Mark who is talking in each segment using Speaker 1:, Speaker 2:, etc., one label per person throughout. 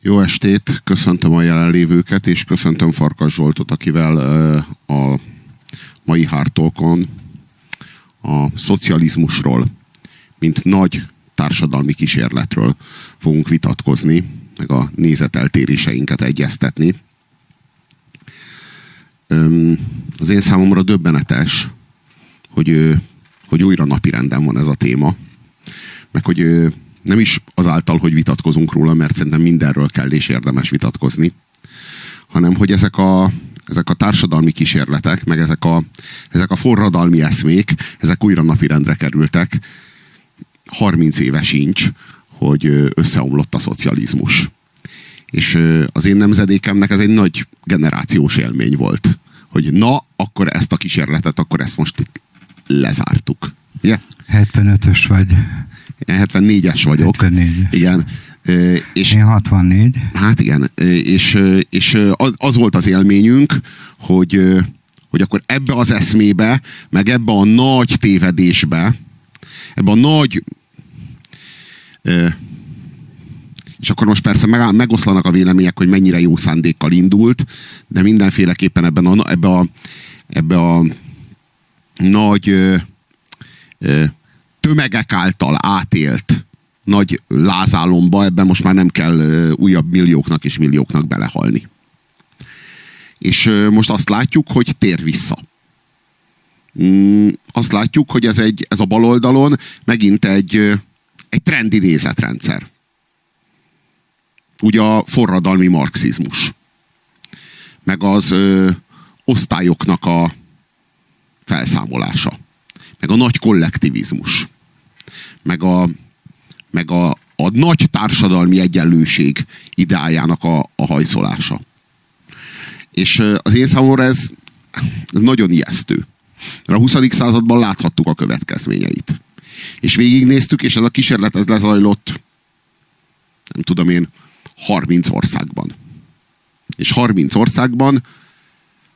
Speaker 1: Jó estét, köszöntöm a jelenlévőket, és köszöntöm Farkas Zsoltot, akivel a mai hártolkon a szocializmusról, mint nagy társadalmi kísérletről fogunk vitatkozni, meg a nézeteltéréseinket egyeztetni. Az én számomra döbbenetes, hogy, hogy újra napirenden van ez a téma, meg hogy nem is azáltal, hogy vitatkozunk róla, mert szerintem mindenről kell és érdemes vitatkozni, hanem hogy ezek a, ezek a társadalmi kísérletek, meg ezek a, ezek a forradalmi eszmék, ezek újra napirendre kerültek. 30 éve sincs, hogy összeomlott a szocializmus. És az én nemzedékemnek ez egy nagy generációs élmény volt. Hogy na, akkor ezt a kísérletet, akkor ezt most itt lezártuk.
Speaker 2: Ugye? 75-ös vagy.
Speaker 1: 74-es vagyok.
Speaker 2: 74.
Speaker 1: Igen.
Speaker 2: És, Én 64.
Speaker 1: Hát igen. És, és az volt az élményünk, hogy, hogy akkor ebbe az eszmébe, meg ebbe a nagy tévedésbe, ebbe a nagy és akkor most persze meg, megoszlanak a vélemények, hogy mennyire jó szándékkal indult, de mindenféleképpen ebben a, ebbe a, ebbe a nagy ö, ö, tömegek által átélt nagy lázálomba, ebben most már nem kell újabb millióknak és millióknak belehalni. És most azt látjuk, hogy tér vissza. Mm, azt látjuk, hogy ez, egy, ez a baloldalon megint egy, egy trendi nézetrendszer. Ugye a forradalmi marxizmus. Meg az ö, osztályoknak a felszámolása. Meg a nagy kollektivizmus meg a, meg a, a nagy társadalmi egyenlőség ideájának a, a hajszolása. És az én számomra ez, ez nagyon ijesztő. Mert a 20. században láthattuk a következményeit. És végignéztük, és ez a kísérlet ez lezajlott, nem tudom én, 30 országban. És 30 országban,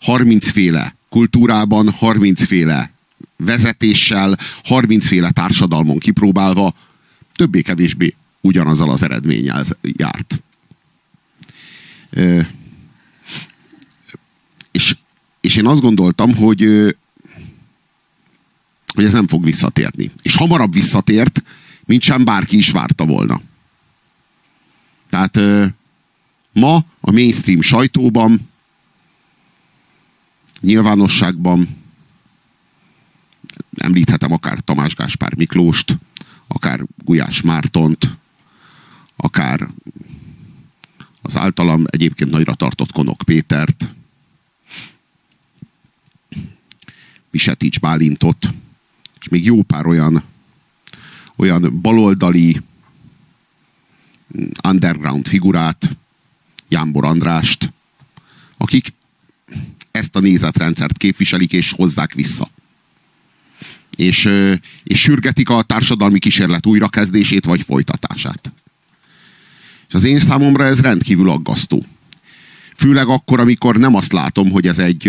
Speaker 1: 30 féle kultúrában, 30 féle vezetéssel, 30 féle társadalmon kipróbálva többé-kevésbé ugyanazzal az eredménnyel járt. És, és én azt gondoltam, hogy, hogy ez nem fog visszatérni. És hamarabb visszatért, mint sem bárki is várta volna. Tehát ma a mainstream sajtóban, nyilvánosságban említhetem akár Tamás Gáspár Miklóst, akár Gulyás Mártont, akár az általam egyébként nagyra tartott Konok Pétert, Misetics Bálintot, és még jó pár olyan, olyan baloldali underground figurát, Jámbor Andrást, akik ezt a nézetrendszert képviselik és hozzák vissza és, és sürgetik a társadalmi kísérlet újrakezdését vagy folytatását. És az én számomra ez rendkívül aggasztó. Főleg akkor, amikor nem azt látom, hogy ez egy,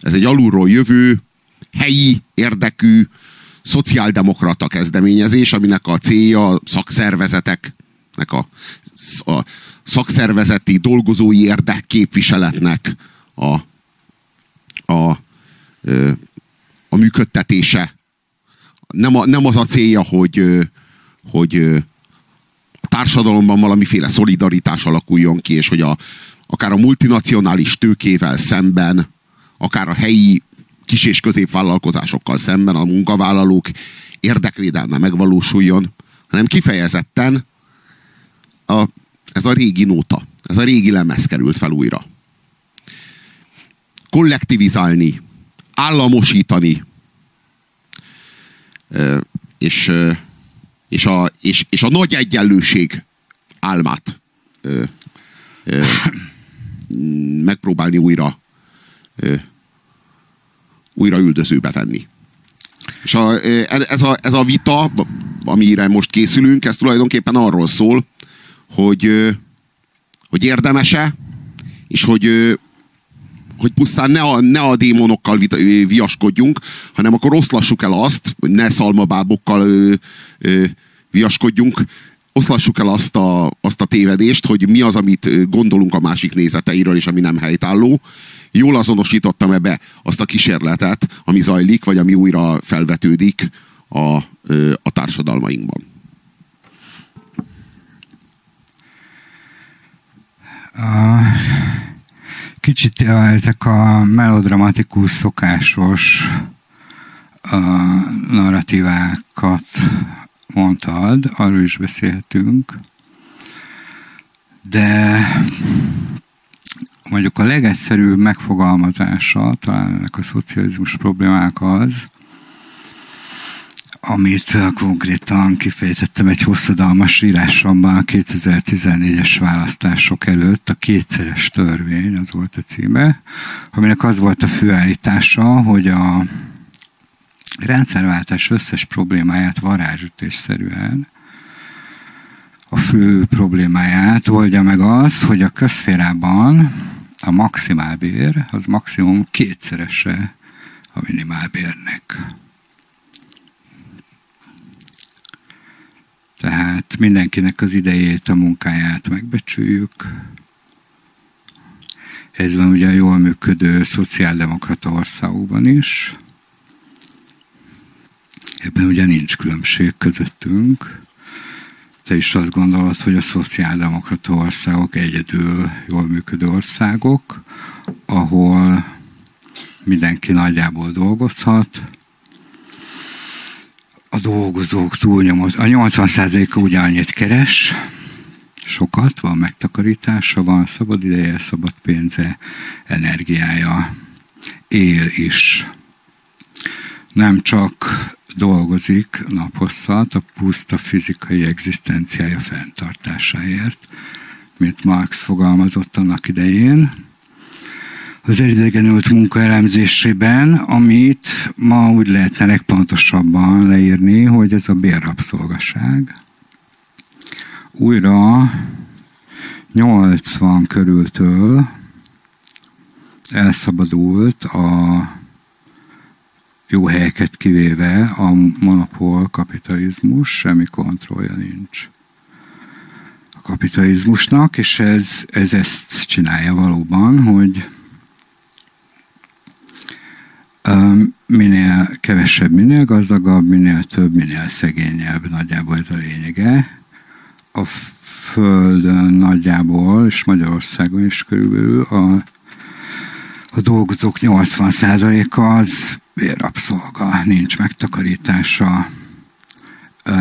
Speaker 1: ez egy alulról jövő, helyi, érdekű, szociáldemokrata kezdeményezés, aminek a célja a szakszervezeteknek a, a szakszervezeti dolgozói érdekképviseletnek a, a, a működtetése nem, a, nem az a célja, hogy, hogy a társadalomban valamiféle szolidaritás alakuljon ki, és hogy a, akár a multinacionális tőkével szemben, akár a helyi kis- és középvállalkozásokkal szemben a munkavállalók érdekvédelme megvalósuljon, hanem kifejezetten a, ez a régi nóta, ez a régi lemez került fel újra. Kollektivizálni, államosítani, és, és, a, és, és a nagy egyenlőség álmát megpróbálni újra újra üldözőbe venni. És a, ez, a, ez a vita, amire most készülünk, ez tulajdonképpen arról szól, hogy, hogy érdemese, és hogy hogy pusztán ne a, ne a démonokkal viaskodjunk, hanem akkor oszlassuk el azt, hogy ne szalmabábokkal ö, ö, viaskodjunk, oszlassuk el azt a, azt a tévedést, hogy mi az, amit gondolunk a másik nézeteiről, és ami nem helytálló. Jól azonosítottam ebbe azt a kísérletet, ami zajlik, vagy ami újra felvetődik a, a társadalmainkban.
Speaker 2: A, kicsit ezek a melodramatikus, szokásos a narratívákat mondtad, arról is beszélhetünk, de mondjuk a legegyszerűbb megfogalmazása talán ennek a szocializmus problémák az, amit konkrétan kifejtettem egy hosszadalmas írásomban a 2014-es választások előtt, a kétszeres törvény, az volt a címe, aminek az volt a főállítása, hogy a rendszerváltás összes problémáját varázsütésszerűen a fő problémáját oldja meg az, hogy a közférában a maximálbér az maximum kétszerese a minimálbérnek. Tehát mindenkinek az idejét, a munkáját megbecsüljük. Ez van ugye a jól működő szociáldemokrata országokban is. Ebben ugye nincs különbség közöttünk. Te is azt gondolod, hogy a szociáldemokrata országok egyedül jól működő országok, ahol mindenki nagyjából dolgozhat, a dolgozók túlnyomott, a 80%-a ugye annyit keres, sokat, van megtakarítása, van szabad ideje, szabad pénze, energiája, él is. Nem csak dolgozik naphosszat a puszta fizikai egzisztenciája fenntartásáért, mint Marx fogalmazott annak idején, az elidegenült munka elemzésében, amit ma úgy lehetne legpontosabban leírni, hogy ez a bérrabszolgaság. Újra 80 körültől elszabadult a jó helyeket kivéve a monopól kapitalizmus, semmi kontrollja nincs a kapitalizmusnak, és ez, ez ezt csinálja valóban, hogy minél kevesebb, minél gazdagabb, minél több, minél szegényebb. Nagyjából ez a lényege. A Földön nagyjából, és Magyarországon is körülbelül a, a dolgozók 80%-a az bérrabszolga, nincs megtakarítása,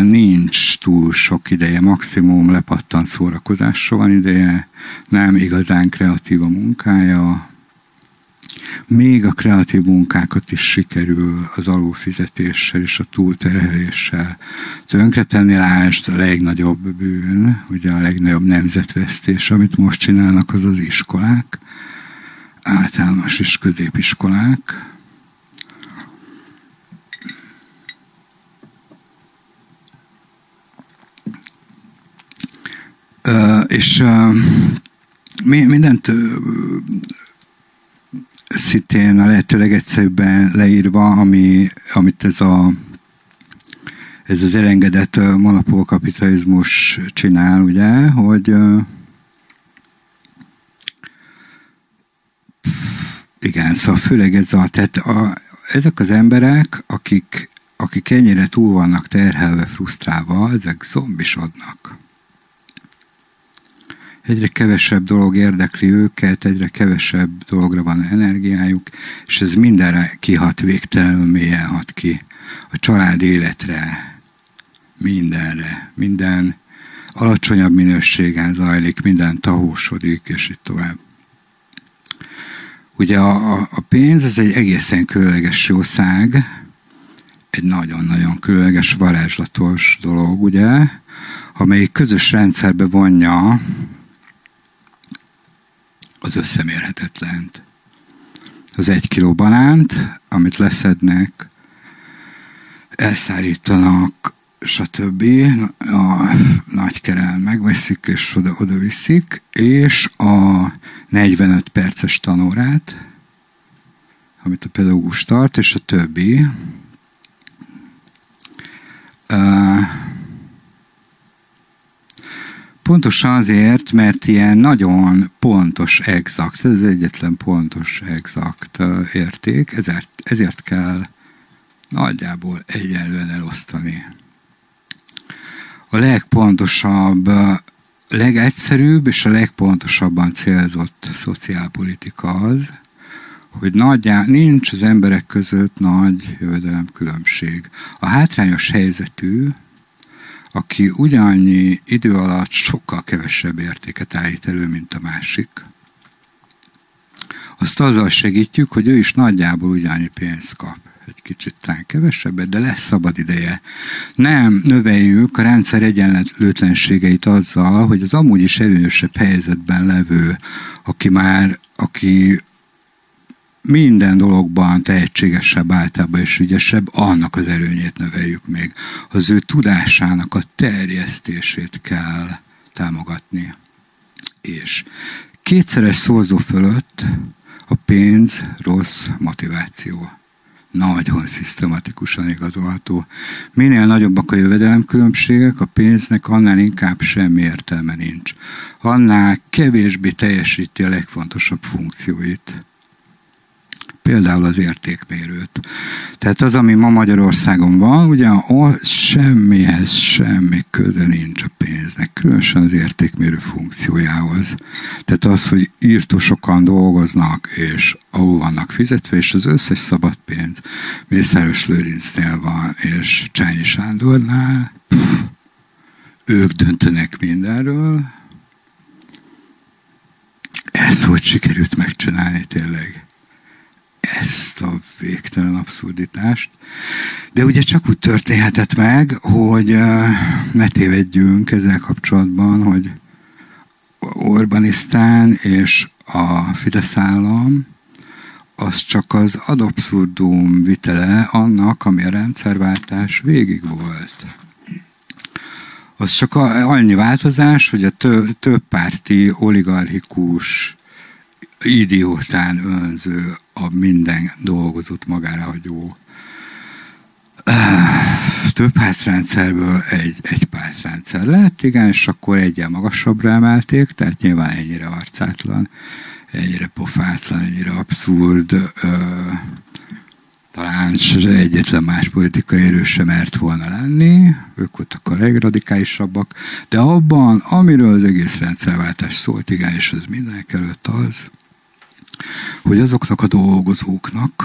Speaker 2: nincs túl sok ideje, maximum lepattant szórakozásra van ideje, nem igazán kreatív a munkája, még a kreatív munkákat is sikerül az alulfizetéssel és a túlterheléssel tönkretenni. Lásd, a legnagyobb bűn, ugye a legnagyobb nemzetvesztés, amit most csinálnak, az az iskolák, általános és középiskolák. Uh, és uh, mindent szintén a lehető legegyszerűbben leírva, ami, amit ez a ez az elengedett monopólkapitalizmus csinál, ugye, hogy igen, szóval főleg ez a, tehát a, ezek az emberek, akik, akik ennyire túl vannak terhelve, frusztrálva, ezek zombisodnak egyre kevesebb dolog érdekli őket, egyre kevesebb dologra van energiájuk, és ez mindenre kihat, végtelenül mélyen hat ki. A család életre, mindenre, minden alacsonyabb minőségen zajlik, minden tahósodik, és itt tovább. Ugye a, a pénz ez egy egészen különleges jószág, egy nagyon-nagyon különleges, varázslatos dolog, ugye, amelyik közös rendszerbe vonja az összemérhetetlent. Az egy kiló banánt, amit leszednek, elszállítanak, stb. A nagy kerel megveszik, és oda, oda viszik, és a 45 perces tanórát, amit a pedagógus tart, és a többi. Uh, Pontosan azért, mert ilyen nagyon pontos, exakt, ez az egyetlen pontos, exakt érték, ezért, ezért kell nagyjából egyenlően elosztani. A legpontosabb, legegyszerűbb és a legpontosabban célzott szociálpolitika az, hogy nagyjá, nincs az emberek között nagy jövedelem különbség. A hátrányos helyzetű, aki ugyannyi idő alatt sokkal kevesebb értéket állít elő, mint a másik, azt azzal segítjük, hogy ő is nagyjából ugyannyi pénzt kap egy kicsit talán kevesebbet, de lesz szabad ideje. Nem növeljük a rendszer egyenlőtlenségeit azzal, hogy az amúgy is előnyösebb helyzetben levő, aki már, aki minden dologban tehetségesebb, általában és ügyesebb, annak az erőnyét növeljük még. Az ő tudásának a terjesztését kell támogatni. És kétszeres szózó fölött a pénz rossz motiváció. Nagyon szisztematikusan igazolható. Minél nagyobbak a jövedelemkülönbségek, a pénznek annál inkább semmi értelme nincs. Annál kevésbé teljesíti a legfontosabb funkcióit például az értékmérőt. Tehát az, ami ma Magyarországon van, ugye semmihez semmi köze nincs a pénznek, különösen az értékmérő funkciójához. Tehát az, hogy írtósokan dolgoznak, és ahol vannak fizetve, és az összes szabad pénz Mészáros Lőrincnél van, és Csányi Sándornál, pff, ők döntenek mindenről. Ez hogy sikerült megcsinálni tényleg? Ezt a végtelen abszurditást. De ugye csak úgy történhetett meg, hogy ne tévedjünk ezzel kapcsolatban, hogy Orbanisztán és a Fidesz állam az csak az ad abszurdum vitele annak, ami a rendszerváltás végig volt. Az csak annyi változás, hogy a több, több párti oligarchikus idiótán önző, a minden dolgozót magára hagyó több pártrendszerből egy, egy pártrendszer lett, igen, és akkor egyen magasabbra emelték, tehát nyilván ennyire arcátlan, ennyire pofátlan, ennyire abszurd, ö, talán egyetlen más politikai erő sem mert volna lenni, ők voltak a legradikálisabbak, de abban, amiről az egész rendszerváltás szólt, igen, és ez mindenek előtt az, hogy azoknak a dolgozóknak,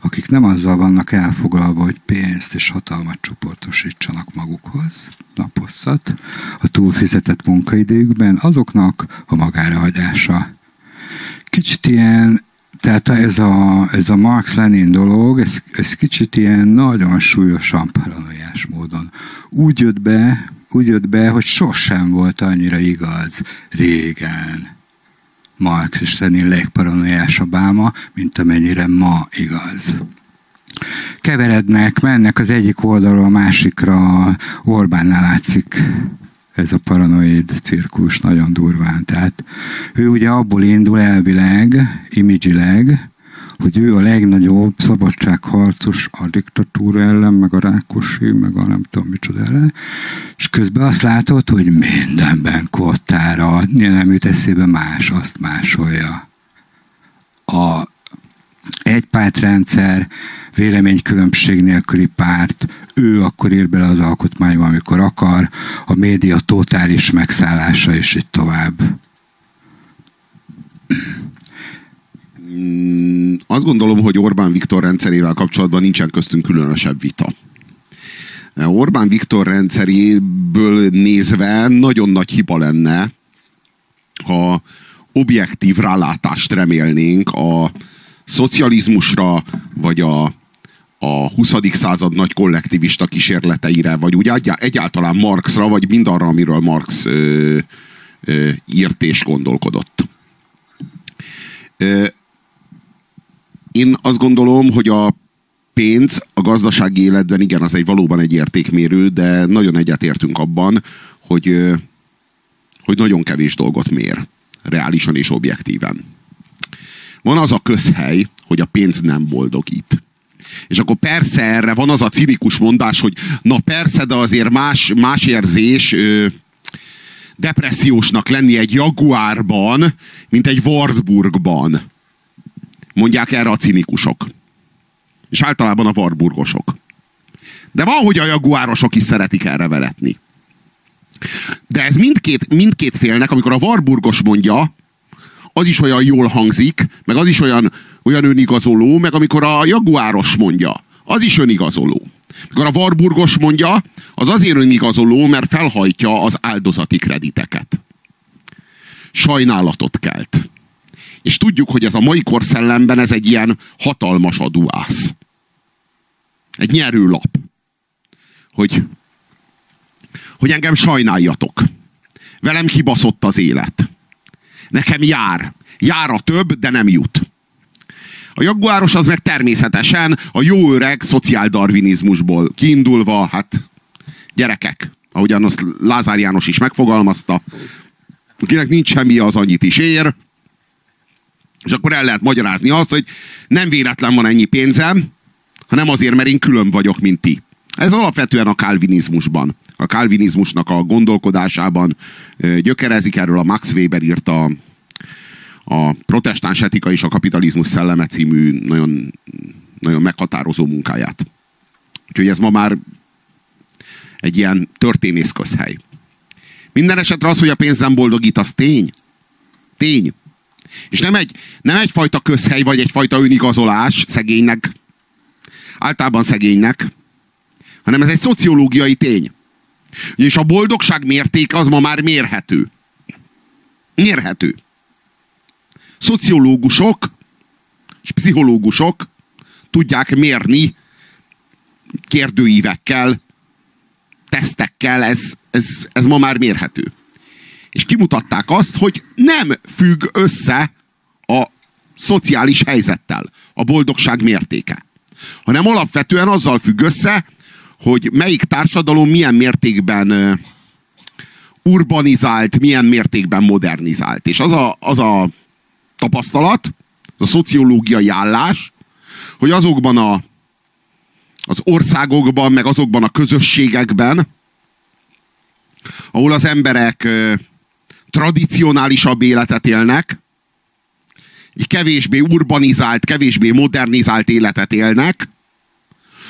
Speaker 2: akik nem azzal vannak elfoglalva, hogy pénzt és hatalmat csoportosítsanak magukhoz, naposszat, a túlfizetett munkaidőkben, azoknak a magára hagyása. Kicsit ilyen, tehát ez a, ez a Marx-Lenin dolog, ez, ez kicsit ilyen nagyon súlyosan paranoiás módon úgy jött be, úgy jött be, hogy sosem volt annyira igaz régen Marx és Lenin legparanoiásabb álma, mint amennyire ma igaz. Keverednek, mennek az egyik oldalról a másikra, Orbánnál látszik ez a paranoid cirkus nagyon durván. Tehát ő ugye abból indul elvileg, imidzsileg, hogy ő a legnagyobb szabadságharcos a diktatúra ellen, meg a Rákosi, meg a nem tudom micsoda ellen, és közben azt látod, hogy mindenben kottára, nem jut eszébe más, azt másolja. A egy pártrendszer, véleménykülönbség nélküli párt, ő akkor ír bele az alkotmányba, amikor akar, a média totális megszállása, és itt tovább.
Speaker 1: Azt gondolom, hogy Orbán Viktor rendszerével kapcsolatban nincsen köztünk különösebb vita. Orbán Viktor rendszeréből nézve nagyon nagy hiba lenne, ha objektív rálátást remélnénk a szocializmusra, vagy a, a 20. század nagy kollektivista kísérleteire, vagy úgy egyáltalán Marxra, vagy mindarra, amiről Marx ö, ö, írt és gondolkodott. Ö, én azt gondolom, hogy a pénz a gazdasági életben igen, az egy valóban egy értékmérő, de nagyon egyetértünk abban, hogy, hogy nagyon kevés dolgot mér, reálisan és objektíven. Van az a közhely, hogy a pénz nem boldogít. És akkor persze erre van az a cinikus mondás, hogy na persze, de azért más, más érzés, ö, depressziósnak lenni egy Jaguárban, mint egy Wartburgban. Mondják erre a cinikusok. És általában a Warburgosok. De van, hogy a jaguárosok is szeretik erre veretni. De ez mindkét, mindkét félnek, amikor a Warburgos mondja, az is olyan jól hangzik, meg az is olyan, olyan önigazoló, meg amikor a jaguáros mondja, az is önigazoló. Mikor a Warburgos mondja, az azért önigazoló, mert felhajtja az áldozati krediteket. Sajnálatot kelt. És tudjuk, hogy ez a mai korszellemben ez egy ilyen hatalmas adóász. Egy nyerőlap. Hogy, hogy engem sajnáljatok. Velem kibaszott az élet. Nekem jár. Jár a több, de nem jut. A jaguáros az meg természetesen a jó öreg szociáldarvinizmusból kiindulva, hát gyerekek, ahogyan azt Lázár János is megfogalmazta, akinek nincs semmi, az annyit is ér, és akkor el lehet magyarázni azt, hogy nem véletlen van ennyi pénzem, hanem azért, mert én külön vagyok, mint ti. Ez alapvetően a kálvinizmusban, a kálvinizmusnak a gondolkodásában gyökerezik, erről a Max Weber írta a Protestáns etika és a kapitalizmus szelleme című nagyon, nagyon meghatározó munkáját. Úgyhogy ez ma már egy ilyen történész közhely. Minden esetre az, hogy a pénz nem boldogít, az tény. Tény. És nem, egy, nem egyfajta közhely, vagy egyfajta önigazolás szegénynek, általában szegénynek, hanem ez egy szociológiai tény. És a boldogság mértéke az ma már mérhető. Mérhető szociológusok és pszichológusok tudják mérni kérdőívekkel, tesztekkel, ez, ez, ez ma már mérhető. Kimutatták azt, hogy nem függ össze a szociális helyzettel a boldogság mértéke. Hanem alapvetően azzal függ össze, hogy melyik társadalom milyen mértékben urbanizált, milyen mértékben modernizált. És az a, az a tapasztalat, az a szociológiai állás, hogy azokban a, az országokban, meg azokban a közösségekben, ahol az emberek tradicionálisabb életet élnek, egy kevésbé urbanizált, kevésbé modernizált életet élnek,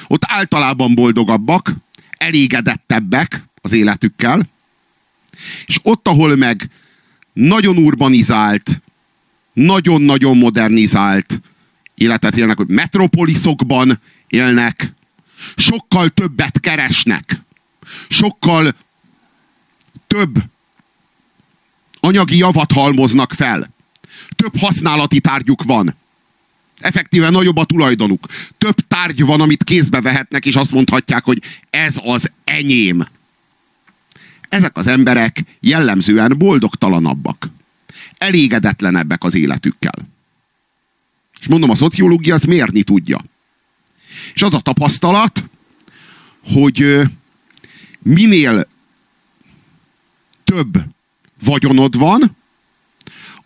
Speaker 1: ott általában boldogabbak, elégedettebbek az életükkel, és ott, ahol meg nagyon urbanizált, nagyon-nagyon modernizált életet élnek, hogy metropoliszokban élnek, sokkal többet keresnek, sokkal több anyagi javat halmoznak fel, több használati tárgyuk van, effektíven nagyobb a tulajdonuk. Több tárgy van, amit kézbe vehetnek, és azt mondhatják, hogy ez az enyém. Ezek az emberek jellemzően boldogtalanabbak elégedetlenebbek az életükkel. És mondom, a szociológia azt mérni tudja. És az a tapasztalat, hogy minél több vagyonod van,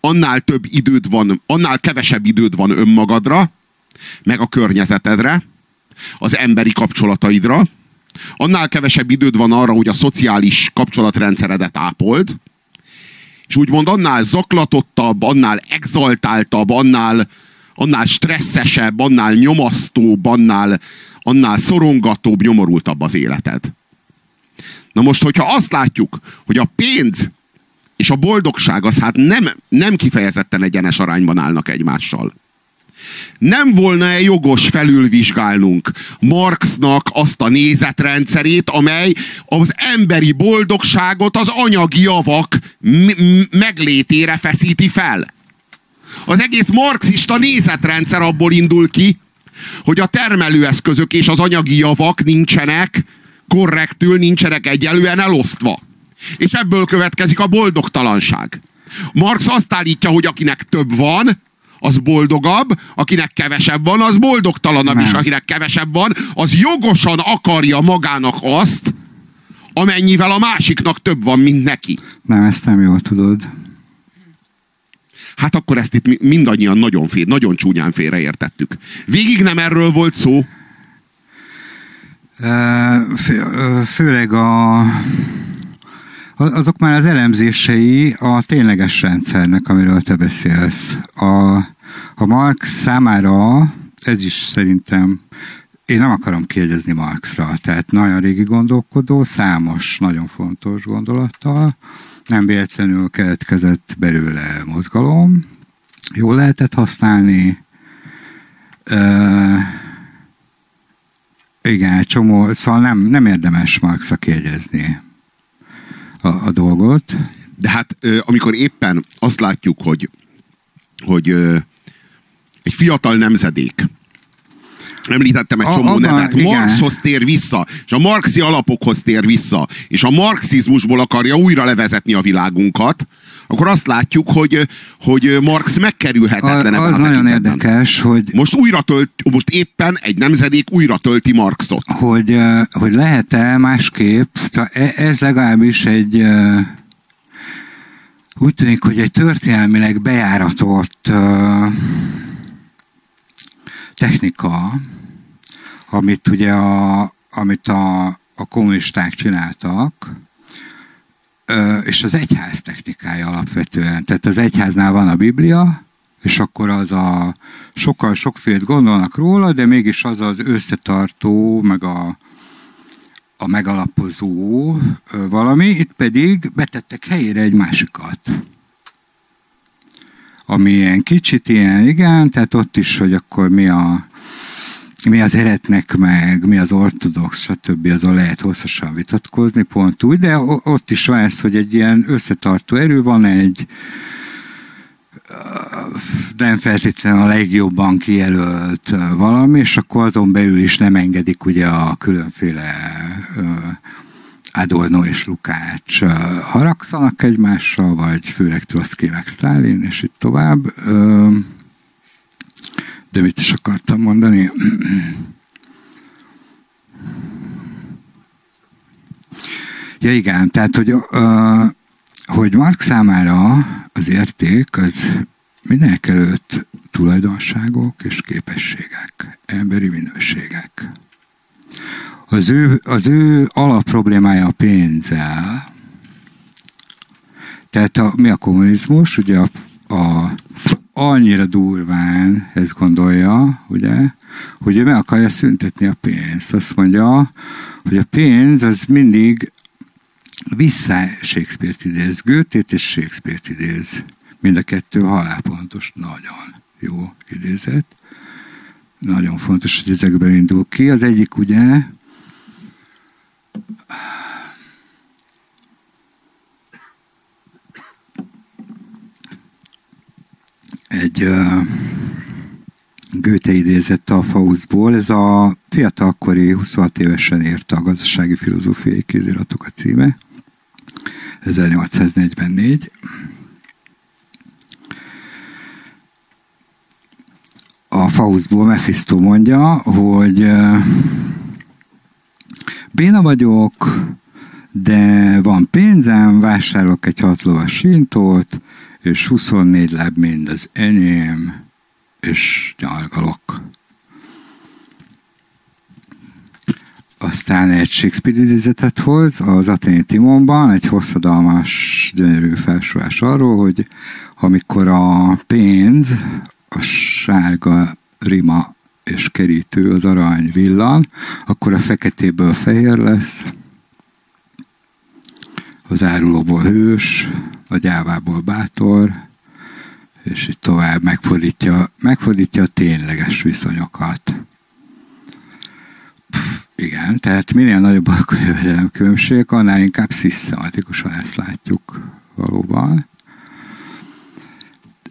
Speaker 1: annál több időd van, annál kevesebb időd van önmagadra, meg a környezetedre, az emberi kapcsolataidra, annál kevesebb időd van arra, hogy a szociális kapcsolatrendszeredet ápold, és úgymond annál zaklatottabb, annál exaltáltabb, annál, annál stresszesebb, annál nyomasztóbb, annál, annál szorongatóbb, nyomorultabb az életed. Na most, hogyha azt látjuk, hogy a pénz és a boldogság az hát nem, nem kifejezetten egyenes arányban állnak egymással nem volna-e jogos felülvizsgálnunk Marxnak azt a nézetrendszerét, amely az emberi boldogságot az anyagi javak meglétére feszíti fel? Az egész marxista nézetrendszer abból indul ki, hogy a termelőeszközök és az anyagi javak nincsenek korrektül, nincsenek egyelően elosztva. És ebből következik a boldogtalanság. Marx azt állítja, hogy akinek több van, az boldogabb, akinek kevesebb van, az boldogtalanabb is, akinek kevesebb van, az jogosan akarja magának azt, amennyivel a másiknak több van, mint neki.
Speaker 2: Nem, ezt nem jól tudod.
Speaker 1: Hát akkor ezt itt mindannyian nagyon, fél, nagyon csúnyán félreértettük. Végig nem erről volt szó?
Speaker 2: Főleg a, azok már az elemzései a tényleges rendszernek, amiről te beszélsz. A, a Marx számára, ez is szerintem, én nem akarom kiegyezni Marxra, tehát nagyon régi gondolkodó, számos, nagyon fontos gondolattal, nem véletlenül keletkezett belőle mozgalom, jól lehetett használni, uh, igen, csomó, szóval nem, nem érdemes Marxra kiegyezni a, a dolgot.
Speaker 1: De hát amikor éppen azt látjuk, hogy, hogy egy fiatal nemzedék Említettem egy csomó a, nevet. Igen. Marxhoz tér vissza, és a marxi alapokhoz tér vissza, és a marxizmusból akarja újra levezetni a világunkat, akkor azt látjuk, hogy, hogy Marx megkerülhetetlen.
Speaker 2: A, az nagyon érdekes, hogy...
Speaker 1: Most újra tölt, most éppen egy nemzedék újra tölti Marxot.
Speaker 2: Hogy, hogy lehet-e másképp, e, ez legalábbis egy úgy tűnik, hogy egy történelmileg bejáratott technika, amit ugye a, amit a, a kommunisták csináltak, és az egyház technikája alapvetően. Tehát az egyháznál van a Biblia, és akkor az a sokkal sokféle gondolnak róla, de mégis az az összetartó, meg a, a megalapozó valami, itt pedig betettek helyére egy másikat. Ami ilyen kicsit ilyen, igen, tehát ott is, hogy akkor mi a, mi az eretnek meg, mi az ortodox, stb. azon lehet hosszasan vitatkozni, pont úgy, de ott is van ez, hogy egy ilyen összetartó erő van, egy nem feltétlenül a legjobban kijelölt valami, és akkor azon belül is nem engedik ugye a különféle Adorno és Lukács haragszanak egymásra, vagy főleg Trotsky meg Stalin, és itt tovább. De mit is akartam mondani? Ja igen, tehát hogy, uh, hogy Mark számára az érték az mindenek előtt tulajdonságok és képességek, emberi minőségek. Az ő, az ő alapproblémája a pénzzel. Tehát a, mi a kommunizmus? Ugye a, a annyira durván ezt gondolja, ugye, hogy ő meg akarja szüntetni a pénzt. Azt mondja, hogy a pénz az mindig vissza Shakespeare-t idéz, Goethe-t és Shakespeare-t idéz. Mind a kettő halálpontos, nagyon jó idézet. Nagyon fontos, hogy ezekből indul ki. Az egyik ugye egy uh, Goethe idézett a Faustból. Ez a fiatalkori, 26 évesen írta a gazdasági filozófiai kéziratok a címe. 1844. A Faustból Mephisto mondja, hogy uh, béna vagyok, de van pénzem, vásárolok egy hatlovas sintót, és 24 láb mind az enyém, és nyargalok. Aztán egy Shakespeare idézetet hoz az Athéni Timonban, egy hosszadalmas, gyönyörű felsorás arról, hogy amikor a pénz, a sárga rima és kerítő, az arany villan, akkor a feketéből fehér lesz, az árulóból hős, a gyávából bátor, és itt tovább megfordítja, megfordítja a tényleges viszonyokat. Pff, igen, tehát minél nagyobb a jövedelem különbség, annál inkább szisztematikusan ezt látjuk valóban.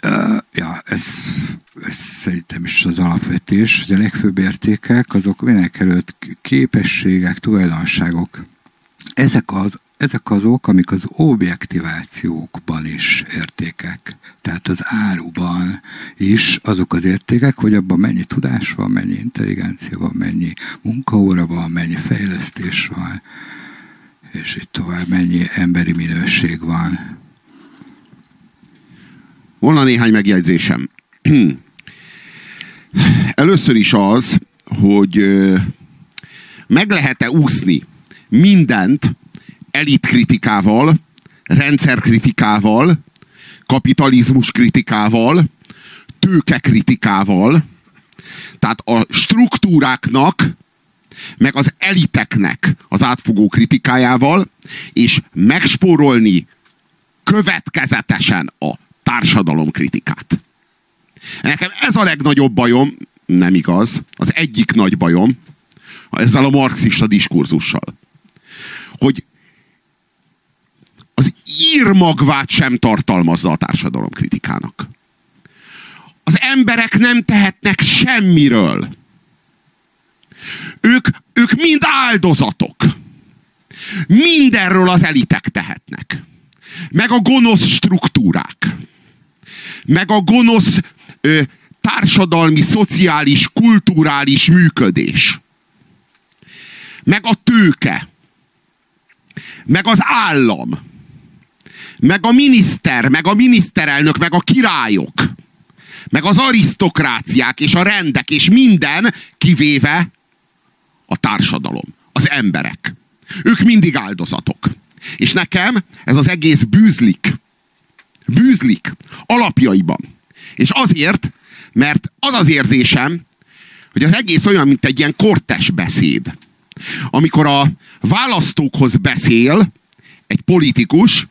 Speaker 2: Uh, ja, ez, ez szerintem is az alapvetés, hogy a legfőbb értékek azok mindenek előtt képességek, tulajdonságok. Ezek az ezek azok, amik az objektivációkban is értékek. Tehát az áruban is azok az értékek, hogy abban mennyi tudás van, mennyi intelligencia van, mennyi munkaóra van, mennyi fejlesztés van, és itt tovább mennyi emberi minőség van.
Speaker 1: Volna néhány megjegyzésem. Először is az, hogy meg lehet-e úszni mindent, elitkritikával, rendszerkritikával, kapitalizmus kritikával, tőke kritikával, tehát a struktúráknak, meg az eliteknek az átfogó kritikájával, és megspórolni következetesen a társadalomkritikát. Nekem ez a legnagyobb bajom, nem igaz, az egyik nagy bajom, ezzel a marxista diskurzussal. Hogy az írmagvát sem tartalmazza a társadalomkritikának. Az emberek nem tehetnek semmiről. Ők, ők mind áldozatok. Mindenről az elitek tehetnek. Meg a gonosz struktúrák. Meg a gonosz ö, társadalmi, szociális, kulturális működés. Meg a tőke. Meg az állam. Meg a miniszter, meg a miniszterelnök, meg a királyok. Meg az arisztokráciák és a rendek, és minden, kivéve a társadalom, az emberek. Ők mindig áldozatok. És nekem ez az egész bűzlik. Bűzlik alapjaiban. És azért, mert az az érzésem, hogy az egész olyan, mint egy ilyen kortes beszéd. Amikor a választókhoz beszél egy politikus,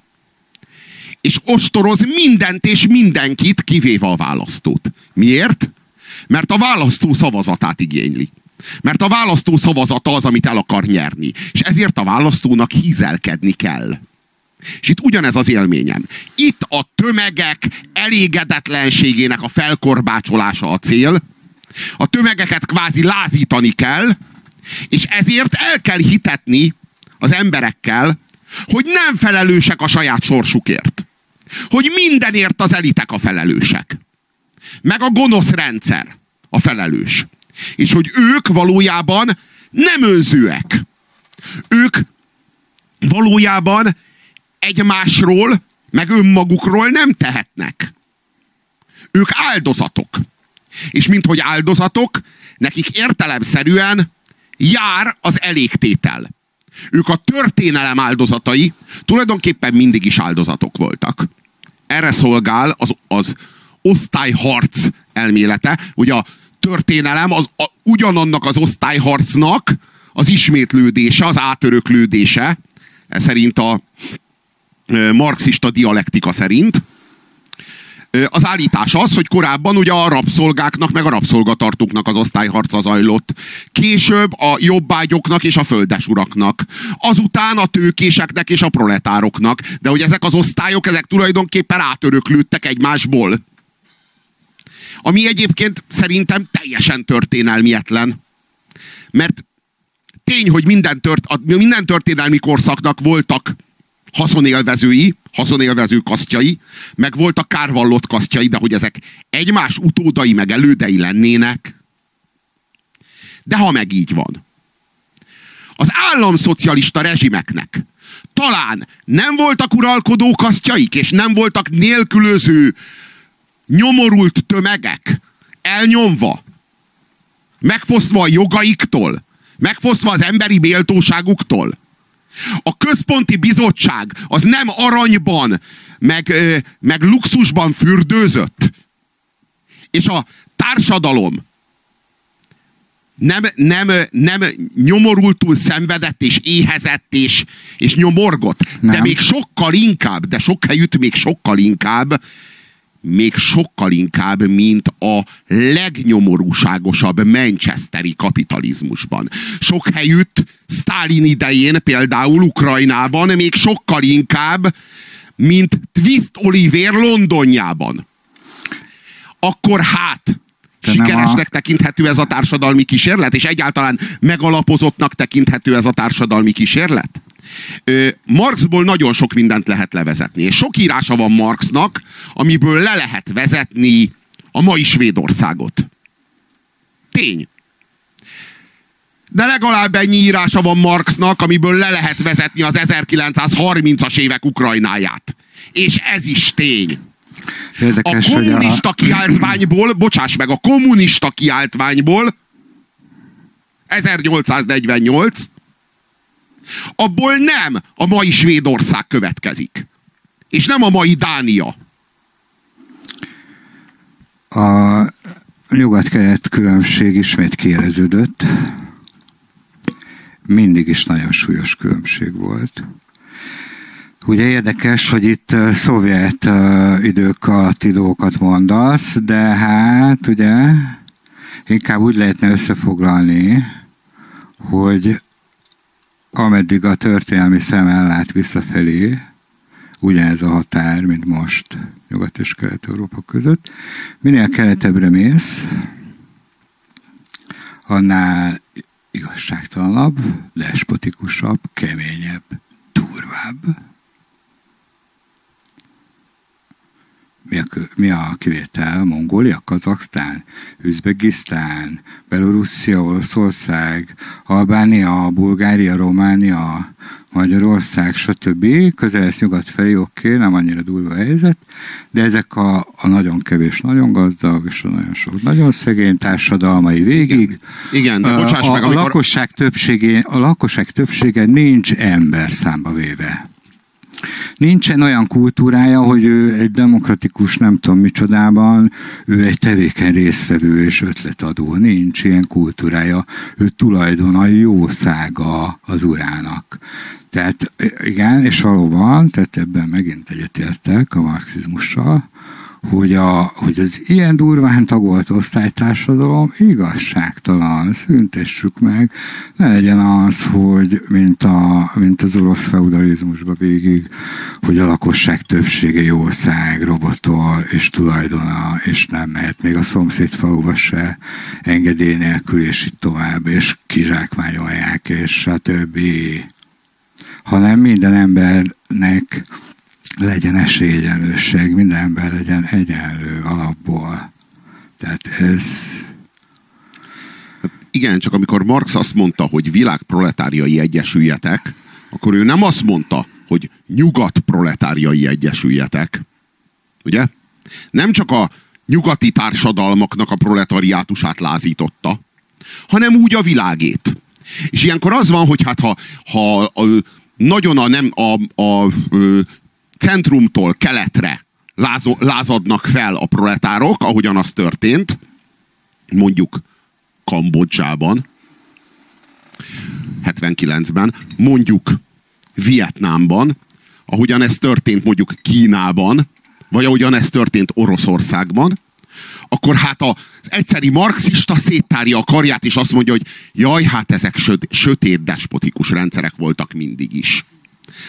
Speaker 1: és ostoroz mindent és mindenkit, kivéve a választót. Miért? Mert a választó szavazatát igényli. Mert a választó szavazata az, amit el akar nyerni. És ezért a választónak hízelkedni kell. És itt ugyanez az élményem. Itt a tömegek elégedetlenségének a felkorbácsolása a cél. A tömegeket kvázi lázítani kell, és ezért el kell hitetni az emberekkel, hogy nem felelősek a saját sorsukért. Hogy mindenért az elitek a felelősek. Meg a gonosz rendszer a felelős. És hogy ők valójában nem önzőek. Ők valójában egymásról, meg önmagukról nem tehetnek. Ők áldozatok. És minthogy áldozatok, nekik értelemszerűen jár az elégtétel. Ők a történelem áldozatai tulajdonképpen mindig is áldozatok voltak. Erre szolgál az, az osztályharc elmélete. Ugye a történelem az a, ugyanannak az osztályharcnak az ismétlődése, az átöröklődése, ez szerint a marxista dialektika szerint. Az állítás az, hogy korábban ugye a rabszolgáknak, meg a rabszolgatartóknak az osztályharca zajlott. Később a jobbágyoknak és a földesuraknak. Azután a tőkéseknek és a proletároknak. De hogy ezek az osztályok, ezek tulajdonképpen átöröklődtek egymásból. Ami egyébként szerintem teljesen történelmietlen. Mert tény, hogy minden, tört, minden történelmi korszaknak voltak haszonélvezői, haszonélvező kasztjai, meg voltak kárvallott kasztjai, de hogy ezek egymás utódai meg elődei lennének. De ha meg így van, az államszocialista rezsimeknek talán nem voltak uralkodó kasztjaik, és nem voltak nélkülöző, nyomorult tömegek, elnyomva, megfosztva a jogaiktól, megfosztva az emberi méltóságuktól, a központi bizottság az nem aranyban, meg, meg luxusban fürdőzött. És a társadalom nem, nem, nem nyomorultul szenvedett, és éhezett, és, és nyomorgott. Nem. De még sokkal inkább, de sok helyütt még sokkal inkább még sokkal inkább, mint a legnyomorúságosabb manchesteri kapitalizmusban. Sok helyütt Stalin idején, például Ukrajnában, még sokkal inkább, mint Twist Oliver Londonjában. Akkor hát, de sikeresnek a... tekinthető ez a társadalmi kísérlet, és egyáltalán megalapozottnak tekinthető ez a társadalmi kísérlet? Marxból nagyon sok mindent lehet levezetni, és sok írása van Marxnak, amiből le lehet vezetni a mai Svédországot. Tény. De legalább ennyi írása van Marxnak, amiből le lehet vezetni az 1930-as évek Ukrajnáját. És ez is tény. Érdekes, a kommunista a... kiáltványból, bocsáss meg, a kommunista kiáltványból 1848 abból nem a mai Svédország következik. És nem a mai Dánia.
Speaker 2: A nyugat-kelet különbség ismét kéreződött. Mindig is nagyon súlyos különbség volt. Ugye érdekes, hogy itt szovjet idők alatti dolgokat mondasz, de hát ugye inkább úgy lehetne összefoglalni, hogy ameddig a történelmi szem ellát visszafelé, ugyanez a határ, mint most Nyugat és Kelet-Európa között. Minél keletebbre mész, annál igazságtalanabb, despotikusabb, keményebb, durvább. Mi a, mi a kivétel? Mongólia, Kazaksztán, Üzbegisztán, Belorusszia, Oroszország, Albánia, Bulgária, Románia, Magyarország, stb. Közel nyugat felé, oké, okay, nem annyira durva a helyzet, de ezek a, a nagyon kevés, nagyon gazdag, és a nagyon sok, nagyon szegény társadalmai végig.
Speaker 1: Igen, de bocsáss
Speaker 2: a,
Speaker 1: meg,
Speaker 2: a,
Speaker 1: amikor...
Speaker 2: lakosság többségé, a lakosság többsége nincs ember számba véve. Nincsen olyan kultúrája, hogy ő egy demokratikus, nem tudom micsodában, ő egy tevékeny résztvevő és ötletadó. Nincs ilyen kultúrája. Ő tulajdon a jószága az urának. Tehát igen, és valóban, tehát ebben megint egyetértek a marxizmussal, hogy, a, hogy az ilyen durván tagolt osztálytársadalom igazságtalan, szüntessük meg, ne legyen az, hogy mint, a, mint az orosz feudalizmusban végig, hogy a lakosság többsége jószág, robotol és tulajdona, és nem mehet még a szomszéd faluba se engedély nélkül, és itt tovább, és kizsákmányolják, és stb. Hanem minden embernek legyen esélyegyenlőség, minden ember legyen egyenlő alapból. Tehát ez...
Speaker 1: Igen, csak amikor Marx azt mondta, hogy világproletáriai egyesüljetek, akkor ő nem azt mondta, hogy nyugat proletáriai egyesüljetek. Ugye? Nem csak a nyugati társadalmaknak a proletariátusát lázította, hanem úgy a világét. És ilyenkor az van, hogy hát ha, ha a, nagyon a, nem, a, a, a centrumtól keletre lázadnak fel a proletárok, ahogyan az történt, mondjuk Kambodzsában, 79-ben, mondjuk Vietnámban, ahogyan ez történt mondjuk Kínában, vagy ahogyan ez történt Oroszországban, akkor hát az egyszeri marxista széttárja a karját, és azt mondja, hogy jaj, hát ezek sötét, despotikus rendszerek voltak mindig is.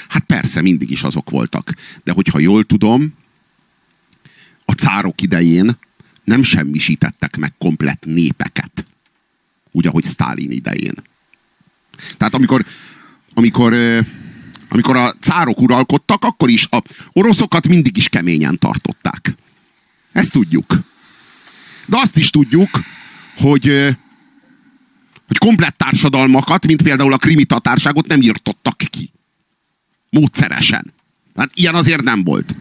Speaker 1: Hát persze, mindig is azok voltak. De hogyha jól tudom, a cárok idején nem semmisítettek meg komplett népeket. Úgy, ahogy Sztálin idején. Tehát amikor, amikor, amikor a cárok uralkodtak, akkor is a oroszokat mindig is keményen tartották. Ezt tudjuk. De azt is tudjuk, hogy, hogy komplett társadalmakat, mint például a krimi tatárságot nem írtottak ki módszeresen. Hát ilyen azért nem volt.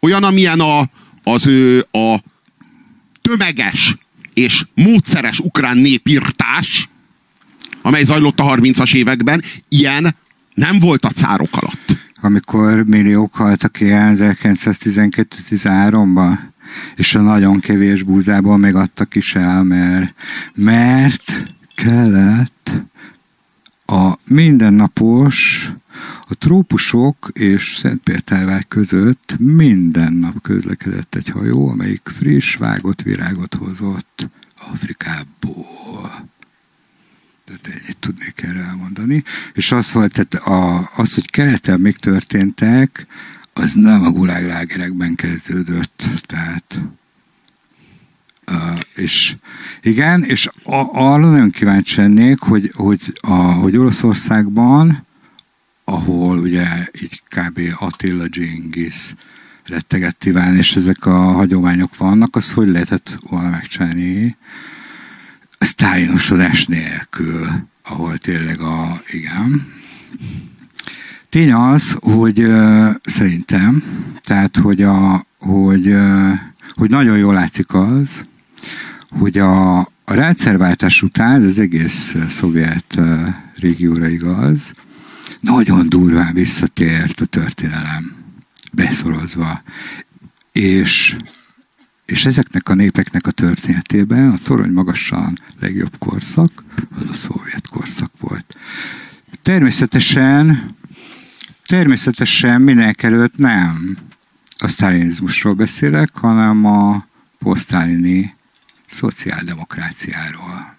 Speaker 1: Olyan, amilyen a, az ő a tömeges és módszeres ukrán népírtás, amely zajlott a 30-as években, ilyen nem volt a cárok alatt.
Speaker 2: Amikor milliók haltak ilyen 1912-13-ban, és a nagyon kevés búzából még adtak is el, mert, mert kellett a mindennapos a trópusok és Szentpértárvár között minden nap közlekedett egy hajó, amelyik friss, vágott virágot hozott Afrikából. Tehát ennyit tudnék erre elmondani. És az volt, tehát a, az, hogy keleten még történtek, az nem a guláglágerekben kezdődött. Tehát És igen, és a, arra nagyon kíváncsi lennék, hogy, hogy, a, hogy Oroszországban ahol ugye így kb. Attila Genghis rettegett Iván, és ezek a hagyományok vannak, az hogy lehetett volna megcsinálni sztálinosodás nélkül, ahol tényleg a, igen. Tény az, hogy uh, szerintem, tehát, hogy, a, hogy, uh, hogy nagyon jól látszik az, hogy a, a rendszerváltás után, az egész szovjet uh, régióra igaz, nagyon durván visszatért a történelem. beszorozva. És, és ezeknek a népeknek a történetében a torony magasan legjobb korszak az a szovjet korszak volt. Természetesen természetesen mindenek előtt nem a sztálinizmusról beszélek, hanem a posztálini szociáldemokráciáról.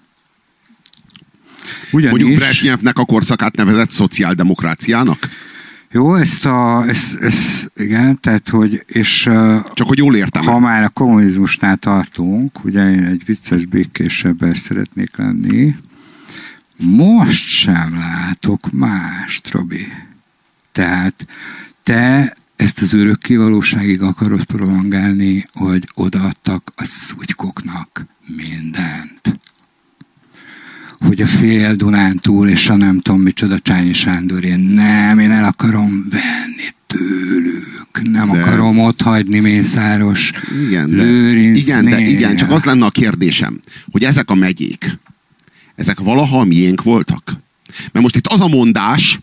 Speaker 1: Ugyanis, Mondjuk Brezsnyevnek a korszakát nevezett szociáldemokráciának?
Speaker 2: Jó, ezt a, ezt, ezt, igen, tehát, hogy, és
Speaker 1: Csak hogy jól értem.
Speaker 2: Ha már a kommunizmusnál tartunk, ugye én egy vicces békés ember szeretnék lenni, most sem látok mást, Robi. Tehát te ezt az örökké valóságig akarod prolongálni, hogy odaadtak a szutykoknak mindent. Hogy a fél Dunántúl és a nem tudom micsoda Csányi Sándor, én nem, én el akarom venni tőlük. Nem de... akarom ott hagyni Mészáros igen, de,
Speaker 1: igen, de igen, csak az lenne a kérdésem, hogy ezek a megyék, ezek valaha a miénk voltak? Mert most itt az a mondás,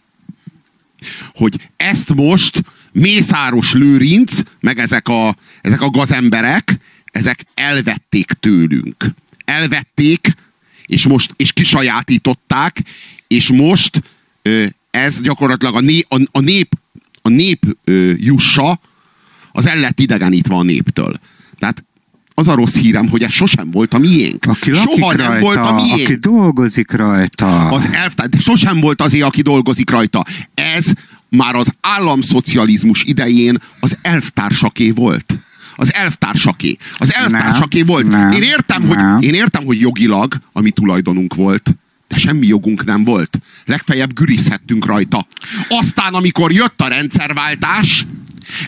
Speaker 1: hogy ezt most Mészáros Lőrinc, meg ezek a, ezek a gazemberek, ezek elvették tőlünk. Elvették, és most és kisajátították, és most ez gyakorlatilag a, né, a, a nép, a nép ö, jussa, az el lett idegenítve a néptől. Tehát az a rossz hírem, hogy ez sosem volt a miénk.
Speaker 2: Aki Soha nem rajta, volt a miénk. Aki dolgozik rajta.
Speaker 1: Az elv, de sosem volt azért, aki dolgozik rajta. Ez már az államszocializmus idején az elvtársaké volt. Az elvtársaké. Az elvtársaké nem, volt. Nem, én, értem, hogy, én értem, hogy jogilag a mi tulajdonunk volt. De semmi jogunk nem volt. Legfeljebb gürizhettünk rajta. Aztán, amikor jött a rendszerváltás,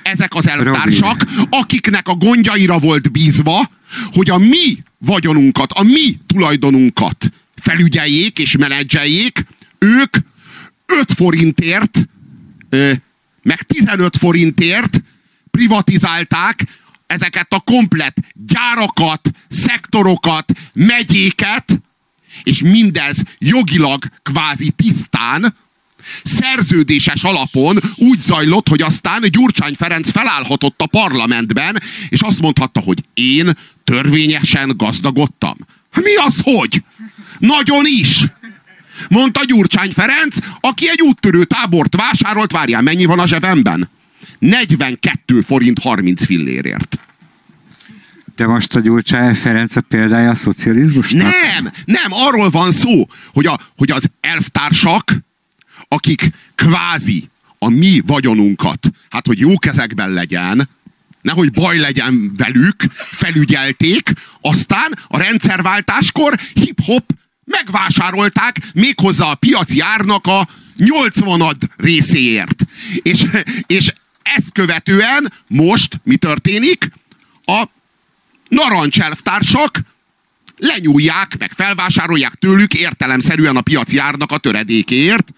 Speaker 1: ezek az elvtársak, akiknek a gondjaira volt bízva, hogy a mi vagyonunkat, a mi tulajdonunkat felügyeljék és menedzseljék, ők 5 forintért meg 15 forintért privatizálták ezeket a komplet gyárakat, szektorokat, megyéket, és mindez jogilag kvázi tisztán, szerződéses alapon úgy zajlott, hogy aztán Gyurcsány Ferenc felállhatott a parlamentben, és azt mondhatta, hogy én törvényesen gazdagodtam. Mi az, hogy? Nagyon is! Mondta Gyurcsány Ferenc, aki egy úttörő tábort vásárolt, várjál, mennyi van a zsebemben? 42 forint 30 fillérért.
Speaker 2: De most a Gyurcsány Ferenc a példája a szocializmusnak?
Speaker 1: Nem, nem, arról van szó, hogy, a, hogy az elvtársak, akik kvázi a mi vagyonunkat, hát hogy jó kezekben legyen, nehogy baj legyen velük, felügyelték, aztán a rendszerváltáskor hip-hop megvásárolták méghozzá a piaci árnak a 80 részéért. És, és ezt követően most mi történik? A narancselvtársak lenyúlják, meg felvásárolják tőlük értelemszerűen a piaci árnak a töredékéért,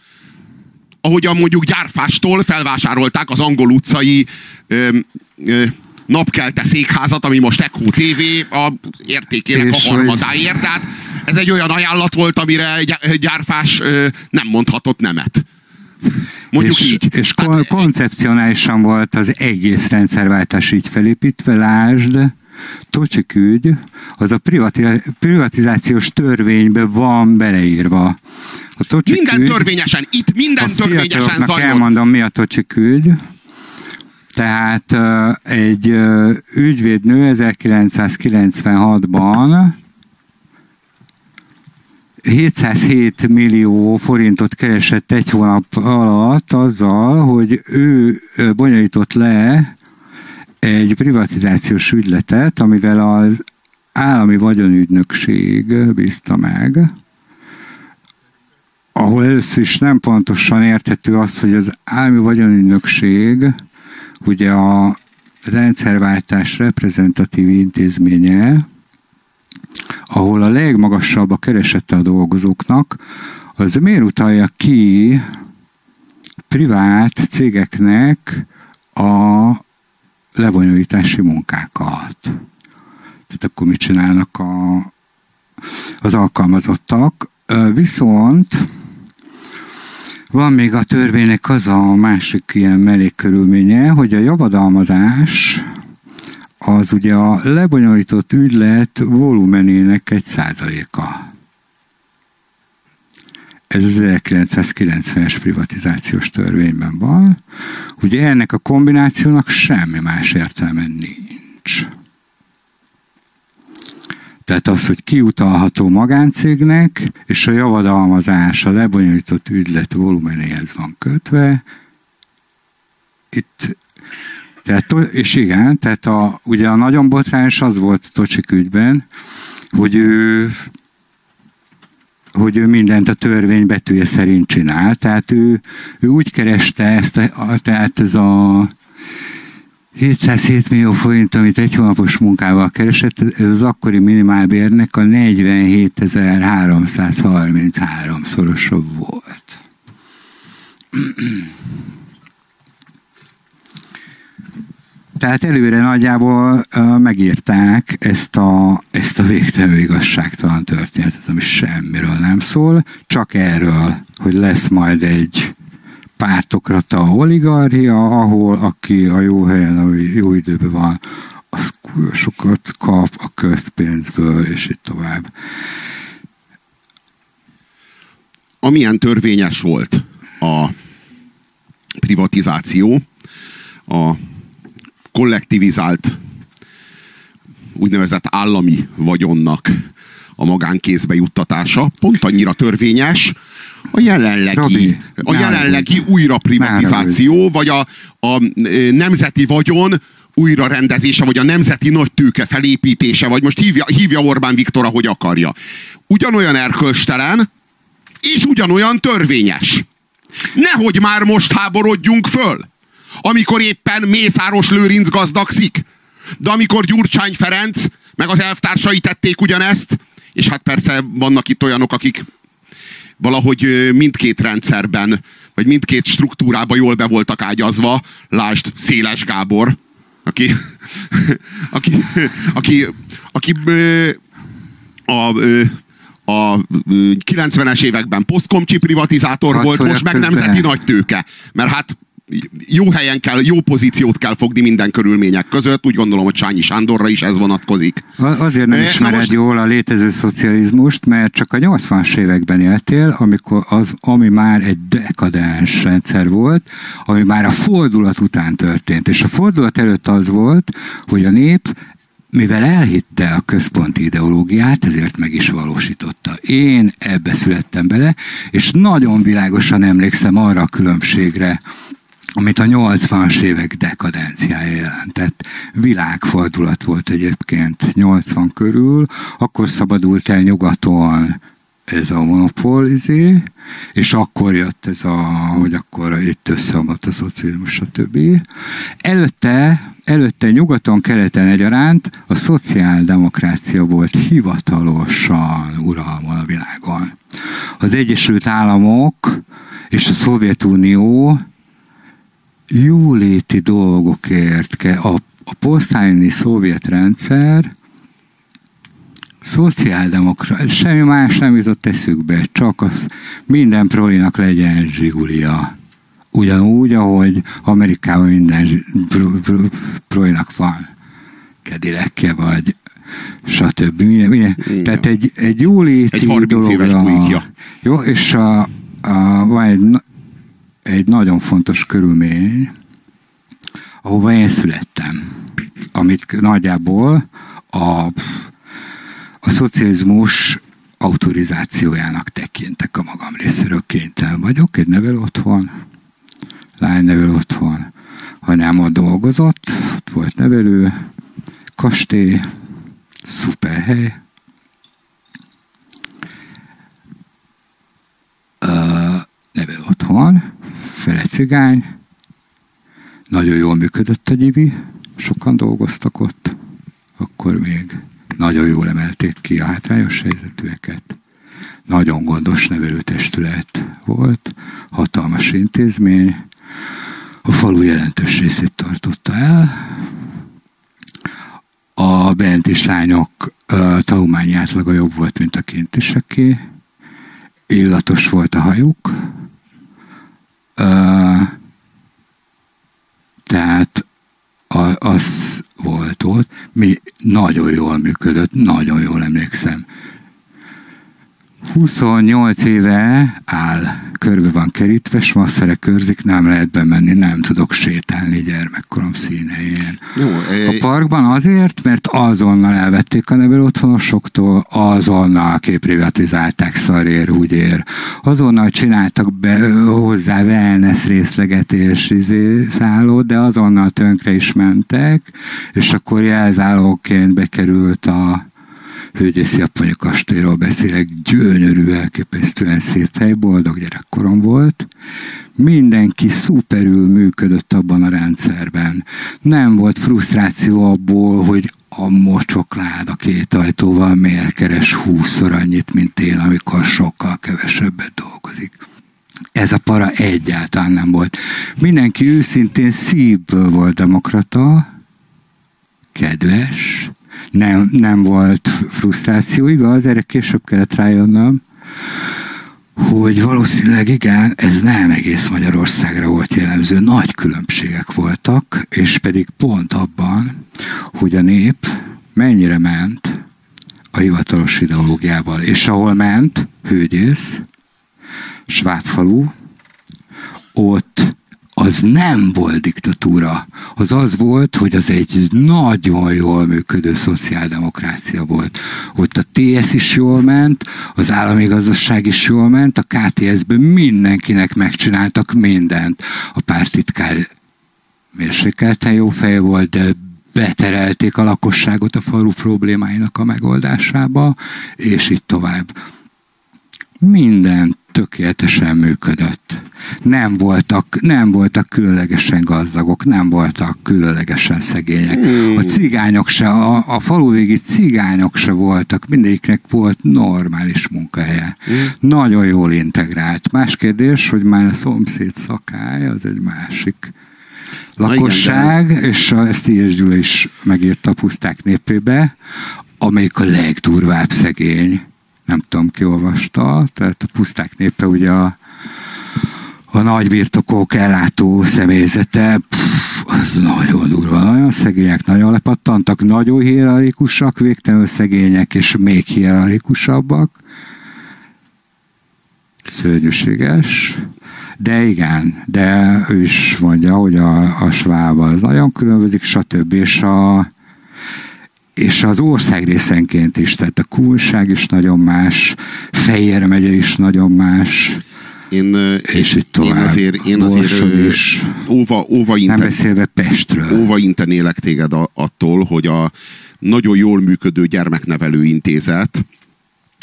Speaker 1: ahogyan mondjuk gyárfástól felvásárolták az angol utcai ö, ö, napkelte székházat, ami most Echo TV a értékének és a harmadáért. Tehát ez egy olyan ajánlat volt, amire gyárfás nem mondhatott nemet. Mondjuk
Speaker 2: és,
Speaker 1: így.
Speaker 2: És hát, koncepcionálisan volt az egész rendszerváltás így felépítve, lásd, Tocsik ügy, az a privatizációs törvénybe van beleírva.
Speaker 1: A Tocsik minden ügy, törvényesen, itt minden törvényesen zajlott.
Speaker 2: elmondom, mi a Tocsik ügy. Tehát egy ügyvédnő 1996-ban 707 millió forintot keresett egy hónap alatt azzal, hogy ő bonyolított le egy privatizációs ügyletet, amivel az állami vagyonügynökség bízta meg, ahol először is nem pontosan érthető az, hogy az állami vagyonügynökség ugye a rendszerváltás reprezentatív intézménye, ahol a legmagasabb a keresete a dolgozóknak, az miért utalja ki privát cégeknek a lebonyolítási munkákat. Tehát akkor mit csinálnak a, az alkalmazottak? Viszont Van még a törvénynek az a másik ilyen mellékkörülménye, hogy a javadalmazás az ugye a lebonyolított ügylet volumenének egy százaléka. Ez az 1990-es privatizációs törvényben van. Ugye ennek a kombinációnak semmi más értelme nincs. Tehát az, hogy kiutalható magáncégnek, és a javadalmazás a lebonyolított ügylet volumenéhez van kötve, itt tehát, és igen, tehát a, ugye a nagyon botrányos az volt a Tocsik ügyben, hogy ő hogy ő mindent a törvény betűje szerint csinál. Tehát ő, ő úgy kereste ezt, a, tehát ez a 707 millió forint, amit egy hónapos munkával keresett, ez az akkori minimálbérnek a 47.333 szorosabb volt. Tehát előre nagyjából uh, megírták ezt a, ezt a végtelenül igazságtalan történetet, ami semmiről nem szól, csak erről, hogy lesz majd egy pártokrata oligarchia, ahol aki a jó helyen, a jó időben van, az sokat kap a közpénzből, és így tovább.
Speaker 1: Amilyen törvényes volt a privatizáció, a kollektivizált úgynevezett állami vagyonnak a magánkézbe juttatása pont annyira törvényes, a jelenlegi, Robi, a jelenlegi újra privatizáció, vagy a, a nemzeti vagyon újra rendezése, vagy a nemzeti nagytőke felépítése, vagy most hívja, hívja Orbán Viktor, ahogy akarja. Ugyanolyan erkölcstelen, és ugyanolyan törvényes. Nehogy már most háborodjunk föl amikor éppen Mészáros Lőrinc gazdagszik. De amikor Gyurcsány Ferenc, meg az elvtársai tették ugyanezt, és hát persze vannak itt olyanok, akik valahogy mindkét rendszerben, vagy mindkét struktúrában jól be voltak ágyazva, lásd Széles Gábor, aki, aki, aki, aki a, a 90-es években posztkomcsi privatizátor volt, most meg nemzeti nagytőke. Mert hát jó helyen kell, jó pozíciót kell fogni minden körülmények között. Úgy gondolom, hogy Sányi Sándorra is ez vonatkozik.
Speaker 2: Azért nem ismered most... jól a létező szocializmust, mert csak a 80-as években éltél, amikor az, ami már egy dekadens rendszer volt, ami már a fordulat után történt. És a fordulat előtt az volt, hogy a nép mivel elhitte a központi ideológiát, ezért meg is valósította. Én ebbe születtem bele, és nagyon világosan emlékszem arra a különbségre, amit a 80-as évek dekadenciája jelentett. Világfordulat volt egyébként 80 körül, akkor szabadult el nyugaton ez a monopolizé, és akkor jött ez a, hogy akkor itt összeomlott a szocializmus, stb. Előtte, előtte nyugaton, keleten egyaránt a szociáldemokrácia volt hivatalosan uralma a világon. Az Egyesült Államok és a Szovjetunió jóléti dolgokért a, a posztálini szovjet rendszer szociáldemokrat, semmi más nem jutott eszükbe, csak az minden prolinak legyen zsigulia. Ugyanúgy, ahogy Amerikában minden prolinak van kedilekje, vagy stb. Minden, minden. Tehát egy, egy jóléti
Speaker 1: egy 30 dologra, éves
Speaker 2: Jó, és a, a, van egy egy nagyon fontos körülmény, ahova én születtem, amit nagyjából a, a szocializmus autorizációjának tekintek a magam részéről. Kénytelen vagyok, egy nevel otthon, lány nevel otthon, ott dolgozott, ott volt nevelő, kastély, szuper hely, uh, nevel otthon, fele cigány, nagyon jól működött a gyivi, sokan dolgoztak ott, akkor még nagyon jól emelték ki a hátrányos helyzetűeket. Nagyon gondos nevelőtestület volt, hatalmas intézmény, a falu jelentős részét tartotta el. A bent is lányok tanulmányi átlaga jobb volt, mint a kintieseké. Illatos volt a hajuk, Uh, tehát az volt ott, mi nagyon jól működött, nagyon jól emlékszem. 28 éve áll, körbe van kerítve, smasszere körzik, nem lehet bemenni, nem tudok sétálni gyermekkorom színhelyén. Jó, a parkban azért, mert azonnal elvették a nevelő otthonosoktól, azonnal képrivatizálták szarér, úgyér. Azonnal csináltak be hozzá wellness részleget és izé, szállót, de azonnal tönkre is mentek, és akkor jelzálóként bekerült a hölgyészi apunya kastélyról beszélek, gyönyörű, elképesztően szép hely, boldog gyerekkorom volt. Mindenki szuperül működött abban a rendszerben. Nem volt frusztráció abból, hogy a mocsokláda két ajtóval miért keres húszszor annyit, mint én, amikor sokkal kevesebbet dolgozik. Ez a para egyáltalán nem volt. Mindenki őszintén szívből volt demokrata, kedves, nem, nem volt frusztráció, igaz, erre később kellett rájönnöm, hogy valószínűleg igen, ez nem egész Magyarországra volt jellemző, nagy különbségek voltak, és pedig pont abban, hogy a nép mennyire ment a hivatalos ideológiával, és ahol ment, Hőgyész, Svábfalu, ott az nem volt diktatúra. Az az volt, hogy az egy nagyon jól működő szociáldemokrácia volt. Ott a TS is jól ment, az állami gazdaság is jól ment, a KTS-ben mindenkinek megcsináltak mindent. A pártitkár mérsékelten jó fej volt, de beterelték a lakosságot a falu problémáinak a megoldásába, és így tovább. Minden tökéletesen működött. Nem voltak, nem voltak különlegesen gazdagok, nem voltak különlegesen szegények. Hmm. A cigányok se, a, a faluvégi cigányok se voltak, mindegyiknek volt normális munkahelye. Hmm. Nagyon jól integrált. Más kérdés, hogy már a szomszéd szakály, az egy másik lakosság, igen, de... és a, ezt Ilyes Gyula is megírta a puszták népébe, amelyik a legdurvább szegény nem tudom, ki olvasta, tehát a puszták népe ugye a, a nagy birtokok ellátó személyzete, pff, az nagyon durva, nagyon szegények, nagyon lepattantak, nagyon hierarchikusak, végtelenül szegények, és még hierarchikusabbak. Szörnyűséges. De igen, de ő is mondja, hogy a, a sváb az nagyon különbözik, stb. És a, és az ország részenként is, tehát a kulság is nagyon más, Fejér megye is nagyon más.
Speaker 1: Én, és itt tovább. Én azért, én azért is. Óva, óva
Speaker 2: inten, nem beszélve Pestről.
Speaker 1: Óva intenélek téged attól, hogy a nagyon jól működő gyermeknevelő intézet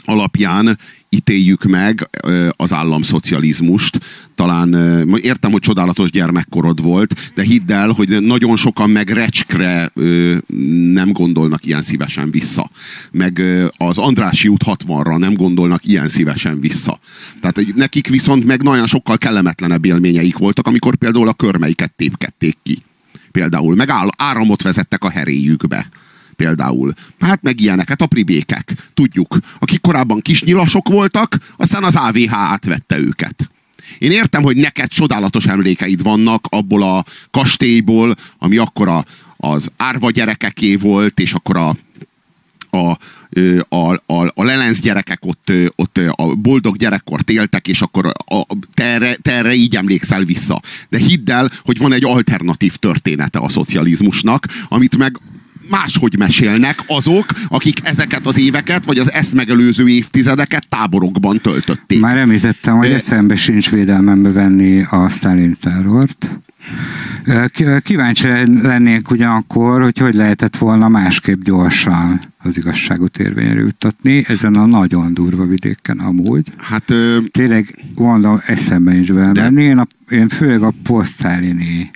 Speaker 1: alapján ítéljük meg az államszocializmust. Talán értem, hogy csodálatos gyermekkorod volt, de hidd el, hogy nagyon sokan meg recskre nem gondolnak ilyen szívesen vissza. Meg az Andrási út 60-ra nem gondolnak ilyen szívesen vissza. Tehát nekik viszont meg nagyon sokkal kellemetlenebb élményeik voltak, amikor például a körmeiket tépkedték ki. Például meg áramot vezettek a heréjükbe például. Hát meg ilyeneket, a pribékek. Tudjuk. Akik korábban kis nyilasok voltak, aztán az AVH átvette őket. Én értem, hogy neked csodálatos emlékeid vannak abból a kastélyból, ami akkor a, az árva gyerekeké volt, és akkor a, a, a, a, a lelenc gyerekek ott, ott a boldog gyerekkort éltek, és akkor a, te, erre, te erre így emlékszel vissza. De hidd el, hogy van egy alternatív története a szocializmusnak, amit meg máshogy mesélnek azok, akik ezeket az éveket, vagy az ezt megelőző évtizedeket táborokban töltötték.
Speaker 2: Már említettem, hogy eszembe sincs védelmembe venni a Stalin terrort. Kíváncsi lennék ugyanakkor, hogy hogy lehetett volna másképp gyorsan az igazságot érvényre juttatni, ezen a nagyon durva vidéken amúgy. Hát, ö... Tényleg mondom, eszembe is venni. Én, a, én főleg a posztálini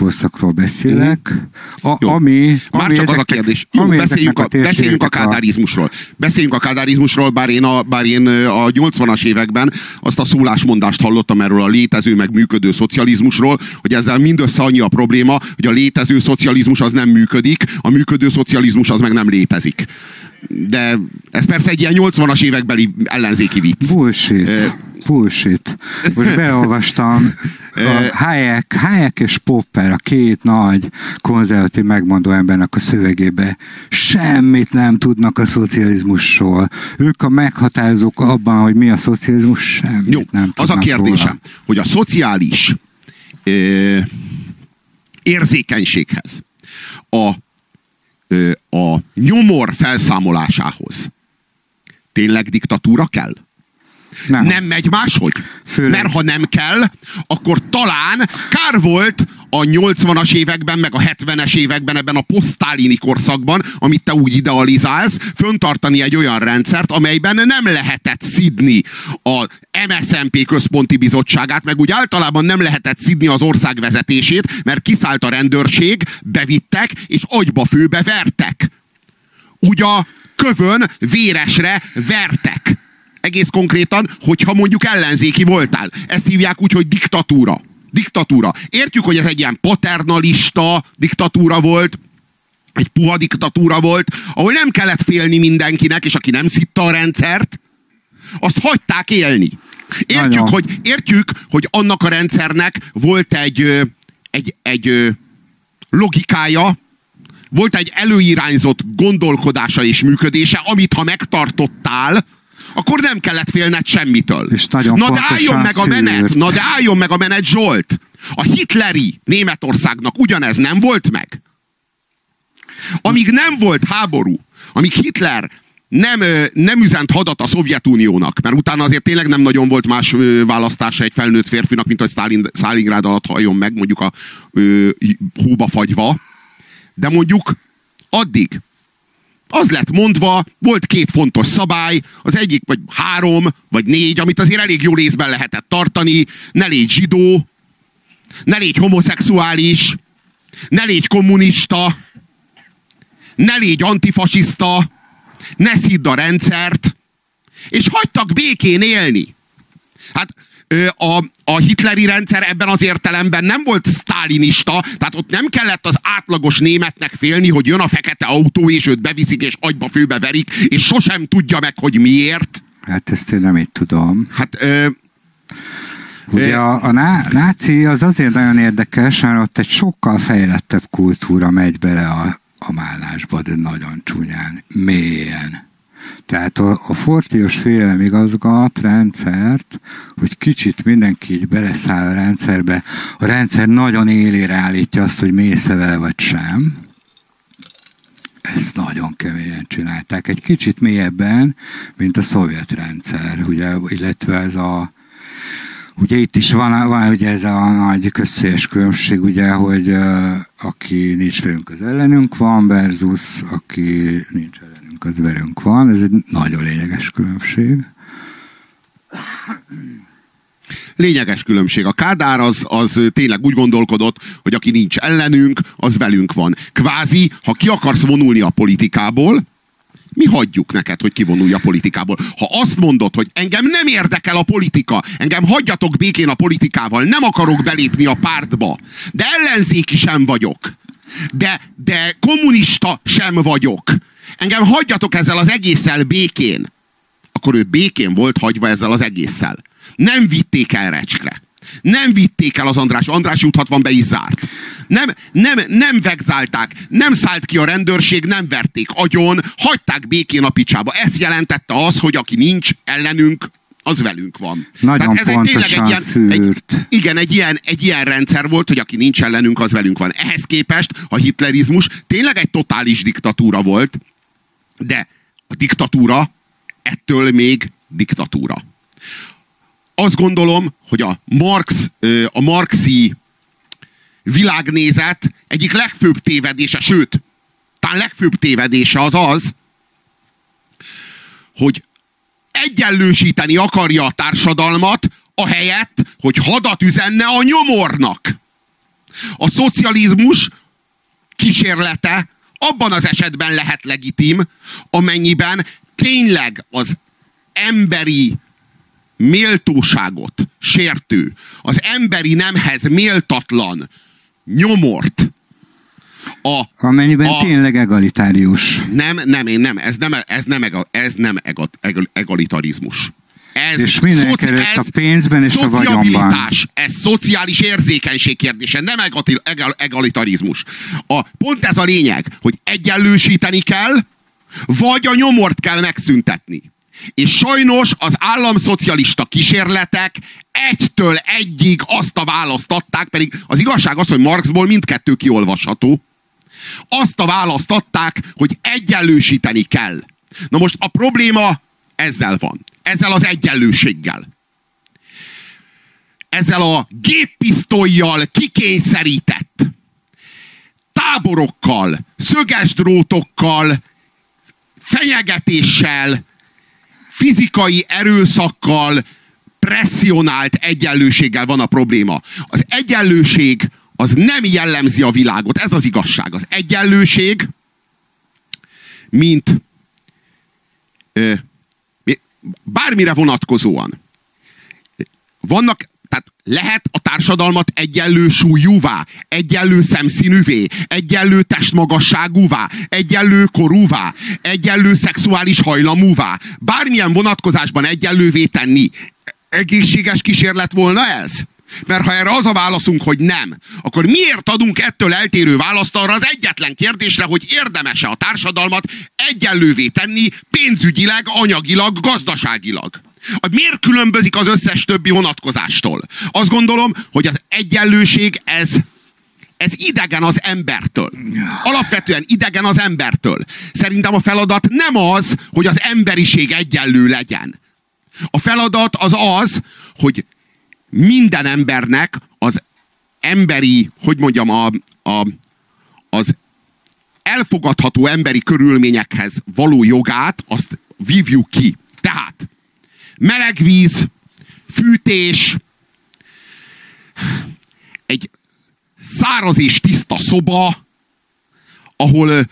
Speaker 2: korszakról beszélek, a, Jó. ami...
Speaker 1: Már
Speaker 2: ami
Speaker 1: csak ezeknek, az a kérdés. Jó, ami beszéljünk, a, a beszéljünk a kádárizmusról. Beszéljünk a kádárizmusról, bár én a, bár én a 80-as években azt a szólásmondást hallottam erről a létező, meg működő szocializmusról, hogy ezzel mindössze annyi a probléma, hogy a létező szocializmus az nem működik, a működő szocializmus az meg nem létezik de ez persze egy ilyen 80-as évekbeli ellenzéki vicc.
Speaker 2: Bullshit. Bullshit. Most beolvastam a Hayek, Hayek és Popper, a két nagy konzervatív megmondó embernek a szövegébe semmit nem tudnak a szocializmusról. Ők a meghatározók abban, hogy mi a szocializmus, semmit Jó, nem
Speaker 1: Az a kérdésem, róla. hogy a szociális ö, érzékenységhez, a, ö, a nyomor felszámolásához tényleg diktatúra kell? Nem. nem megy máshogy. Főleg. Mert ha nem kell, akkor talán kár volt a 80-as években, meg a 70-es években, ebben a posztálini korszakban, amit te úgy idealizálsz, föntartani egy olyan rendszert, amelyben nem lehetett szidni a MSZNP központi bizottságát, meg úgy általában nem lehetett szidni az ország vezetését, mert kiszállt a rendőrség, bevittek, és agyba főbe vertek. Úgy a kövön véresre vertek egész konkrétan, hogyha mondjuk ellenzéki voltál. Ezt hívják úgy, hogy diktatúra. Diktatúra. Értjük, hogy ez egy ilyen paternalista diktatúra volt, egy puha diktatúra volt, ahol nem kellett félni mindenkinek, és aki nem szitta a rendszert, azt hagyták élni. Értjük, hogy, értjük, hogy annak a rendszernek volt egy, egy, egy logikája, volt egy előirányzott gondolkodása és működése, amit ha megtartottál, akkor nem kellett félned semmitől.
Speaker 2: És nagyon
Speaker 1: Na de álljon meg a menet, na de álljon meg a menet Zsolt. A hitleri Németországnak ugyanez nem volt meg. Amíg nem volt háború, amíg Hitler nem, nem üzent hadat a Szovjetuniónak, mert utána azért tényleg nem nagyon volt más választása egy felnőtt férfinak, mint hogy Stalin, Stalingrád alatt halljon meg, mondjuk a ö, hóba fagyva. De mondjuk addig az lett mondva, volt két fontos szabály, az egyik vagy három, vagy négy, amit azért elég jó részben lehetett tartani. Ne légy zsidó, ne légy homoszexuális, ne légy kommunista, ne légy antifasiszta, ne szidd a rendszert, és hagytak békén élni. Hát a, a hitleri rendszer ebben az értelemben nem volt sztálinista, tehát ott nem kellett az átlagos németnek félni, hogy jön a fekete autó, és őt beviszik, és agyba főbe verik, és sosem tudja meg, hogy miért.
Speaker 2: Hát ezt én nem így tudom. Hát ö, Ugye a, a ná, náci az azért nagyon érdekes, mert ott egy sokkal fejlettebb kultúra megy bele a, a málásba, de nagyon csúnyán, mélyen. Tehát a, a fortiós félelem igazgat rendszert, hogy kicsit mindenki így beleszáll a rendszerbe, a rendszer nagyon élére állítja azt, hogy mész vele vagy sem. Ezt nagyon keményen csinálták. Egy kicsit mélyebben, mint a szovjet rendszer, ugye, illetve ez a Ugye itt is van, van ugye ez a nagy közszéles különbség, ugye, hogy aki nincs velünk az ellenünk van, versus aki nincs ellenünk az velünk van, ez egy nagyon lényeges különbség.
Speaker 1: Lényeges különbség. A Kádár az, az tényleg úgy gondolkodott, hogy aki nincs ellenünk, az velünk van. Kvázi, ha ki akarsz vonulni a politikából, mi hagyjuk neked, hogy kivonulj a politikából. Ha azt mondod, hogy engem nem érdekel a politika, engem hagyjatok békén a politikával, nem akarok belépni a pártba, de ellenzéki sem vagyok, de, de kommunista sem vagyok, engem hagyjatok ezzel az egésszel békén. Akkor ő békén volt hagyva ezzel az egésszel. Nem vitték el recskre. Nem vitték el az András. András úthat van be is zárt. Nem, nem, nem vegzálták, nem szállt ki a rendőrség, nem verték agyon, hagyták békén a picsába. Ez jelentette az, hogy aki nincs ellenünk, az velünk van.
Speaker 2: Nagyon Tehát ez pontosan egy, egy ilyen,
Speaker 1: egy, Igen, egy ilyen, egy ilyen rendszer volt, hogy aki nincs ellenünk, az velünk van. Ehhez képest a hitlerizmus tényleg egy totális diktatúra volt, de a diktatúra ettől még diktatúra. Azt gondolom, hogy a Marx, a marxi világnézet egyik legfőbb tévedése, sőt, talán legfőbb tévedése az az, hogy egyenlősíteni akarja a társadalmat, ahelyett, hogy hadat üzenne a nyomornak. A szocializmus kísérlete abban az esetben lehet legitim, amennyiben tényleg az emberi méltóságot sértő, az emberi nemhez méltatlan nyomort,
Speaker 2: a, Amennyiben a, tényleg egalitárius.
Speaker 1: Nem, nem, én nem, ez nem, ez nem, ez nem egalitarizmus. Ez
Speaker 2: és mindenek előtt a pénzben és a vagyonban.
Speaker 1: Ez szociális érzékenység kérdése, nem egati- egal- egalitarizmus. A, pont ez a lényeg, hogy egyenlősíteni kell, vagy a nyomort kell megszüntetni. És sajnos az államszocialista kísérletek egytől egyig azt a választ adták, pedig az igazság az, hogy Marxból mindkettő kiolvasható. Azt a választ adták, hogy egyenlősíteni kell. Na most a probléma ezzel van. Ezzel az egyenlőséggel. Ezzel a géppisztolyjal kikényszerített táborokkal, szöges drótokkal, fenyegetéssel, fizikai erőszakkal presszionált egyenlőséggel van a probléma. Az egyenlőség az nem jellemzi a világot. Ez az igazság. Az egyenlőség, mint ö, bármire vonatkozóan. Vannak, lehet a társadalmat egyenlő súlyúvá, egyenlő szemszínűvé, egyenlő testmagasságúvá, egyenlő korúvá, egyenlő szexuális hajlamúvá, bármilyen vonatkozásban egyenlővé tenni. Egészséges kísérlet volna ez? Mert ha erre az a válaszunk, hogy nem, akkor miért adunk ettől eltérő választ arra az egyetlen kérdésre, hogy érdemese a társadalmat egyenlővé tenni pénzügyileg, anyagilag, gazdaságilag? Miért különbözik az összes többi vonatkozástól? Azt gondolom, hogy az egyenlőség ez, ez idegen az embertől. Alapvetően idegen az embertől. Szerintem a feladat nem az, hogy az emberiség egyenlő legyen. A feladat az az, hogy minden embernek az emberi, hogy mondjam, a, a, az elfogadható emberi körülményekhez való jogát, azt vívjuk ki. Tehát meleg víz, fűtés, egy száraz és tiszta szoba, ahol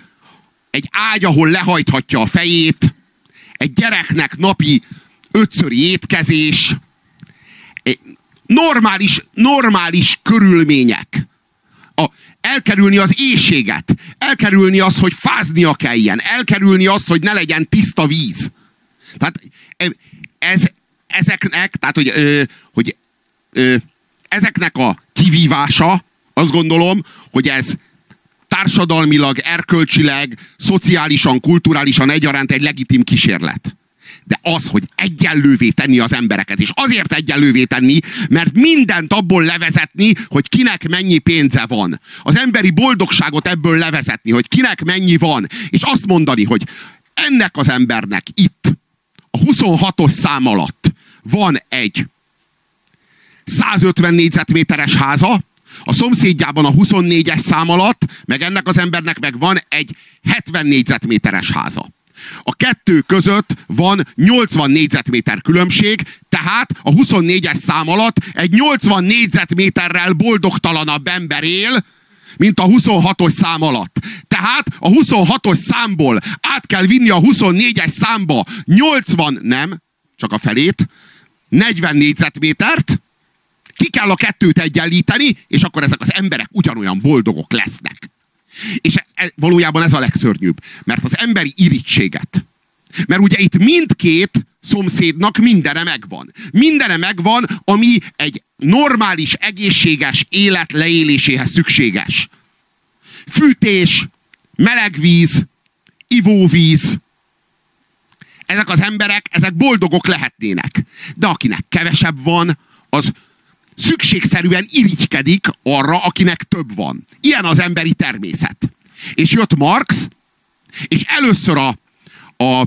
Speaker 1: egy ágy, ahol lehajthatja a fejét, egy gyereknek napi ötszöri étkezés, normális, normális körülmények. A, elkerülni az éjséget, elkerülni azt, hogy fáznia kelljen, elkerülni azt, hogy ne legyen tiszta víz. Tehát ez, ezeknek, tehát hogy, ö, hogy ö, ezeknek a kivívása, azt gondolom, hogy ez társadalmilag, erkölcsileg, szociálisan, kulturálisan egyaránt egy legitim kísérlet. De az, hogy egyenlővé tenni az embereket, és azért egyenlővé tenni, mert mindent abból levezetni, hogy kinek mennyi pénze van. Az emberi boldogságot ebből levezetni, hogy kinek mennyi van. És azt mondani, hogy ennek az embernek itt, a 26-os szám alatt van egy 150 négyzetméteres háza, a szomszédjában a 24-es szám alatt, meg ennek az embernek meg van egy 70 négyzetméteres háza. A kettő között van 80 négyzetméter különbség, tehát a 24-es szám alatt egy 80 négyzetméterrel boldogtalanabb ember él, mint a 26-os szám alatt. Tehát a 26-os számból át kell vinni a 24-es számba 80, nem, csak a felét, 40 négyzetmétert, ki kell a kettőt egyenlíteni, és akkor ezek az emberek ugyanolyan boldogok lesznek. És e, valójában ez a legszörnyűbb. Mert az emberi irítséget. Mert ugye itt mindkét szomszédnak mindene megvan. Mindene megvan, ami egy normális, egészséges élet leéléséhez szükséges. Fűtés, melegvíz, ivóvíz. Ezek az emberek, ezek boldogok lehetnének. De akinek kevesebb van, az szükségszerűen irigykedik arra, akinek több van. Ilyen az emberi természet. És jött Marx, és először a, a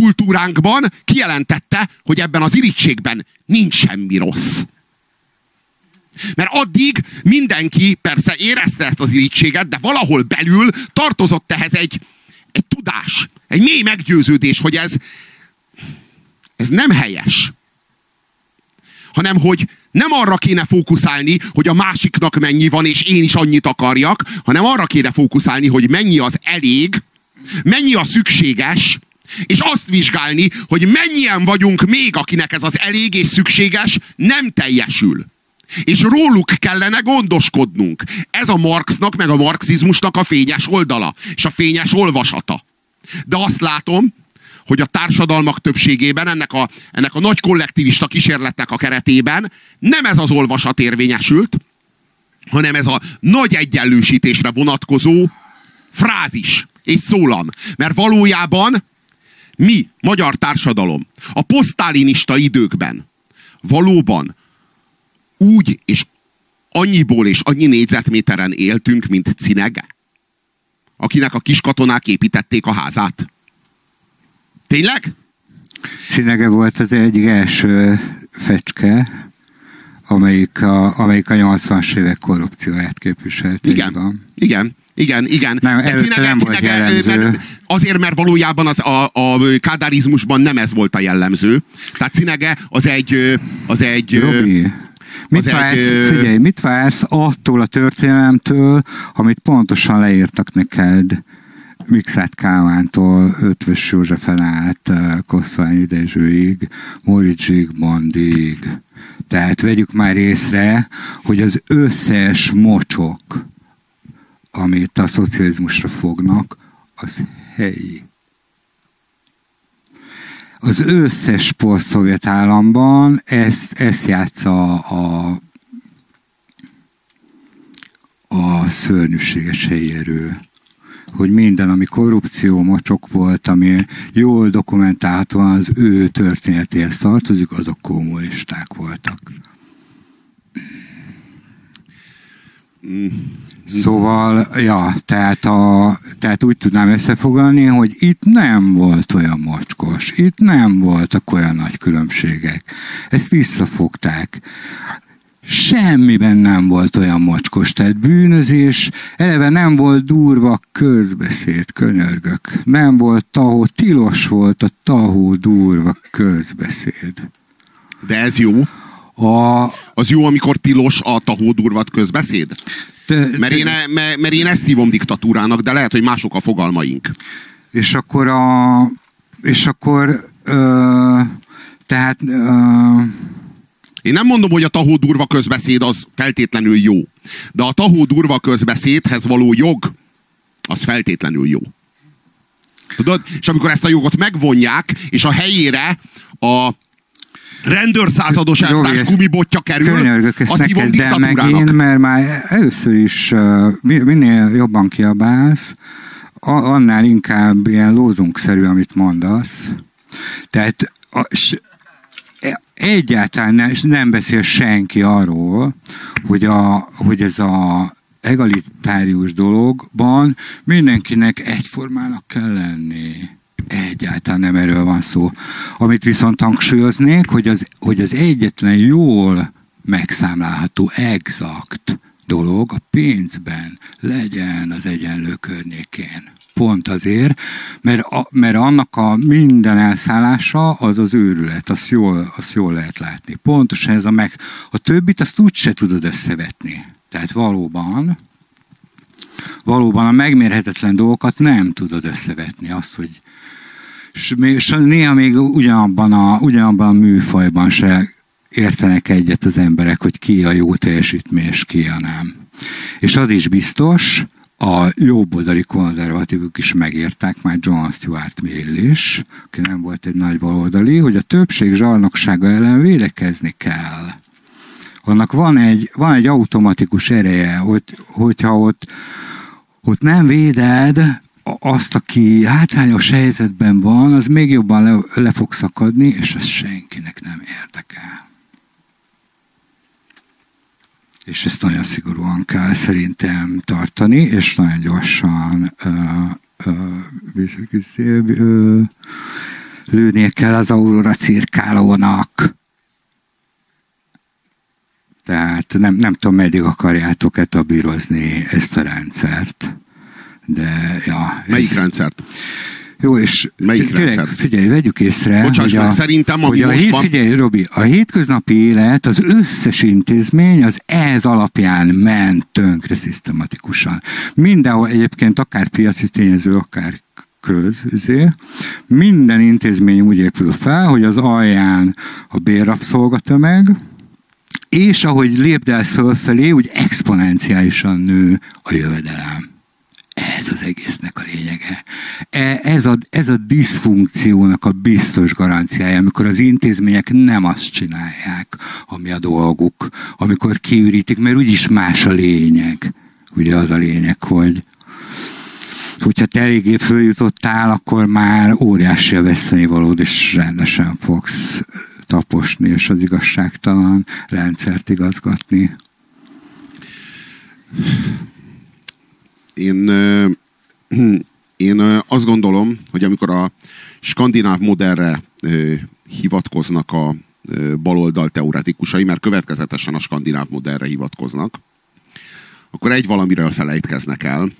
Speaker 1: kultúránkban kijelentette, hogy ebben az irítségben nincs semmi rossz. Mert addig mindenki persze érezte ezt az irítséget, de valahol belül tartozott ehhez egy, egy tudás, egy mély meggyőződés, hogy ez, ez nem helyes. Hanem, hogy nem arra kéne fókuszálni, hogy a másiknak mennyi van, és én is annyit akarjak, hanem arra kéne fókuszálni, hogy mennyi az elég, mennyi a szükséges, és azt vizsgálni, hogy mennyien vagyunk még, akinek ez az elég és szükséges nem teljesül. És róluk kellene gondoskodnunk. Ez a Marxnak, meg a marxizmusnak a fényes oldala, és a fényes olvasata. De azt látom, hogy a társadalmak többségében, ennek a, ennek a nagy kollektivista kísérletnek a keretében nem ez az olvasat érvényesült, hanem ez a nagy egyenlősítésre vonatkozó frázis és szólam. Mert valójában mi, magyar társadalom, a posztálinista időkben valóban úgy és annyiból és annyi négyzetméteren éltünk, mint Cinege, akinek a kis katonák építették a házát. Tényleg?
Speaker 2: Cinege volt az egyik első fecske, amelyik a, amelyik a 80-as évek korrupcióját képviselt.
Speaker 1: Igen, igen. Igen, igen.
Speaker 2: Nem.
Speaker 1: Mert azért, mert valójában az, a, a kádárizmusban nem ez volt a jellemző. Tehát Cinege az egy... Az egy
Speaker 2: Robi, mit, az vársz, egy, figyelj, mit vársz attól a történelemtől, amit pontosan leírtak neked Mixát Kávántól, Ötvös Józsefen át, Kosztvány Dezsőig, Moritz Zsigmondig. Tehát vegyük már észre, hogy az összes mocsok, amit a szocializmusra fognak, az helyi. Az összes poszt államban ezt, ezt játsza a, a szörnyűséges helyi hogy minden, ami korrupció, mocsok volt, ami jól dokumentálható az ő történetéhez tartozik, azok kommunisták voltak. Mm. Szóval, ja, tehát, a, tehát úgy tudnám összefoglalni, hogy itt nem volt olyan mocskos, itt nem voltak olyan nagy különbségek. Ezt visszafogták semmiben nem volt olyan mocskos, tehát bűnözés, eleve nem volt durva közbeszéd, könyörgök. Nem volt tahó, tilos volt a tahó durva közbeszéd.
Speaker 1: De ez jó? A... Az jó, amikor tilos a tahó durvat közbeszéd? Mert, én, e- mert én ezt hívom diktatúrának, de lehet, hogy mások a fogalmaink.
Speaker 2: És akkor a... És akkor... Ö, tehát... Ö,
Speaker 1: én nem mondom, hogy a tahó durva közbeszéd az feltétlenül jó. De a tahó durva közbeszédhez való jog, az feltétlenül jó. Tudod? És amikor ezt a jogot megvonják, és a helyére a rendőrszázados elvtárs gumibotja kerül,
Speaker 2: azt hívom diktatúrának. mert már először is uh, minél jobban kiabálsz, annál inkább ilyen lózunkszerű, amit mondasz. Tehát a, egyáltalán nem, nem beszél senki arról, hogy, a, hogy ez a egalitárius dologban mindenkinek egyformának kell lenni. Egyáltalán nem erről van szó. Amit viszont hangsúlyoznék, hogy az, hogy az egyetlen jól megszámlálható, exakt dolog a pénzben legyen az egyenlő környékén pont azért, mert, a, mert annak a minden elszállása az az őrület, azt jól, azt jól lehet látni. Pontosan ez a meg... A többit azt úgy se tudod összevetni. Tehát valóban, valóban a megmérhetetlen dolgokat nem tudod összevetni. Azt, hogy és néha még ugyanabban a, ugyanabban a műfajban se értenek egyet az emberek, hogy ki a jó teljesítmény, és ki a nem. És az is biztos, a jobboldali konzervatívok is megérták, már John Stuart Mill is, aki nem volt egy nagy baloldali, hogy a többség zsarnoksága ellen védekezni kell. Annak van egy, van egy automatikus ereje, hogy, hogyha ott, ott nem véded azt, aki hátrányos helyzetben van, az még jobban le, le fog szakadni, és ez senkinek nem érdekel és ezt nagyon szigorúan kell szerintem tartani, és nagyon gyorsan ö, ö, ö, lőnie kell az aurora cirkálónak. Tehát nem, nem tudom, meddig akarjátok etabírozni ezt a rendszert. De, ja,
Speaker 1: Melyik ez, rendszert?
Speaker 2: Jó, és Melyik tényleg, figyelj, vegyük észre,
Speaker 1: Bocsáss, hogy, a, szerintem,
Speaker 2: hogy a, hét, van... figyelj, Robi, a hétköznapi élet, az összes intézmény az ez alapján ment tönkre szisztematikusan. Mindenhol egyébként akár piaci tényező, akár köz, minden intézmény úgy épül fel, hogy az alján a bérrabszolgatömeg, és ahogy lépdelsz fölfelé, úgy exponenciálisan nő a jövedelem. Ez az egésznek a lényege. e, ez a, ez a diszfunkciónak a biztos garanciája, amikor az intézmények nem azt csinálják, ami a dolguk, amikor kiürítik, mert úgyis más a lényeg. Ugye az a lényeg, hogy hogyha te eléggé följutottál, akkor már óriási a veszteni valód, és rendesen fogsz taposni, és az igazságtalan rendszert igazgatni.
Speaker 1: Én, én azt gondolom, hogy amikor a skandináv modellre hivatkoznak a baloldal teoretikusai, mert következetesen a skandináv modellre hivatkoznak, akkor egy valamiről felejtkeznek el,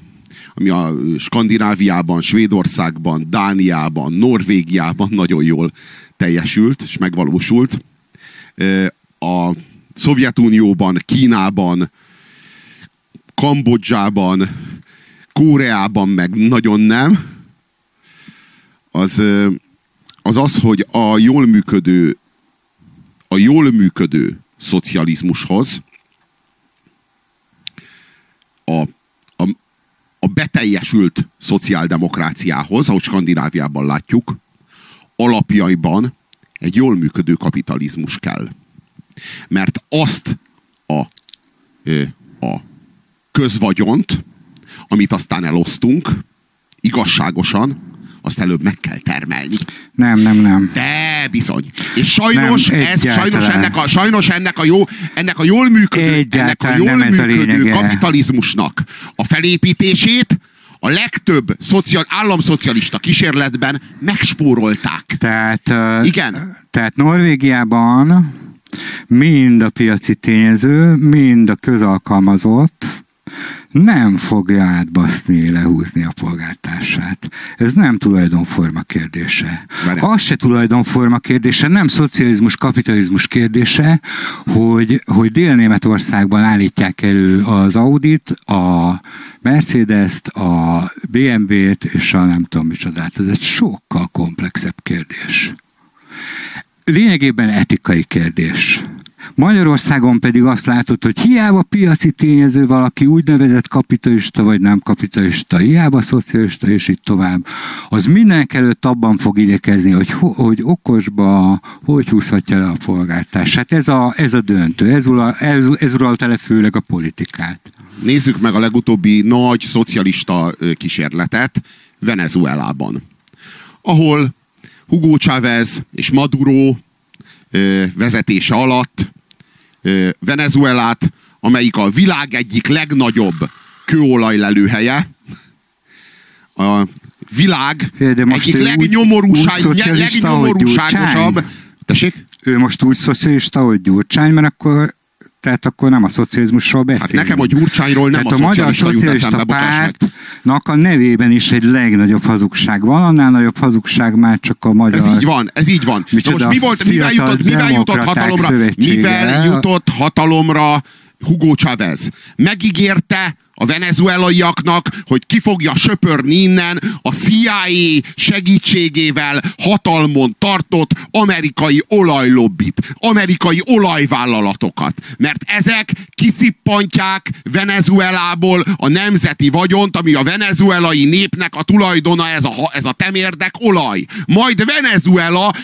Speaker 1: ami a Skandináviában, Svédországban, Dániában, Norvégiában nagyon jól teljesült és megvalósult. A Szovjetunióban, Kínában, Kambodzsában, Koreában meg nagyon nem. Az, az az, hogy a jól működő a jól működő szocializmushoz a a beteljesült szociáldemokráciához, ahogy Skandináviában látjuk, alapjaiban egy jól működő kapitalizmus kell. Mert azt a, a közvagyont, amit aztán elosztunk, igazságosan, azt előbb meg kell termelni.
Speaker 2: Nem, nem, nem.
Speaker 1: De bizony. És sajnos, nem, ez, sajnos, ennek a, sajnos ennek a, jó, ennek a jól működő, ennek a jól működő a kapitalizmusnak a felépítését a legtöbb szociál, államszocialista kísérletben megspórolták.
Speaker 2: Tehát, Igen? Tehát Norvégiában mind a piaci tényező, mind a közalkalmazott nem fogja átbaszni, lehúzni a polgártársát. Ez nem tulajdonforma kérdése. Várjál. Az se tulajdonforma kérdése, nem szocializmus, kapitalizmus kérdése, hogy, hogy Dél-Németországban állítják elő az Audit, a Mercedes-t, a BMW-t és a nem tudom micsodát. Ez egy sokkal komplexebb kérdés. Lényegében etikai kérdés. Magyarországon pedig azt látod, hogy hiába piaci tényező valaki úgynevezett kapitalista vagy nem kapitalista, hiába szocialista és így tovább, az mindenek előtt abban fog igyekezni, hogy, hogy okosba hogy húzhatja le a polgártársát. Ez a, ez a döntő, ez, ura, ez, ez uralta le főleg a politikát.
Speaker 1: Nézzük meg a legutóbbi nagy szocialista kísérletet Venezuelában, ahol Hugo Chávez és Maduro vezetése alatt Venezuelát, amelyik a világ egyik legnagyobb kőolajlelőhelye, a világ de most egyik legnyomorúság, úgy, úgy legnyomorúságosabb.
Speaker 2: Tessék? Ő most úgy szocialista, hogy Gyurcsány, mert akkor tehát akkor nem a szocializmusról beszélünk.
Speaker 1: Hát nekem a Gyurcsányról nem
Speaker 2: Tehát a, a magyar szocialista pártnak a nevében is egy legnagyobb hazugság van, annál nagyobb hazugság már csak a magyar...
Speaker 1: Ez így van, ez így van. most mi volt, mivel jutott, mivel jutott hatalomra? Mivel jutott hatalomra Hugo Chavez? Megígérte a venezuelaiaknak, hogy ki fogja söpörni innen a CIA segítségével hatalmon tartott amerikai olajlobbit, amerikai olajvállalatokat. Mert ezek kiszippantják Venezuelából a nemzeti vagyont, ami a venezuelai népnek a tulajdona, ez a, ez a temérdek olaj. Majd Venezuela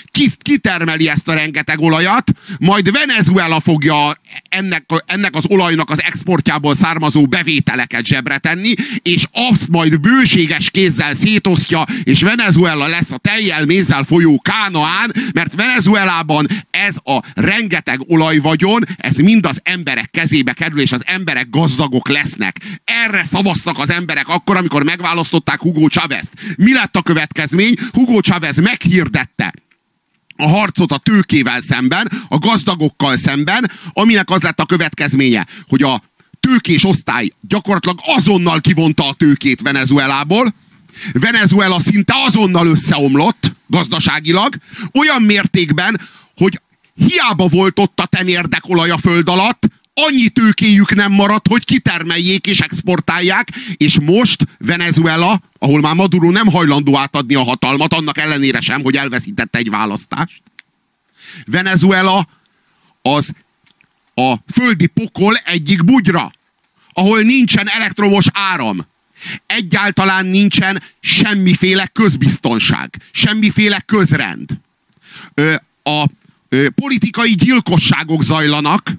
Speaker 1: kitermeli ezt a rengeteg olajat, majd Venezuela fogja ennek, ennek az olajnak az exportjából származó bevételeket zsebre tenni, és azt majd bőséges kézzel szétosztja, és Venezuela lesz a tejjel mézzel folyó Kánaán, mert Venezuelában ez a rengeteg olajvagyon, ez mind az emberek kezébe kerül, és az emberek gazdagok lesznek. Erre szavaztak az emberek akkor, amikor megválasztották Hugo Chavez-t. Mi lett a következmény? Hugo Chavez meghirdette, a harcot a tőkével szemben, a gazdagokkal szemben, aminek az lett a következménye, hogy a tőkés osztály gyakorlatilag azonnal kivonta a tőkét Venezuelából, Venezuela szinte azonnal összeomlott gazdaságilag, olyan mértékben, hogy hiába volt ott a temérdek a föld alatt, annyi tőkéjük nem maradt, hogy kitermeljék és exportálják, és most Venezuela, ahol már Maduro nem hajlandó átadni a hatalmat, annak ellenére sem, hogy elveszítette egy választást. Venezuela az a földi pokol egyik bugyra, ahol nincsen elektromos áram. Egyáltalán nincsen semmiféle közbiztonság, semmiféle közrend. A politikai gyilkosságok zajlanak,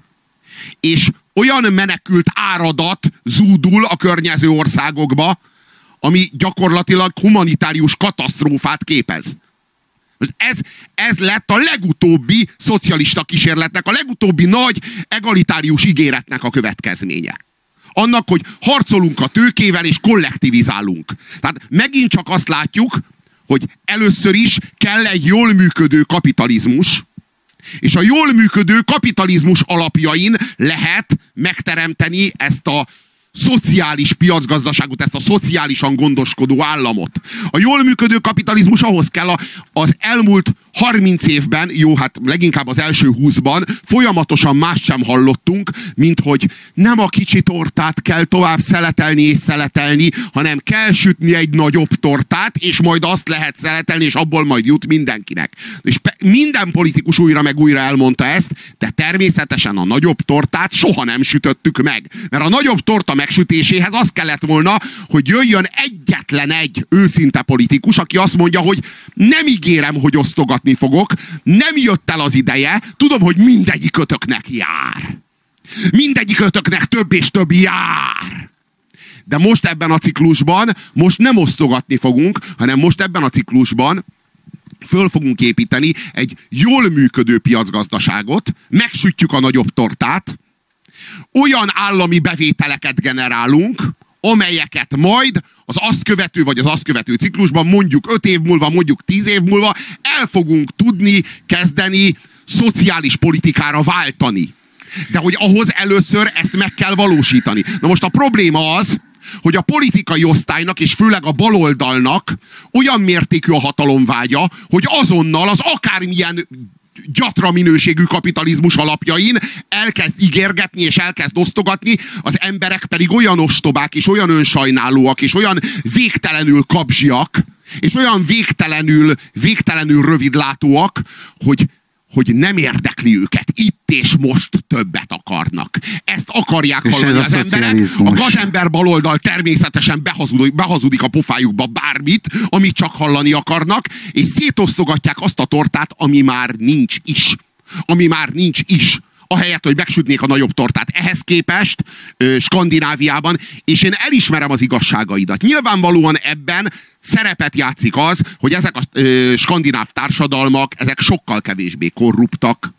Speaker 1: és olyan menekült áradat zúdul a környező országokba, ami gyakorlatilag humanitárius katasztrófát képez. Ez, ez lett a legutóbbi szocialista kísérletnek, a legutóbbi nagy egalitárius ígéretnek a következménye. Annak, hogy harcolunk a tőkével és kollektivizálunk. Tehát megint csak azt látjuk, hogy először is kell egy jól működő kapitalizmus, és a jól működő kapitalizmus alapjain lehet megteremteni ezt a szociális piacgazdaságot, ezt a szociálisan gondoskodó államot. A jól működő kapitalizmus ahhoz kell a, az elmúlt 30 évben, jó, hát leginkább az első 20-ban folyamatosan más sem hallottunk, mint hogy nem a kicsi tortát kell tovább szeletelni és szeletelni, hanem kell sütni egy nagyobb tortát, és majd azt lehet szeletelni, és abból majd jut mindenkinek. És minden politikus újra meg újra elmondta ezt, de természetesen a nagyobb tortát soha nem sütöttük meg. Mert a nagyobb torta megsütéséhez az kellett volna, hogy jöjjön egyetlen egy őszinte politikus, aki azt mondja, hogy nem ígérem, hogy osztogat hallgatni fogok. Nem jött el az ideje, tudom, hogy mindegyik ötöknek jár. Mindegyik ötöknek több és több jár. De most ebben a ciklusban, most nem osztogatni fogunk, hanem most ebben a ciklusban föl fogunk építeni egy jól működő piacgazdaságot, megsütjük a nagyobb tortát, olyan állami bevételeket generálunk, amelyeket majd az azt követő vagy az azt követő ciklusban mondjuk 5 év múlva, mondjuk 10 év múlva el fogunk tudni kezdeni szociális politikára váltani. De hogy ahhoz először ezt meg kell valósítani. Na most a probléma az, hogy a politikai osztálynak, és főleg a baloldalnak olyan mértékű a hatalomvágya, hogy azonnal az akármilyen gyatra minőségű kapitalizmus alapjain elkezd ígérgetni és elkezd osztogatni, az emberek pedig olyan ostobák és olyan önsajnálóak és olyan végtelenül kapzsiak, és olyan végtelenül, végtelenül rövidlátóak, hogy hogy nem érdekli őket. Itt és most többet akarnak. Ezt akarják és hallani az emberek. A gazember baloldal természetesen behazudik, behazudik a pofájukba bármit, amit csak hallani akarnak, és szétosztogatják azt a tortát, ami már nincs is. Ami már nincs is ahelyett, hogy megsütnék a nagyobb tortát. Ehhez képest Skandináviában, és én elismerem az igazságaidat. Nyilvánvalóan ebben szerepet játszik az, hogy ezek a ö, skandináv társadalmak, ezek sokkal kevésbé korruptak,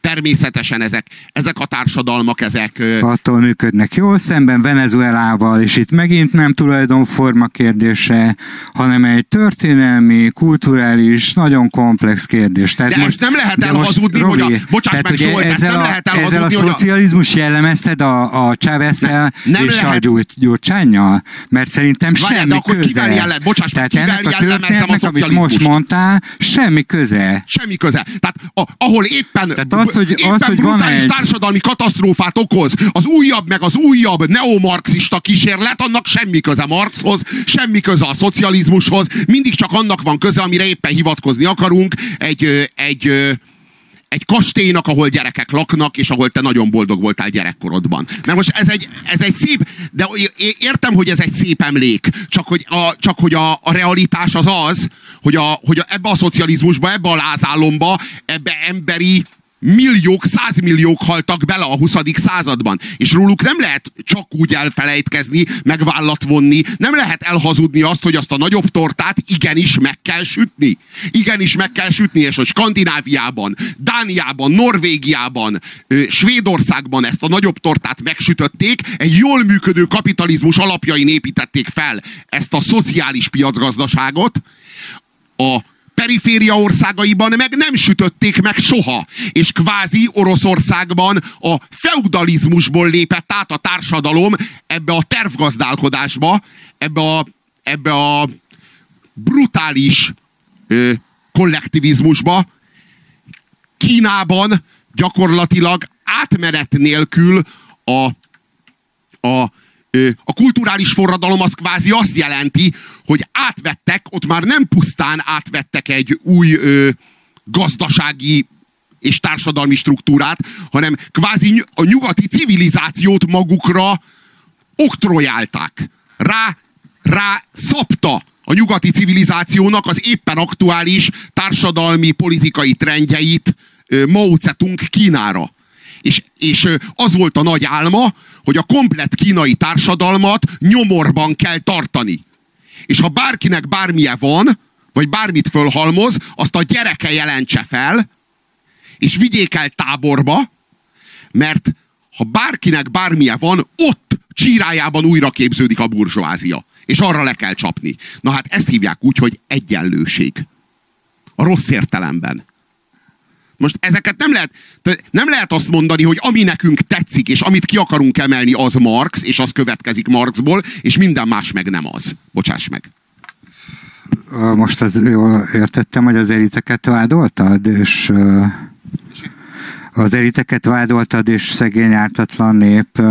Speaker 1: természetesen ezek, ezek a társadalmak, ezek...
Speaker 2: Attól működnek jól szemben Venezuelával, és itt megint nem tulajdonforma kérdése, hanem egy történelmi, kulturális, nagyon komplex kérdés.
Speaker 1: Tehát de most, ezt nem lehet elhazudni, hogy a... Bocsáss tehát, meg, Zsolt, ezt nem a, lehet elhazudni,
Speaker 2: Ezzel a szocializmus a... jellemezted a, a Chávez-el és lehet. a Gyurcsányjal? Mert szerintem Várjál, semmi de akkor köze. Kivel jelen, bocsáss tehát kivel ennek a történetnek, amit most mondtál, semmi köze.
Speaker 1: Semmi köze. Tehát a, ahol éppen
Speaker 2: tehát az, hogy,
Speaker 1: éppen
Speaker 2: az, hogy van
Speaker 1: egy... társadalmi katasztrófát okoz. Az újabb meg az újabb neomarxista kísérlet, annak semmi köze Marxhoz, semmi köze a szocializmushoz, mindig csak annak van köze, amire éppen hivatkozni akarunk, egy, egy, egy kastélynak, ahol gyerekek laknak, és ahol te nagyon boldog voltál gyerekkorodban. Mert most ez egy, ez egy szép, de értem, hogy ez egy szép emlék, csak hogy a, csak hogy a, a realitás az az, hogy, a, hogy a, ebbe a szocializmusba, ebbe a lázálomba, ebbe emberi milliók, százmilliók haltak bele a 20. században. És róluk nem lehet csak úgy elfelejtkezni, meg vállat vonni. Nem lehet elhazudni azt, hogy azt a nagyobb tortát igenis meg kell sütni. Igenis meg kell sütni, és hogy Skandináviában, Dániában, Norvégiában, Svédországban ezt a nagyobb tortát megsütötték, egy jól működő kapitalizmus alapjain építették fel ezt a szociális piacgazdaságot, a periféria országaiban meg nem sütötték meg soha. És kvázi Oroszországban a feudalizmusból lépett át a társadalom ebbe a tervgazdálkodásba, ebbe a, ebbe a brutális ö, kollektivizmusba. Kínában gyakorlatilag átmenet nélkül a, a a kulturális forradalom az kvázi azt jelenti, hogy átvettek, ott már nem pusztán átvettek egy új ö, gazdasági és társadalmi struktúrát, hanem kvázi a nyugati civilizációt magukra oktrojálták. rá, rá szapta a nyugati civilizációnak az éppen aktuális társadalmi, politikai trendjeit Mao Zedong Kínára. És, és az volt a nagy álma, hogy a komplet kínai társadalmat nyomorban kell tartani. És ha bárkinek bármilyen van, vagy bármit fölhalmoz, azt a gyereke jelentse fel, és vigyék el táborba, mert ha bárkinek bármilyen van, ott csírájában újra képződik a burzsóázia. És arra le kell csapni. Na hát ezt hívják úgy, hogy egyenlőség. A rossz értelemben. Most ezeket nem lehet, nem lehet azt mondani, hogy ami nekünk tetszik, és amit ki akarunk emelni, az Marx, és az következik Marxból, és minden más meg nem az. Bocsáss meg.
Speaker 2: Most az, jól értettem, hogy az eliteket vádoltad, és az eliteket vádoltad, és szegény ártatlan nép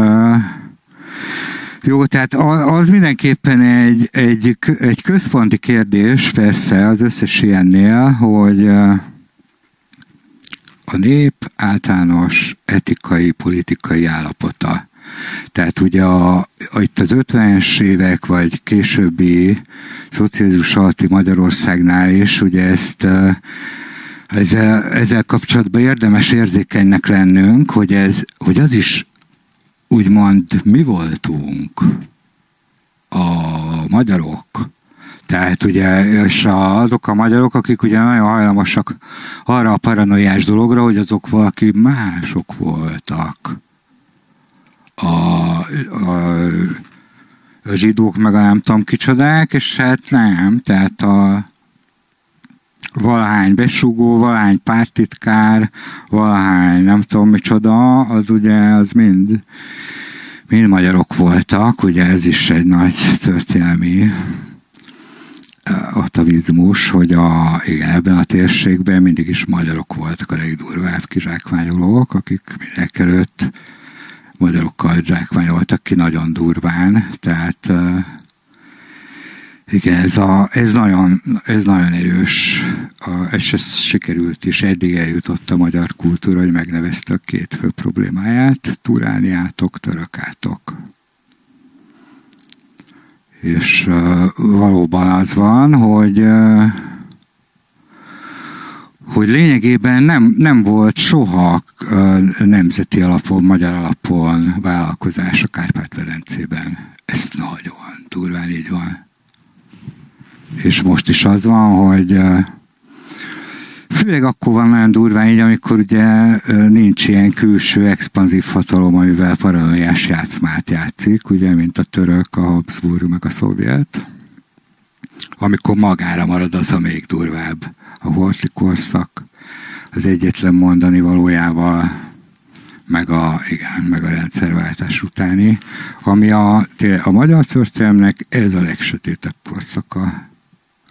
Speaker 2: jó, tehát az mindenképpen egy, egy, egy központi kérdés, persze, az összes ilyennél, hogy a nép általános etikai, politikai állapota. Tehát ugye a, itt az 50-es évek, vagy későbbi szocializmus alatti Magyarországnál is, ugye ezt ezzel, ezzel kapcsolatban érdemes érzékenynek lennünk, hogy, ez, hogy az is úgymond mi voltunk a magyarok. Tehát ugye, és azok a magyarok, akik ugye nagyon hajlamosak arra a paranoiás dologra, hogy azok valaki mások voltak. A, a, a zsidók meg a nem tudom kicsodák, és hát nem, tehát a valahány besugó, valahány pártitkár, valahány nem tudom micsoda, az ugye az mind, mind magyarok voltak, ugye ez is egy nagy történelmi atavizmus, hogy a, igen, ebben a térségben mindig is magyarok voltak a legdurvább kizsákmányolók, akik mindenek előtt magyarokkal zsákmányoltak ki nagyon durván, tehát igen, ez, a, ez, nagyon, ez nagyon erős, a, ez sikerült is. Eddig eljutott a magyar kultúra, hogy megnevezte a két fő problémáját, turániátok, törökátok. És valóban az van, hogy hogy lényegében nem, nem volt soha nemzeti alapon, magyar alapon vállalkozás a Kárpát-Velencében. Ez nagyon durván így van és most is az van, hogy főleg akkor van nagyon durván így, amikor ugye nincs ilyen külső expanzív hatalom, amivel paranoiás játszmát játszik, ugye, mint a török, a Habsburg, meg a szovjet. Amikor magára marad az a még durvább. A hortli korszak az egyetlen mondani valójával meg a, igen, meg a rendszerváltás utáni, ami a, a magyar történelmnek ez a legsötétebb korszaka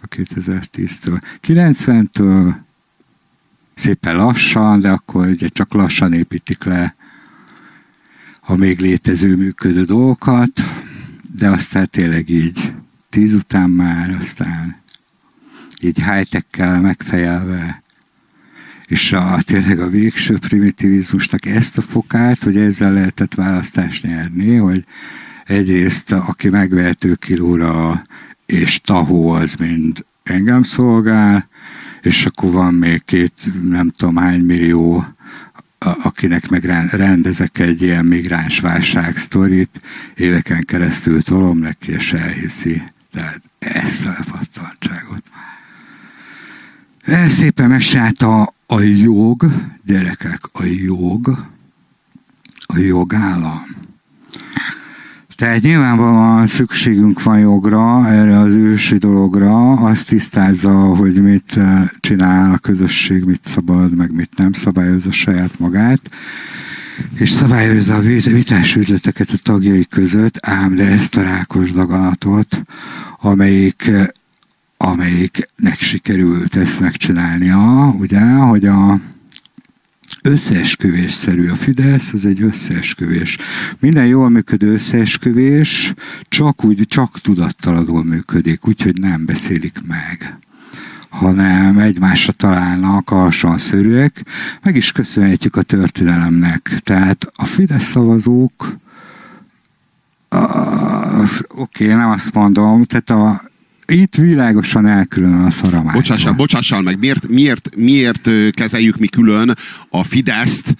Speaker 2: a 2010-től. 90-től szépen lassan, de akkor ugye csak lassan építik le a még létező működő dolgokat, de aztán tényleg így tíz után már, aztán így high-tech-kel megfejelve, és a, tényleg a végső primitivizmusnak ezt a fokát, hogy ezzel lehetett választást nyerni, hogy egyrészt aki megvehető kilóra és tahó az mind engem szolgál, és akkor van még két nem tudom hány millió, akinek meg rendezek egy ilyen migráns válság sztorit, éveken keresztül tolom neki, és elhiszi. Tehát ezt a lepattantságot. Ez szépen megsát a, a jog, gyerekek, a jog, a jogállam. Tehát nyilvánvalóan szükségünk van jogra, erre az ősi dologra, azt tisztázza, hogy mit eh, csinál a közösség, mit szabad, meg mit nem. Szabályozza saját magát, és szabályozza a vitás ügyleteket a tagjai között, ám de ezt a rákos daganatot, amelyik eh, amelyiknek sikerült ezt megcsinálnia, ugye, hogy a összeesküvésszerű. A Fidesz az egy összeesküvés. Minden jól működő összeesküvés csak úgy, csak tudattalanul működik, úgyhogy nem beszélik meg hanem egymásra találnak alsószörűek, meg is köszönhetjük a történelemnek. Tehát a Fidesz szavazók Oké, okay, nem azt mondom, tehát a, itt világosan elkülön a szaramány.
Speaker 1: Bocsással, bocsással meg, miért, miért, miért kezeljük mi külön a Fideszt,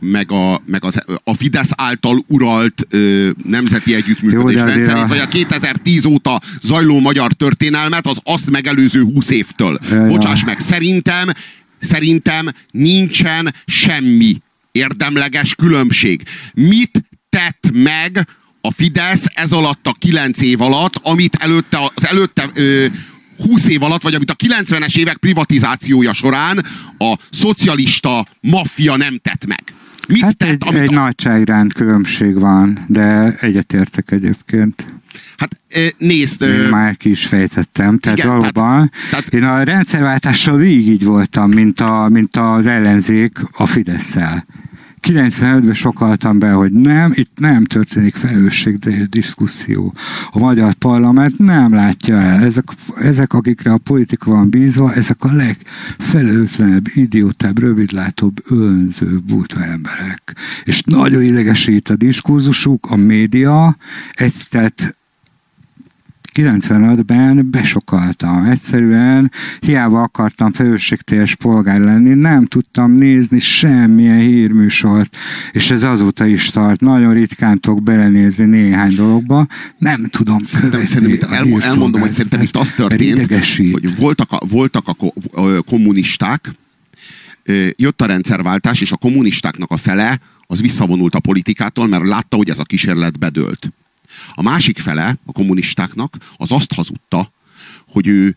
Speaker 1: meg a, meg az, a Fidesz által uralt ö, nemzeti együttműködés Jó, rendszerét, a... vagy a 2010 óta zajló magyar történelmet az azt megelőző 20 évtől. Ja, Bocsáss meg, szerintem, szerintem nincsen semmi érdemleges különbség. Mit tett meg a Fidesz ez alatt a kilenc év alatt, amit előtte, az előtte ö, 20 év alatt, vagy amit a 90-es évek privatizációja során a szocialista maffia nem tett meg.
Speaker 2: Mit hát tett, egy, egy a... nagyságrend különbség van, de egyetértek egyébként.
Speaker 1: Hát nézd...
Speaker 2: Én már ki is fejtettem, tehát igen, valóban tehát, tehát, én a rendszerváltással végig így voltam, mint, a, mint az ellenzék a Fidesz-szel. 95-ben sokaltam be, hogy nem, itt nem történik felelősségteljes diszkuszió. A magyar parlament nem látja el. Ezek, ezek, akikre a politika van bízva, ezek a legfelelőtlenebb, idiótább, rövidlátóbb, önző, buta emberek. És nagyon idegesít a diskurzusuk, a média, egy, tehát 95-ben besokaltam. Egyszerűen hiába akartam felelősségteljes polgár lenni, nem tudtam nézni semmilyen hírműsort, és ez azóta is tart. Nagyon ritkán tudok belenézni néhány dologba, nem tudom követni.
Speaker 1: El, elmondom, hogy szerintem itt az történt, hogy voltak a, voltak a kommunisták, jött a rendszerváltás, és a kommunistáknak a fele az visszavonult a politikától, mert látta, hogy ez a kísérlet bedőlt. A másik fele a kommunistáknak az azt hazudta, hogy ő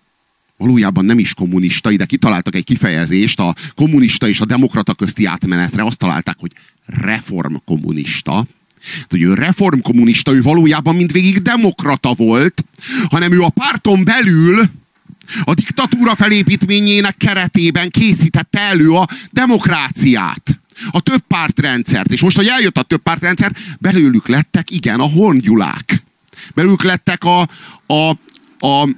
Speaker 1: valójában nem is kommunista, ide kitaláltak egy kifejezést, a kommunista és a demokrata közti átmenetre azt találták, hogy reformkommunista. Hogy ő reformkommunista, ő valójában mindvégig demokrata volt, hanem ő a párton belül a diktatúra felépítményének keretében készítette elő a demokráciát a több pártrendszert. És most, hogy eljött a több pártrendszer, belőlük lettek, igen, a hongyulák. Belőlük lettek a, a, a,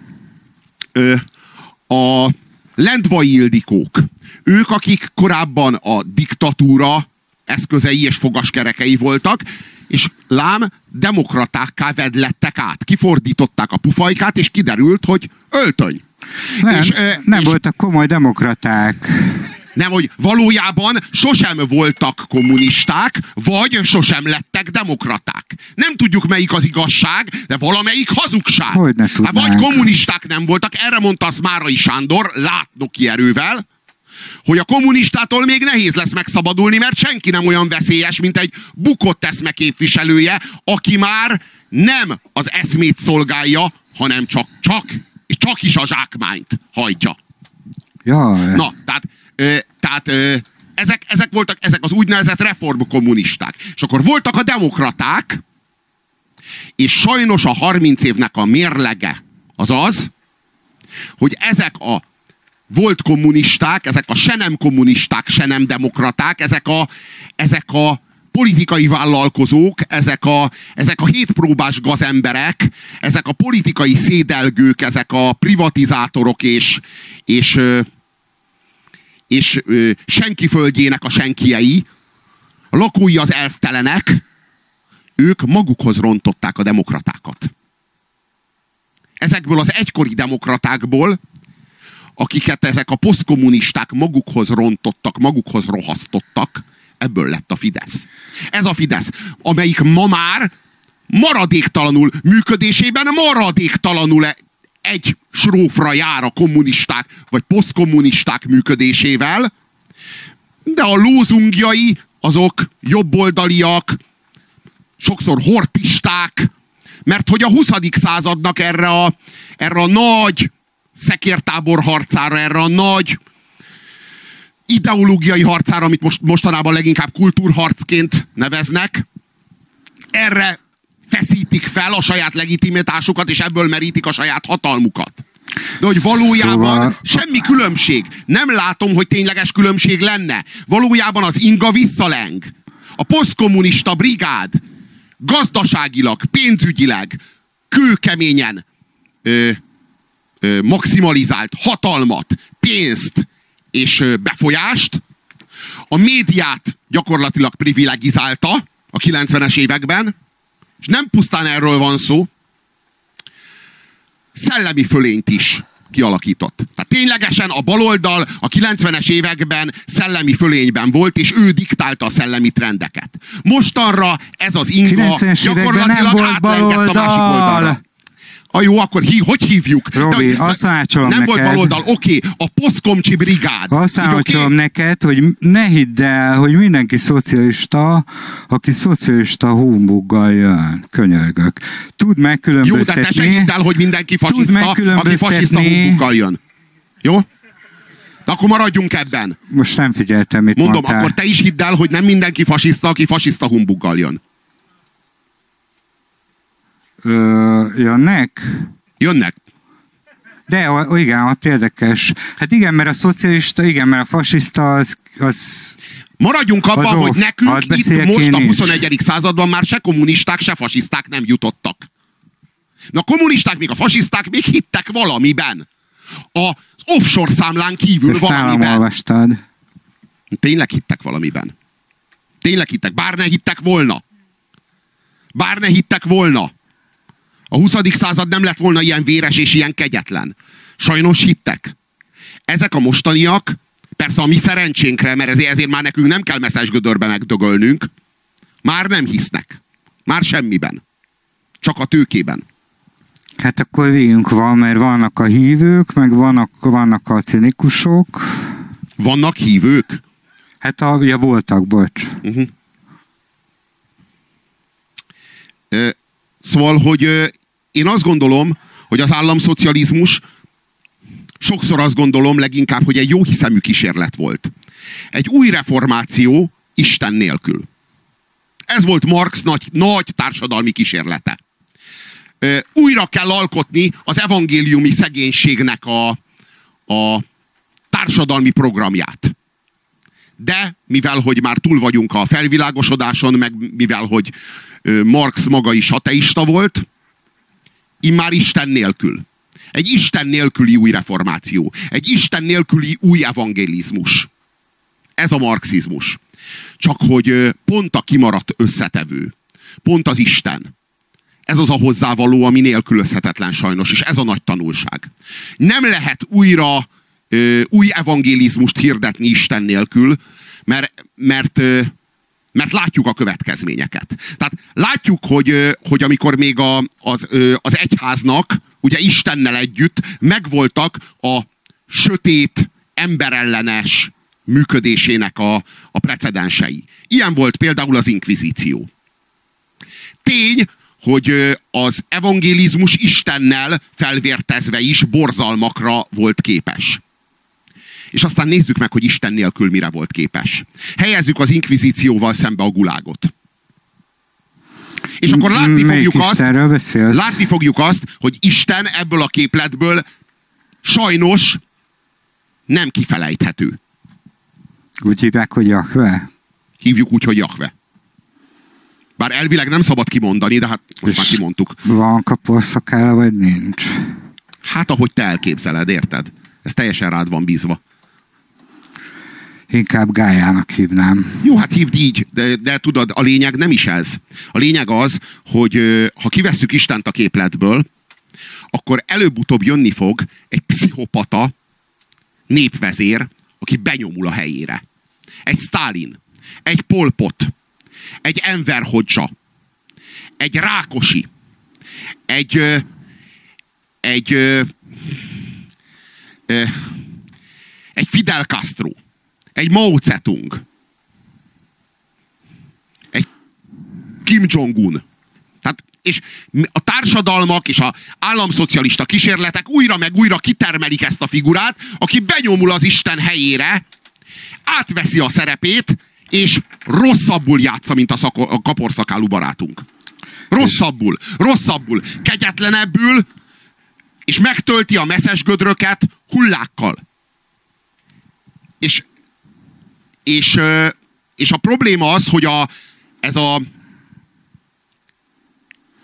Speaker 1: a, a lendvai ildikók. Ők, akik korábban a diktatúra eszközei és fogaskerekei voltak, és lám demokratákká vedlettek át. Kifordították a pufajkát, és kiderült, hogy öltöny.
Speaker 2: Nem, és, nem és, voltak komoly demokraták.
Speaker 1: Nem, hogy valójában sosem voltak kommunisták, vagy sosem lettek demokraták. Nem tudjuk, melyik az igazság, de valamelyik hazugság.
Speaker 2: Hogy ne hát
Speaker 1: vagy kommunisták nem voltak, erre mondta azt Márai Sándor, látnoki erővel, hogy a kommunistától még nehéz lesz megszabadulni, mert senki nem olyan veszélyes, mint egy bukott eszme képviselője, aki már nem az eszmét szolgálja, hanem csak, csak, csak is a zsákmányt hajtja.
Speaker 2: Ja.
Speaker 1: Na, tehát tehát ezek, ezek voltak ezek az úgynevezett reformkommunisták. És akkor voltak a demokraták, és sajnos a 30 évnek a mérlege az az, hogy ezek a volt kommunisták, ezek a se nem kommunisták, se nem demokraták, ezek a, ezek a politikai vállalkozók, ezek a, ezek a hétpróbás gazemberek, ezek a politikai szédelgők, ezek a privatizátorok és, és, és ö, senki földjének a senkiei, lakói az elftelenek, ők magukhoz rontották a demokratákat. Ezekből az egykori demokratákból, akiket ezek a posztkommunisták magukhoz rontottak, magukhoz rohasztottak, ebből lett a Fidesz. Ez a Fidesz, amelyik ma már maradéktalanul működésében maradéktalanul egy srófra jár a kommunisták vagy posztkommunisták működésével, de a lózungjai azok jobboldaliak, sokszor hortisták, mert hogy a 20. századnak erre a, erre a nagy szekértábor harcára, erre a nagy ideológiai harcára, amit most, mostanában leginkább kultúrharcként neveznek, erre feszítik fel a saját legitimitásukat, és ebből merítik a saját hatalmukat. De hogy valójában szóval... semmi különbség. Nem látom, hogy tényleges különbség lenne. Valójában az inga visszaleng. A posztkommunista brigád gazdaságilag, pénzügyileg, kőkeményen ö, ö, maximalizált hatalmat, pénzt és ö, befolyást, a médiát gyakorlatilag privilegizálta a 90-es években, és nem pusztán erről van szó, szellemi fölényt is kialakított. Tehát ténylegesen a baloldal a 90-es években szellemi fölényben volt, és ő diktálta a szellemi trendeket. Mostanra ez az inga gyakorlatilag átlengett a másik oldalra. A jó, akkor hí, hogy hívjuk?
Speaker 2: Robi, De, azt
Speaker 1: Nem
Speaker 2: neked,
Speaker 1: volt baloldal, oké, okay, a poszkomcsi brigád.
Speaker 2: Azt okay? neked, hogy ne hidd el, hogy mindenki szocialista, aki szocialista humbuggal jön. Könyörgök. Tud megkülönböztetni.
Speaker 1: Jó, de te se hidd el, hogy mindenki fasiszta, aki fasiszta humbuggal jön. Jó? De akkor maradjunk ebben.
Speaker 2: Most nem figyeltem, mit
Speaker 1: Mondom,
Speaker 2: mondtál.
Speaker 1: akkor te is hidd el, hogy nem mindenki fasiszta, aki fasiszta humbuggal jön.
Speaker 2: Ö, jönnek?
Speaker 1: Jönnek.
Speaker 2: De o, igen, ott érdekes. Hát igen, mert a szocialista, igen, mert a fasiszta az... az
Speaker 1: Maradjunk abban, az hogy nekünk itt most a 21. Is. században már se kommunisták, se fasiszták nem jutottak. Na a kommunisták, még a fasiszták még hittek valamiben. Az offshore számlán kívül Ezt valamiben.
Speaker 2: olvastad.
Speaker 1: Tényleg hittek valamiben. Tényleg hittek, bár ne hittek volna. Bár ne hittek volna. A 20. század nem lett volna ilyen véres és ilyen kegyetlen. Sajnos hittek. Ezek a mostaniak, persze a mi szerencsénkre, mert ezért, ezért már nekünk nem kell messzes gödörbe megdögölnünk, már nem hisznek. Már semmiben. Csak a tőkében.
Speaker 2: Hát akkor végünk van, mert vannak a hívők, meg vannak, vannak a cinikusok.
Speaker 1: Vannak hívők?
Speaker 2: Hát a, ja, voltak, bocs. Uh-huh.
Speaker 1: Szóval, hogy én azt gondolom, hogy az államszocializmus sokszor azt gondolom leginkább, hogy egy jó hiszemű kísérlet volt. Egy új reformáció Isten nélkül. Ez volt Marx nagy, nagy társadalmi kísérlete. Újra kell alkotni az evangéliumi szegénységnek a, a társadalmi programját. De mivel, hogy már túl vagyunk a felvilágosodáson, meg mivel, hogy Marx maga is ateista volt, immár Isten nélkül. Egy Isten nélküli új reformáció. Egy Isten nélküli új evangélizmus. Ez a marxizmus. Csak hogy pont a kimaradt összetevő. Pont az Isten. Ez az a hozzávaló, ami nélkülözhetetlen sajnos, és ez a nagy tanulság. Nem lehet újra új evangélizmust hirdetni Isten nélkül, mert, mert mert látjuk a következményeket. Tehát látjuk, hogy, hogy amikor még a, az, az egyháznak, ugye Istennel együtt megvoltak a sötét, emberellenes működésének a, a precedensei. Ilyen volt például az inkvizíció. Tény, hogy az evangélizmus Istennel felvértezve is borzalmakra volt képes. És aztán nézzük meg, hogy Isten nélkül mire volt képes. Helyezzük az inkvizícióval szembe a gulágot. És akkor látni fogjuk, azt, látni fogjuk azt, hogy Isten ebből a képletből sajnos nem kifelejthető.
Speaker 2: Úgy hívják, hogy Jahve?
Speaker 1: Hívjuk úgy, hogy Jahve. Bár elvileg nem szabad kimondani, de hát most És már kimondtuk.
Speaker 2: Van kaporszakála, vagy nincs?
Speaker 1: Hát, ahogy te elképzeled, érted? Ez teljesen rád van bízva.
Speaker 2: Inkább Gájának hívnám.
Speaker 1: Jó, hát hívd így, de, de tudod, a lényeg nem is ez. A lényeg az, hogy ha kivesszük Istent a képletből, akkor előbb-utóbb jönni fog egy pszichopata népvezér, aki benyomul a helyére. Egy Stalin, egy Polpot, egy Enver Hodzsa, egy Rákosi, egy, egy, egy Fidel Castro, egy Mao Zedong, egy Kim Jong-un. Tehát, és a társadalmak és a államszocialista kísérletek újra meg újra kitermelik ezt a figurát, aki benyomul az Isten helyére, átveszi a szerepét, és rosszabbul játsza, mint a, szako- a kaporszakálú barátunk. Rosszabbul, rosszabbul, kegyetlenebbül, és megtölti a messzes gödröket hullákkal. És és, és a probléma az, hogy a, ez a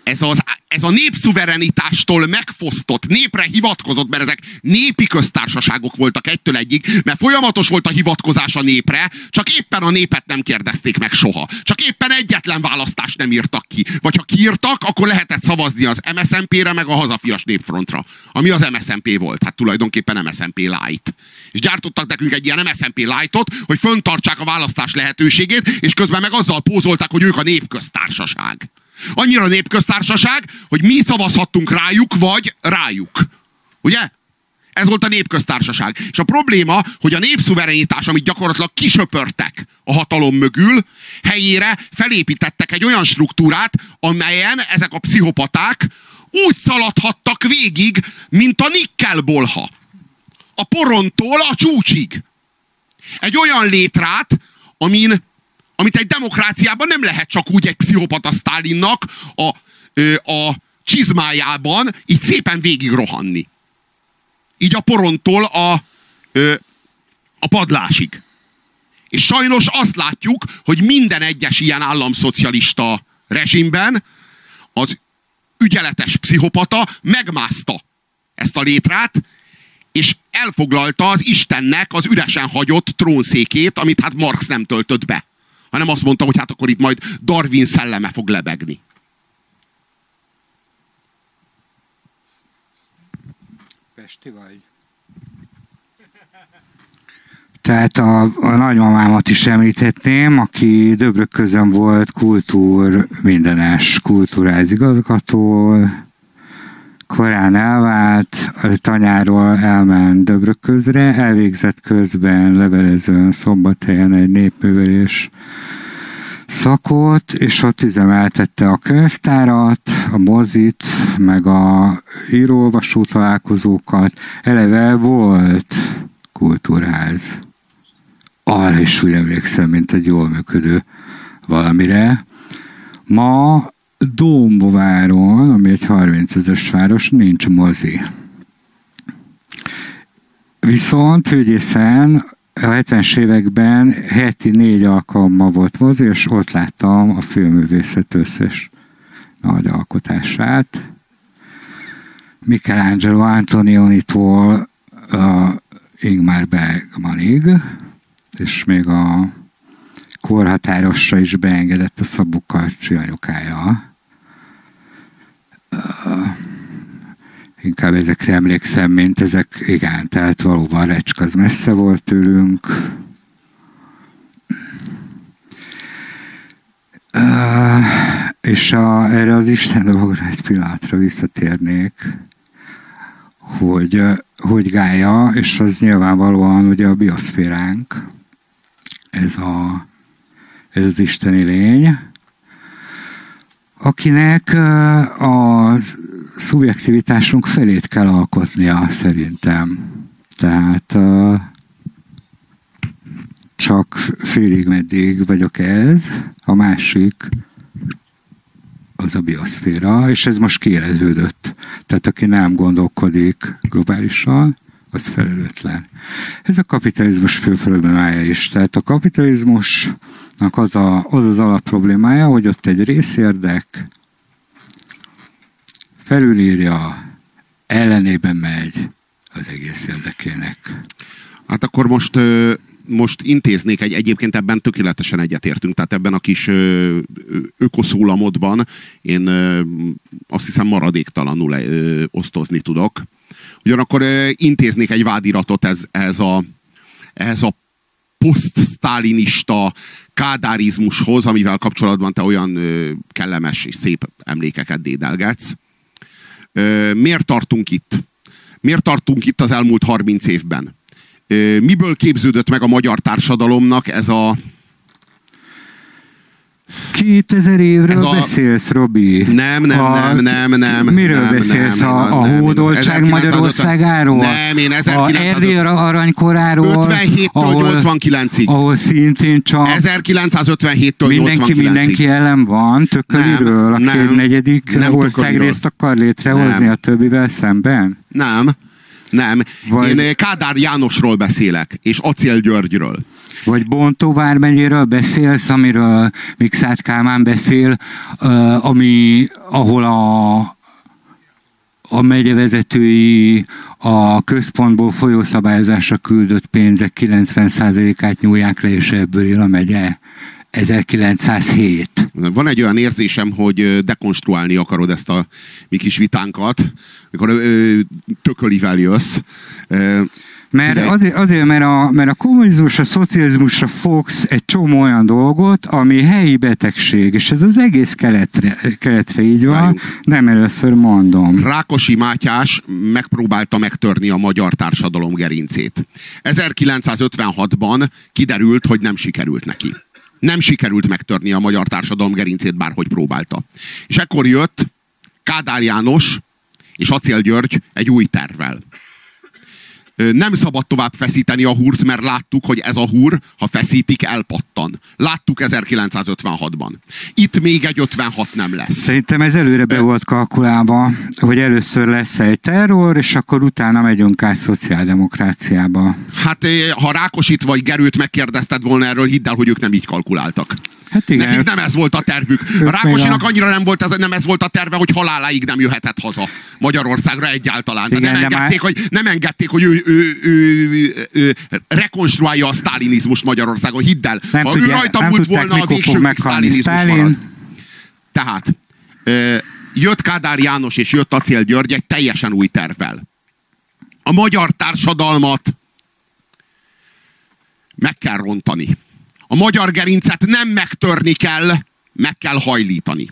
Speaker 1: ez, az, ez a népszuverenitástól megfosztott, népre hivatkozott, mert ezek népi köztársaságok voltak egytől egyig, mert folyamatos volt a hivatkozás a népre, csak éppen a népet nem kérdezték meg soha. Csak éppen egyetlen választást nem írtak ki. Vagy ha kiírtak, akkor lehetett szavazni az MSZNP-re, meg a hazafias népfrontra. Ami az MSZNP volt. Hát tulajdonképpen MSZNP Light. És gyártottak nekünk egy ilyen MSZNP Lightot, hogy föntartsák a választás lehetőségét, és közben meg azzal pózolták, hogy ők a népköztársaság. Annyira népköztársaság, hogy mi szavazhattunk rájuk, vagy rájuk. Ugye? Ez volt a népköztársaság. És a probléma, hogy a népszuverenitás, amit gyakorlatilag kisöpörtek a hatalom mögül, helyére felépítettek egy olyan struktúrát, amelyen ezek a pszichopaták úgy szaladhattak végig, mint a nikkelbolha. A porontól a csúcsig. Egy olyan létrát, amin amit egy demokráciában nem lehet csak úgy egy pszichopata Stalinnak a, a csizmájában így szépen végig rohanni. Így a porontól a, a padlásig. És sajnos azt látjuk, hogy minden egyes ilyen államszocialista rezsimben az ügyeletes pszichopata megmászta ezt a létrát, és elfoglalta az Istennek az üresen hagyott trónszékét, amit hát Marx nem töltött be hanem azt mondta, hogy hát akkor itt majd Darwin szelleme fog lebegni.
Speaker 2: Pesti vagy? Tehát a, a nagymamámat is említhetném, aki Döbrök közön volt kultúr mindenes kultúrázigazgató, korán elvált, tanyáról elment Döbröközre, elvégzett közben levelezőn szombathelyen egy népművelés szakot, és ott üzemeltette a könyvtárat, a mozit, meg a íróolvasó találkozókat. Eleve volt kultúrház. Arra is úgy emlékszem, mint egy jól működő valamire. Ma Dombováron, ami egy 30 ezeres város, nincs mozi. Viszont Hőgyészen a 70-es években heti négy alkalommal volt mozi, és ott láttam a filmművészet összes nagy alkotását. Michelangelo Antonioni-tól uh, Ingmar Bergmanig, és még a korhatárosra is beengedett a Szabukarcsi anyukája inkább ezekre emlékszem, mint ezek, igen, tehát valóban Recsk az messze volt tőlünk. És a, erre az Isten dolgra egy pillanatra visszatérnék, hogy, hogy Gája, és az nyilvánvalóan ugye a bioszféránk, ez, a, ez az isteni lény, akinek a szubjektivitásunk felét kell alkotnia szerintem. Tehát csak félig meddig vagyok ez, a másik az a bioszféra, és ez most kieleződött. Tehát aki nem gondolkodik globálisan, az felelőtlen. Ez a kapitalizmus fő problémája is. Tehát a kapitalizmusnak az, a, az az alapproblémája, hogy ott egy részérdek felülírja, ellenében megy az egész érdekének.
Speaker 1: Hát akkor most most intéznék egy, egyébként ebben tökéletesen egyetértünk, tehát ebben a kis ö, ökoszólamodban én ö, azt hiszem maradéktalanul ö, osztozni tudok. Ugyanakkor intéznék egy vádiratot ez, ez a, ez a posztsztálinista kádárizmushoz, amivel kapcsolatban te olyan kellemes és szép emlékeket dédelgetsz. Miért tartunk itt? Miért tartunk itt az elmúlt 30 évben? Ö, miből képződött meg a magyar társadalomnak ez a
Speaker 2: 2000 évről Ez a... beszélsz, Robi?
Speaker 1: Nem, nem, a... nem, nem, nem.
Speaker 2: Miről
Speaker 1: nem,
Speaker 2: beszélsz? Nem, a, a hódoltság Magyarországáról?
Speaker 1: Nem, én 1950...
Speaker 2: A Erdély aranykoráról?
Speaker 1: 57-től 89-ig.
Speaker 2: Ahol szintén csak...
Speaker 1: 1957-től
Speaker 2: Mindenki mindenki ellen van, tököliről, aki nem, egy negyedik nem országrészt akar létrehozni nem. a többivel szemben?
Speaker 1: Nem. Nem. Vagy... Én Kádár Jánosról beszélek, és Acél Györgyről.
Speaker 2: Vagy Bontó vármegyéről beszélsz, amiről Mikszát Kálmán beszél, ami, ahol a, a megyevezetői a központból folyószabályozásra küldött pénzek 90%-át nyúlják le, és ebből él a megye. 1907.
Speaker 1: Van egy olyan érzésem, hogy dekonstruálni akarod ezt a mi kis vitánkat, amikor tökölivel jössz.
Speaker 2: Mert azért, azért mert, a, mert a kommunizmus, a szocializmusra fogsz egy csomó olyan dolgot, ami helyi betegség, és ez az egész keletre, keletre így van, Várjunk. nem először mondom.
Speaker 1: Rákosi Mátyás megpróbálta megtörni a magyar társadalom gerincét. 1956-ban kiderült, hogy nem sikerült neki. Nem sikerült megtörni a magyar társadalom gerincét, bárhogy próbálta. És ekkor jött Kádár János és Acél György egy új tervvel nem szabad tovább feszíteni a húrt, mert láttuk, hogy ez a húr, ha feszítik, elpattan. Láttuk 1956-ban. Itt még egy 56 nem lesz.
Speaker 2: Szerintem ez előre be volt kalkulálva, hogy először lesz egy terror, és akkor utána megyünk át szociáldemokráciába.
Speaker 1: Hát ha Rákosit vagy Gerőt megkérdezted volna erről, hidd el, hogy ők nem így kalkuláltak. Hát igen. Nekik nem ez volt a tervük. A Rákosinak annyira nem volt ez, nem ez volt a terve, hogy haláláig nem jöhetett haza Magyarországra egyáltalán. Igen, nem, engedték, már... hogy, nem engedték, hogy ő, ő, ő, ő, ő rekonstruálja a sztálinizmust Magyarországon. Hidd el, nem ha tudja, ő rajta múlt volna a végső sztálinizmus marad. Tehát jött Kádár János és jött Acél György egy teljesen új tervvel. A magyar társadalmat meg kell rontani. A magyar gerincet nem megtörni kell, meg kell hajlítani.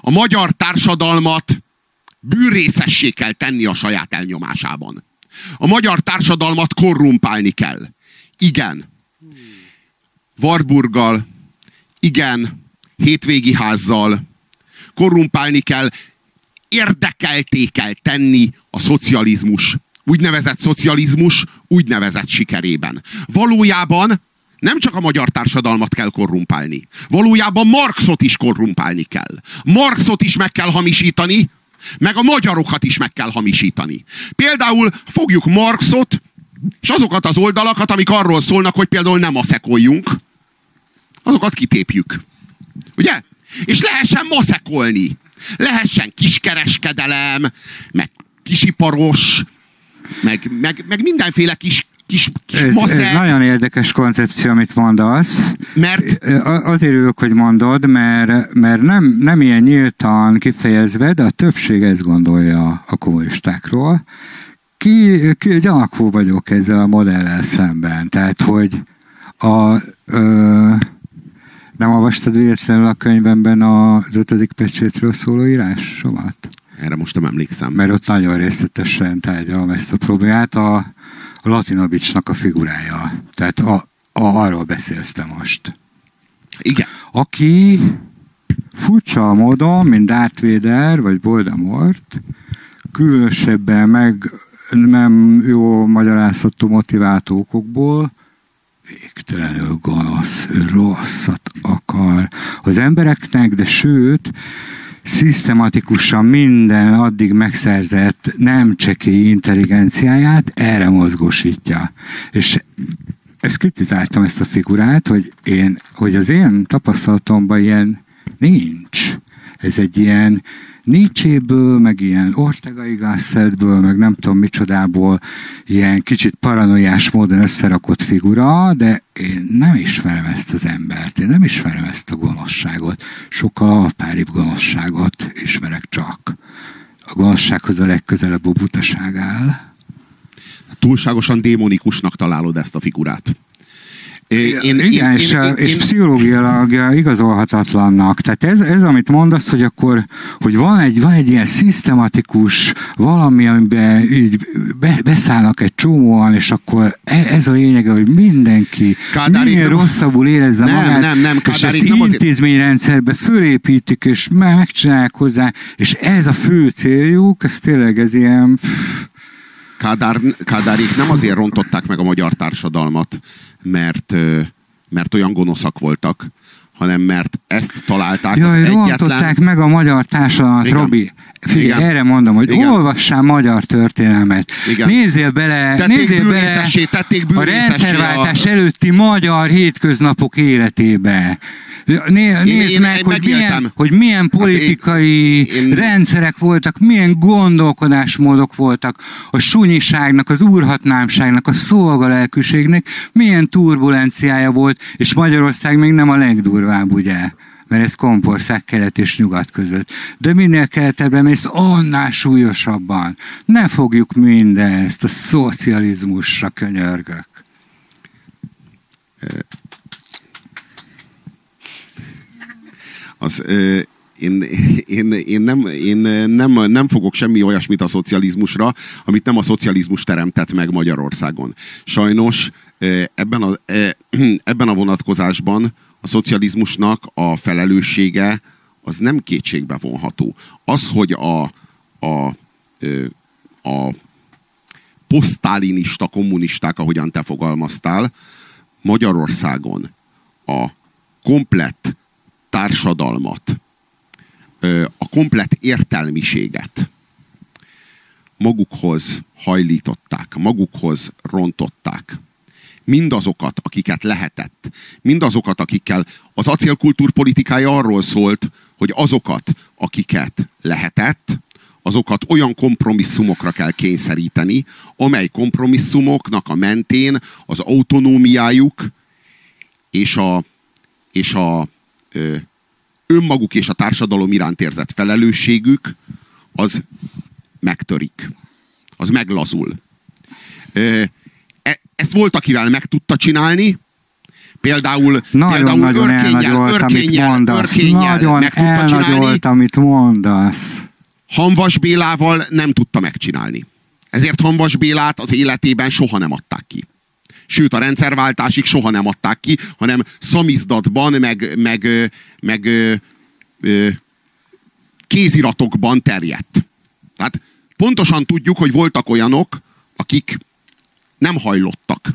Speaker 1: A magyar társadalmat bűrészessé kell tenni a saját elnyomásában. A magyar társadalmat korrumpálni kell. Igen. Warburggal, igen, hétvégi házzal, korrumpálni kell, érdekelté kell tenni a szocializmus, úgynevezett szocializmus úgynevezett sikerében. Valójában nem csak a magyar társadalmat kell korrumpálni. Valójában Marxot is korrumpálni kell. Marxot is meg kell hamisítani, meg a magyarokat is meg kell hamisítani. Például fogjuk Marxot, és azokat az oldalakat, amik arról szólnak, hogy például nem aszekoljunk, azokat kitépjük. Ugye? És lehessen maszekolni. Lehessen kiskereskedelem, meg kisiparos, meg, meg, meg mindenféle kis kis, kis
Speaker 2: ez, ez nagyon érdekes koncepció, amit mondasz. Mert? Azért örülök, hogy mondod, mert, mert nem, nem ilyen nyíltan kifejezve, de a többség ezt gondolja a kommunistákról. Ki, ki gyanakvó vagyok ezzel a modellel szemben. Tehát, hogy a, ö, nem olvastad véletlenül a könyvemben az ötödik pecsétről szóló írásomat?
Speaker 1: Erre most nem emlékszem.
Speaker 2: Mert ott nagyon részletesen tárgyalom ezt a problémát. A, a Latinovicsnak a figurája. Tehát a, a, arról beszélsz te most.
Speaker 1: Igen.
Speaker 2: Aki furcsa módon, mint Darth Vader vagy Voldemort, különösebben meg nem jó magyarázható motivátókokból végtelenül gonosz, rosszat akar az embereknek, de sőt, szisztematikusan minden addig megszerzett nem csekély intelligenciáját erre mozgósítja. És ezt kritizáltam ezt a figurát, hogy, én, hogy az én tapasztalatomban ilyen nincs. Ez egy ilyen Nietzséből, meg ilyen Ortegai Gassetből, meg nem tudom micsodából ilyen kicsit paranoiás módon összerakott figura, de én nem ismerem ezt az embert, én nem ismerem ezt a gonoszságot. Sokkal alpáribb gonoszságot ismerek csak. A gonoszsághoz a legközelebb a butaság áll.
Speaker 1: Túlságosan démonikusnak találod ezt a figurát.
Speaker 2: Én, Igen, én, és, én, és pszichológiailag igazolhatatlannak. Tehát ez, ez, amit mondasz, hogy akkor, hogy van egy, van egy ilyen szisztematikus valami, amiben így be, beszállnak egy csomóan, és akkor e, ez a lényege, hogy mindenki Kádárik minél nem, rosszabbul érezze nem, magát, nem, nem, és ezt nem intézményrendszerbe fölépítik, és megcsinálják hozzá, és ez a fő céljuk, ez tényleg ez ilyen...
Speaker 1: Kádár, Kádárik nem azért rontották meg a magyar társadalmat, mert mert olyan gonoszak voltak, hanem mert ezt találták
Speaker 2: Jaj, az egyetlen... meg a magyar társadalmat, Igen. Robi. Figyelj, Igen. erre mondom, hogy Igen. olvassál magyar történelmet. Igen. Nézzél bele, tették nézzél bele a rendszerváltás a... előtti magyar hétköznapok életébe. Né, nézd én, meg, én hogy, milyen, hogy milyen politikai hát én, én, rendszerek voltak, milyen gondolkodásmódok voltak a sunyiságnak, az úrhatnámságnak, a szolgalelkűségnek, milyen turbulenciája volt, és Magyarország még nem a legdurvább, ugye? mert ez kompország kelet és nyugat között. De minél keletebben mész, annál súlyosabban. Ne fogjuk mindezt a szocializmusra könyörgök.
Speaker 1: Az, én, én, én, nem, én nem, nem fogok semmi olyasmit a szocializmusra, amit nem a szocializmus teremtett meg Magyarországon. Sajnos ebben a, ebben a vonatkozásban a szocializmusnak a felelőssége az nem kétségbe vonható. Az, hogy a, a, a posztálinista kommunisták, ahogyan te fogalmaztál, Magyarországon a komplett társadalmat, a komplet értelmiséget magukhoz hajlították, magukhoz rontották. Mindazokat, akiket lehetett, mindazokat, akikkel az acélkultúr politikája arról szólt, hogy azokat, akiket lehetett, azokat olyan kompromisszumokra kell kényszeríteni, amely kompromisszumoknak a mentén az autonómiájuk és a, és a önmaguk és a társadalom iránt érzett felelősségük az megtörik. Az meglazul. E, ezt volt, akivel meg tudta csinálni, Például,
Speaker 2: nagyon,
Speaker 1: például
Speaker 2: nagyon örkényel, örkényel, mondasz.
Speaker 1: örkényel nagyon meg tudta csinálni.
Speaker 2: amit mondasz.
Speaker 1: Hanvas Bélával nem tudta megcsinálni. Ezért Hanvas Bélát az életében soha nem adták ki sőt a rendszerváltásig soha nem adták ki, hanem szamizdatban, meg, meg, meg ö, ö, kéziratokban terjedt. Tehát pontosan tudjuk, hogy voltak olyanok, akik nem hajlottak.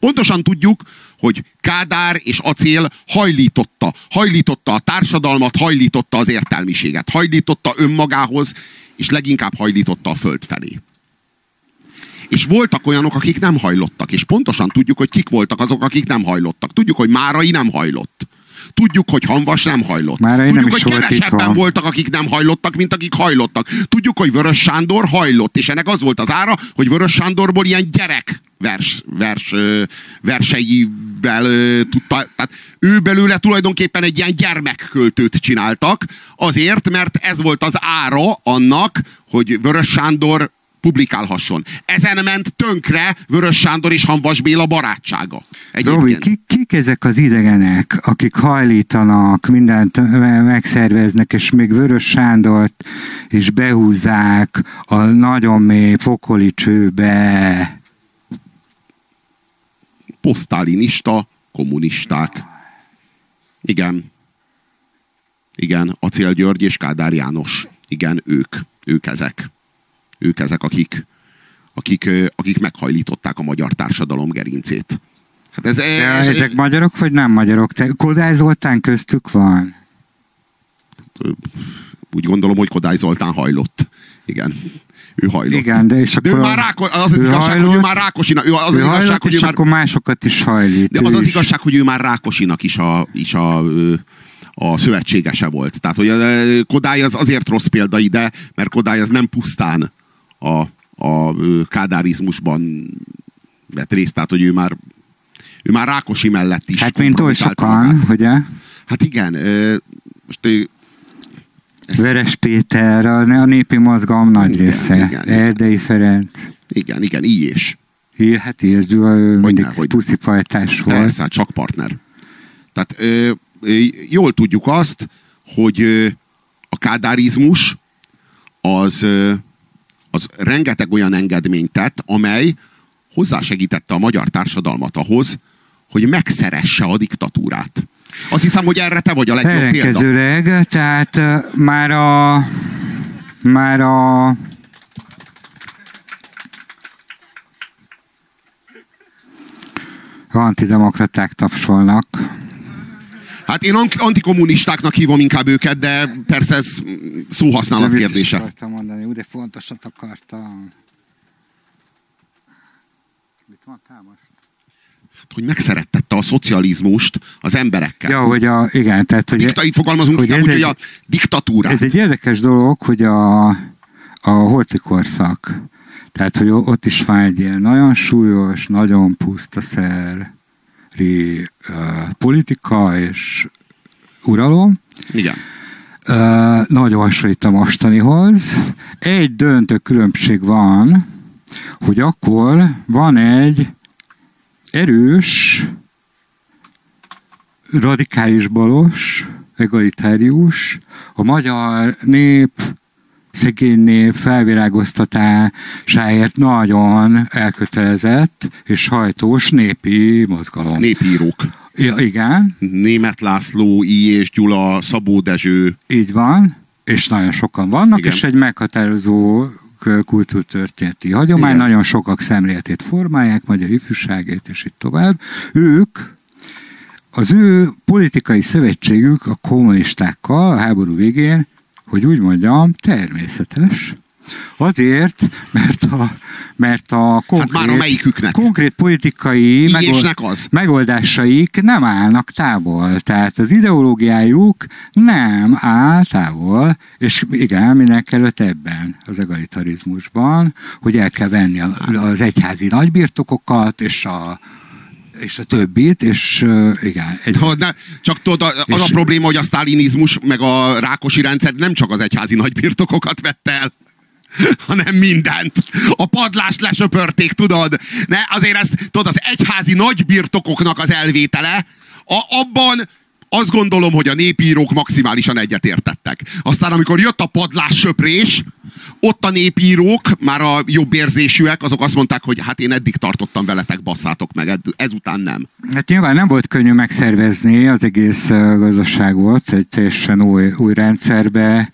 Speaker 1: Pontosan tudjuk, hogy Kádár és Acél hajlította. Hajlította a társadalmat, hajlította az értelmiséget. Hajlította önmagához, és leginkább hajlította a föld felé. És voltak olyanok, akik nem hajlottak, és pontosan tudjuk, hogy kik voltak azok, akik nem hajlottak. Tudjuk, hogy Márai nem hajlott. Tudjuk, hogy Hanvas nem hajlott.
Speaker 2: Márai
Speaker 1: Tudjuk,
Speaker 2: nem
Speaker 1: hogy kevesebben voltak, akik nem hajlottak, mint akik hajlottak. Tudjuk, hogy Vörös Sándor hajlott, és ennek az volt az ára, hogy Vörös Sándorból ilyen gyerek vers, vers, verseivel tudta, tehát ő belőle tulajdonképpen egy ilyen gyermekköltőt csináltak, azért, mert ez volt az ára annak, hogy Vörös Sándor publikálhasson. Ezen ment tönkre Vörös Sándor és Hanvas Béla barátsága.
Speaker 2: Robi, ki, kik ezek az idegenek, akik hajlítanak, mindent megszerveznek, és még Vörös Sándort is behúzzák a nagyon mély fokoli csőbe?
Speaker 1: Posztálinista kommunisták. Igen. Igen, Acél György és Kádár János. Igen, ők. Ők ezek ők ezek, akik, akik, akik meghajlították a magyar társadalom gerincét.
Speaker 2: Hát ez, ez, ezek ez, magyarok, vagy nem magyarok? Te, Kodály Zoltán köztük van?
Speaker 1: Úgy gondolom, hogy Kodály Zoltán hajlott. Igen. Ő hajlott.
Speaker 2: Igen, de és akkor...
Speaker 1: De ő már ráko, az az igazság, hajlott, hogy ő már Rákosinak...
Speaker 2: Ő az ő igazság, hajlott, hogy ő
Speaker 1: már,
Speaker 2: akkor másokat is hajlít.
Speaker 1: De az az igazság, hogy ő már Rákosinak is a, is a a szövetségese volt. Tehát, hogy a Kodály az azért rossz példa ide, mert Kodály az nem pusztán a, a kádárizmusban vett részt, tehát hogy ő már, ő már Rákosi mellett is.
Speaker 2: Hát mint oly sokan, magát. ugye?
Speaker 1: Hát igen, most
Speaker 2: ezt... Veres Péter, a, népi mozgalom nagy igen, része, igen, Erdei igen. Ferenc.
Speaker 1: Igen, igen, így is.
Speaker 2: Hát írd, ő mindig hogy puszipajtás volt.
Speaker 1: Persze, csak partner. Tehát ö, ö, jól tudjuk azt, hogy ö, a kádárizmus az ö, az rengeteg olyan engedményt tett, amely hozzásegítette a magyar társadalmat ahhoz, hogy megszeresse a diktatúrát. Azt hiszem, hogy erre te vagy a legjobb
Speaker 2: példa. tehát már a már a Antidemokraták tapsolnak.
Speaker 1: Hát én antikommunistáknak hívom inkább őket, de persze ez szóhasználat de kérdése.
Speaker 2: akartam mondani, de fontosat akartam. Mit mondtál most?
Speaker 1: Hát, hogy megszerettette a szocializmust az emberekkel.
Speaker 2: Ja, hogy a, igen, tehát, hogy...
Speaker 1: Dikta, itt fogalmazunk, hogy, ez úgy, egy, hogy a diktatúrát.
Speaker 2: Ez egy érdekes dolog, hogy a, a holti korszak, tehát, hogy ott is van egy ilyen nagyon súlyos, nagyon pusztaszerű uh, politika és uralom.
Speaker 1: Igen.
Speaker 2: Uh, nagyon hasonlít a mostanihoz. Egy döntő különbség van, hogy akkor van egy erős, radikális balos, egalitárius, a magyar nép szegény nép felvirágoztatásáért nagyon elkötelezett és hajtós népi mozgalom.
Speaker 1: Népírók.
Speaker 2: Ja, igen.
Speaker 1: Német László, I. és Gyula, Szabó Dezső.
Speaker 2: Így van, és nagyon sokan vannak, igen. és egy meghatározó kultúrtörténeti hagyomány, igen. nagyon sokak szemléletét formálják, magyar ifjúságét, és így tovább. Ők az ő politikai szövetségük a kommunistákkal a háború végén hogy úgy mondjam, természetes. Azért, mert a, mert a konkrét, hát a
Speaker 1: melyiküknek.
Speaker 2: konkrét politikai megold, az. megoldásaik nem állnak távol. Tehát az ideológiájuk nem áll távol, és igen, mindenek előtt ebben az egalitarizmusban, hogy el kell venni az egyházi nagybirtokokat, és a és a többit, és uh, igen.
Speaker 1: Egy... Ha, ne, csak tudod, az és... a probléma, hogy a sztálinizmus meg a rákosi rendszer nem csak az egyházi nagybirtokokat vette el, hanem mindent. A padlást lesöpörték, tudod? Ne, azért ezt, tudod, az egyházi nagybirtokoknak az elvétele, a, abban azt gondolom, hogy a népírók maximálisan egyetértettek. Aztán amikor jött a padlás söprés, ott a népírók, már a jobb érzésűek, azok azt mondták, hogy hát én eddig tartottam veletek, basszátok meg, ezután nem.
Speaker 2: Hát nyilván nem volt könnyű megszervezni az egész gazdaságot egy teljesen új, új rendszerbe.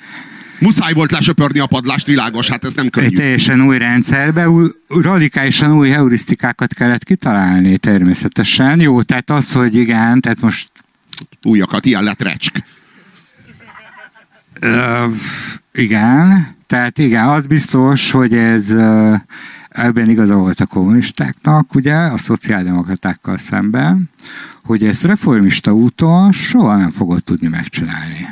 Speaker 1: Muszáj volt lesöpörni a padlást, világos, hát ez nem könnyű. Egy
Speaker 2: teljesen új rendszerbe, új, radikálisan új heurisztikákat kellett kitalálni természetesen. Jó, tehát az, hogy igen, tehát most...
Speaker 1: Újakat, ilyen lett.
Speaker 2: Uh, igen, tehát igen, az biztos, hogy ez ebben igaza volt a kommunistáknak, ugye, a szociáldemokratákkal szemben, hogy ezt reformista úton soha nem fogod tudni megcsinálni.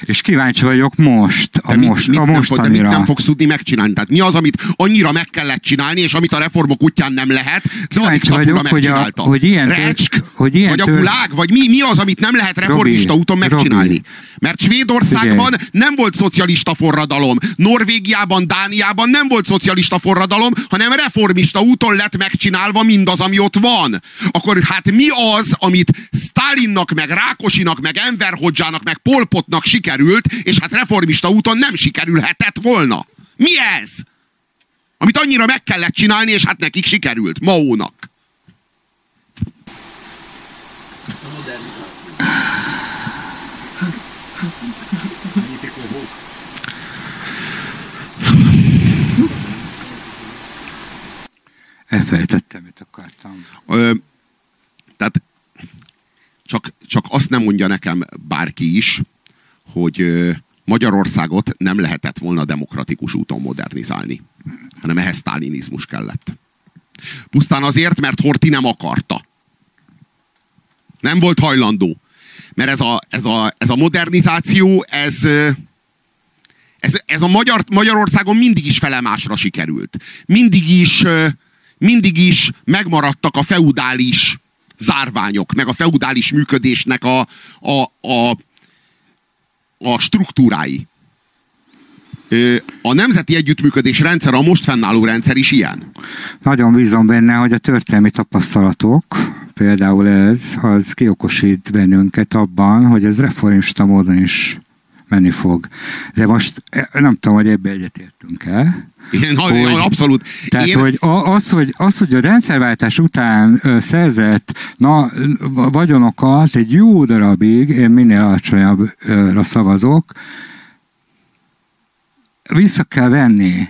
Speaker 2: És kíváncsi vagyok most, a, mit, most, mit, a mostanira.
Speaker 1: De mit nem fogsz tudni megcsinálni? Tehát mi az, amit annyira meg kellett csinálni, és amit a reformok útján nem lehet, de
Speaker 2: kíváncsi vagyok, hogy, a, hogy ilyen,
Speaker 1: Recsk, hogy ilyen vagy a gulág, vagy mi, mi az, amit nem lehet reformista Robi, úton megcsinálni? Robi. Mert Svédországban Figyelj. nem volt szocialista forradalom, Norvégiában, Dániában nem volt szocialista forradalom, hanem reformista úton lett megcsinálva mindaz, ami ott van. Akkor hát mi az, amit Stalinnak, meg Rákosinak, meg Enver Hodzsának, meg Polpotnak sikerült és hát reformista úton nem sikerülhetett volna. Mi ez? Amit annyira meg kellett csinálni, és hát nekik sikerült. Maónak.
Speaker 2: Elfelejtettem, mit akartam.
Speaker 1: Ö, tehát csak, csak azt nem mondja nekem bárki is, hogy Magyarországot nem lehetett volna demokratikus úton modernizálni, hanem ehhez sztálinizmus kellett. Pusztán azért, mert Horti nem akarta. Nem volt hajlandó. Mert ez a, ez a, ez a modernizáció, ez, ez, ez a Magyar, Magyarországon mindig is felemásra sikerült. Mindig is, mindig is megmaradtak a feudális zárványok, meg a feudális működésnek a, a, a, a struktúrái. A nemzeti együttműködés rendszer, a most fennálló rendszer is ilyen.
Speaker 2: Nagyon bízom benne, hogy a történelmi tapasztalatok, például ez, az kiokosít bennünket abban, hogy ez reformista módon is menni fog. De most e, nem tudom, hogy ebbe egyetértünk-e.
Speaker 1: Én, hogy, abszolút.
Speaker 2: Tehát, Én... hogy az, hogy az, hogy a rendszerváltás után szerzett na, vagyonokat egy jó darabig, én minél alacsonyabbra szavazok, vissza kell venni.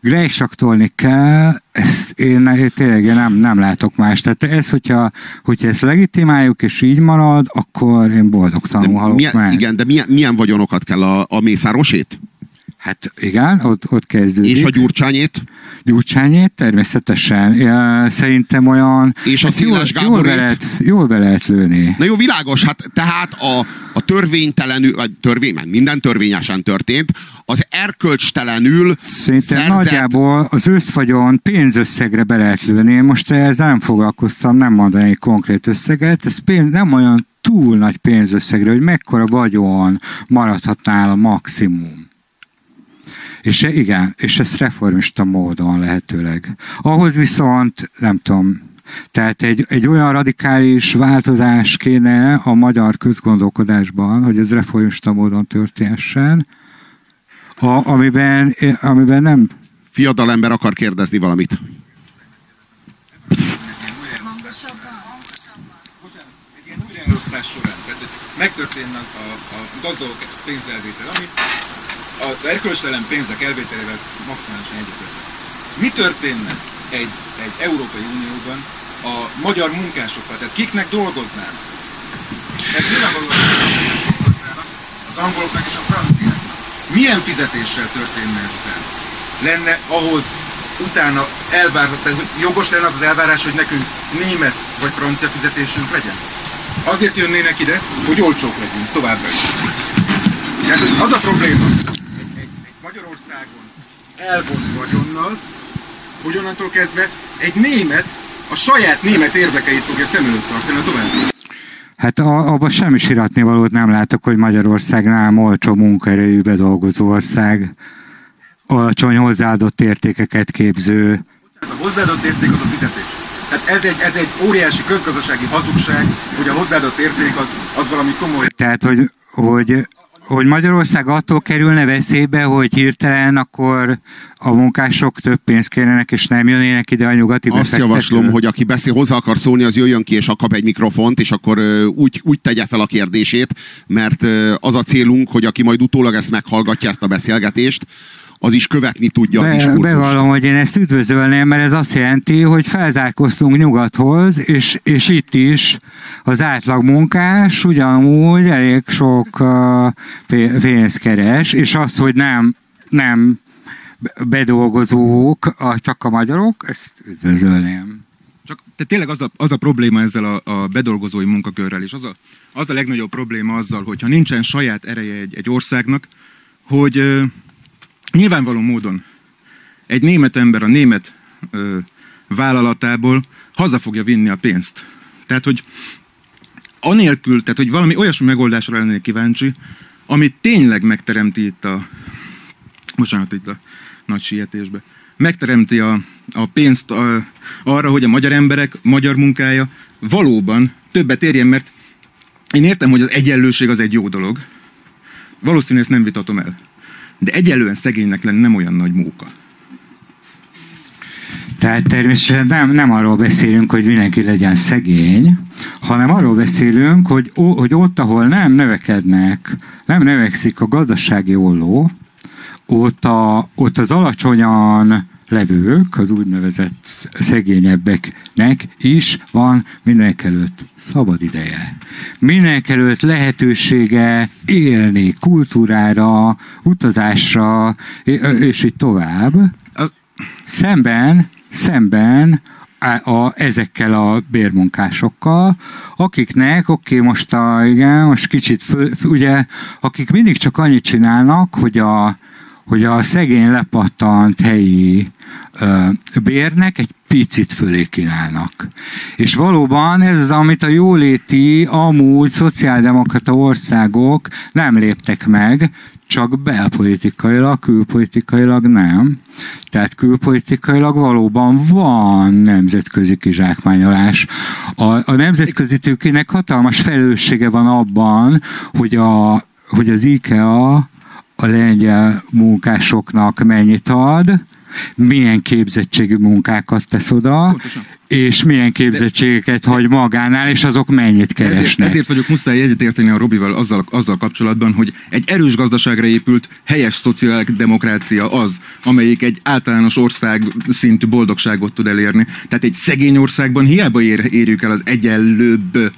Speaker 2: Grejsaktolni kell, ezt én, én tényleg nem, nem látok más. Tehát ez, hogyha, hogyha ezt legitimáljuk, és így marad, akkor én boldogtalanul halok
Speaker 1: milyen,
Speaker 2: meg.
Speaker 1: Igen, de milyen, milyen vagyonokat kell a, a Mészárosét?
Speaker 2: Hát igen, ott, ott kezdődik.
Speaker 1: És a Gyurcsányét?
Speaker 2: Gyurcsányét természetesen. Szerintem olyan...
Speaker 1: És a
Speaker 2: jól,
Speaker 1: Széles
Speaker 2: jól, be
Speaker 1: Gáborét?
Speaker 2: lehet, jól be lehet lőni.
Speaker 1: Na jó, világos, hát tehát a, a törvénytelenül, vagy törvény, mert minden törvényesen történt, az erkölcstelenül
Speaker 2: Szerintem
Speaker 1: szerzett,
Speaker 2: nagyjából az összvagyon pénzösszegre be lehet lőni. Én most ezzel nem foglalkoztam, nem mondani egy konkrét összeget. Ez pénz, nem olyan túl nagy pénzösszegre, hogy mekkora vagyon maradhatnál a maximum. És igen, és ez reformista módon lehetőleg. Ahhoz viszont, nem tudom, tehát egy, egy olyan radikális változás kéne a magyar közgondolkodásban, hogy ez reformista módon történhessen, a, amiben, amiben nem
Speaker 1: fiatalember akar kérdezni valamit.
Speaker 3: egy ilyen újraelosztás során, tehát hogy megtörténne a, a gazdagok pénzelvétel, ami az erkölcstelen pénzek elvételével maximálisan egyetértek. Mi történne egy, egy Európai Unióban a magyar munkásokkal, tehát kiknek dolgoznának? Tehát nyilvánvalóan az angoloknak és a franciáknak. Milyen fizetéssel történne ez után? Lenne ahhoz utána elvárhat, tehát jogos lenne az az elvárás, hogy nekünk német vagy francia fizetésünk legyen? Azért jönnének ide, hogy olcsók legyünk továbbra is. Tehát az a probléma egy, egy, egy Magyarországon elvont vagyonnal, hogy onnantól kezdve egy német a saját német érdekeit fogja szem előtt tartani a további.
Speaker 2: Hát abban semmi siratni valót nem látok, hogy Magyarországnál olcsó munkaerőjű bedolgozó ország, alacsony hozzáadott értékeket képző.
Speaker 3: A hozzáadott érték az a fizetés. Tehát ez egy, ez egy óriási közgazdasági hazugság, hogy a hozzáadott érték az, az valami komoly
Speaker 2: Tehát, hogy, hogy, hogy Magyarország attól kerülne veszélybe, hogy hirtelen akkor a munkások több pénzt kérnek, és nem jönnének ide a nyugati
Speaker 1: Azt javaslom, hogy aki beszél, hozzá akar szólni, az jöjjön ki és kap egy mikrofont, és akkor úgy, úgy tegye fel a kérdését, mert az a célunk, hogy aki majd utólag ezt meghallgatja, ezt a beszélgetést, az is követni tudja a
Speaker 2: Be,
Speaker 1: diskurzust.
Speaker 2: bevallom, hogy én ezt üdvözölném, mert ez azt jelenti, hogy felzárkoztunk nyugathoz, és, és itt is az átlag munkás ugyanúgy elég sok uh, pé- pénzt keres, és az, hogy nem, nem bedolgozók, a, csak a magyarok, ezt üdvözölném.
Speaker 3: Csak te tényleg az a, az a probléma ezzel a, a bedolgozói munkakörrel, és az a, az a legnagyobb probléma azzal, hogyha nincsen saját ereje egy, egy országnak, hogy ö, nyilvánvaló módon egy német ember a német ö, vállalatából haza fogja vinni a pénzt. Tehát, hogy anélkül, tehát, hogy valami olyasmi megoldásra lennék kíváncsi, ami tényleg megteremti itt a, bocsánat, itt a nagy sietésbe, megteremti a, a pénzt a, arra, hogy a magyar emberek, magyar munkája valóban többet érjen, mert én értem, hogy az egyenlőség az egy jó dolog. Valószínűleg ezt nem vitatom el. De egyelően szegénynek lenni nem olyan nagy móka.
Speaker 2: Tehát természetesen nem, nem arról beszélünk, hogy mindenki legyen szegény, hanem arról beszélünk, hogy, hogy ott, ahol nem növekednek, nem növekszik a gazdasági olló, ott, a, ott az alacsonyan levők, az úgynevezett szegényebbeknek is van mindenek előtt szabad ideje. Mindenek előtt lehetősége élni, kultúrára, utazásra, és így tovább. Szemben, szemben a, a, ezekkel a bérmunkásokkal, akiknek, oké, okay, most a, igen, most kicsit, föl, ugye, akik mindig csak annyit csinálnak, hogy a, hogy a szegény lepattant helyi ö, bérnek egy picit fölé kínálnak. És valóban ez az, amit a jóléti, amúgy szociáldemokrata országok nem léptek meg, csak belpolitikailag, külpolitikailag nem. Tehát külpolitikailag valóban van nemzetközi kizsákmányolás. A, a nemzetközi tőkének hatalmas felelőssége van abban, hogy, a, hogy az IKEA a lengyel munkásoknak mennyit ad, milyen képzettségű munkákat tesz oda, Pontosan. és milyen képzettségeket De... hagy magánál, és azok mennyit keresnek.
Speaker 3: Ezért, ezért vagyok muszáj egyetérteni a Robival azzal, azzal kapcsolatban, hogy egy erős gazdaságra épült helyes szociáldemokrácia az, amelyik egy általános ország szintű boldogságot tud elérni. Tehát egy szegény országban hiába ér, érjük el az egyenlőbb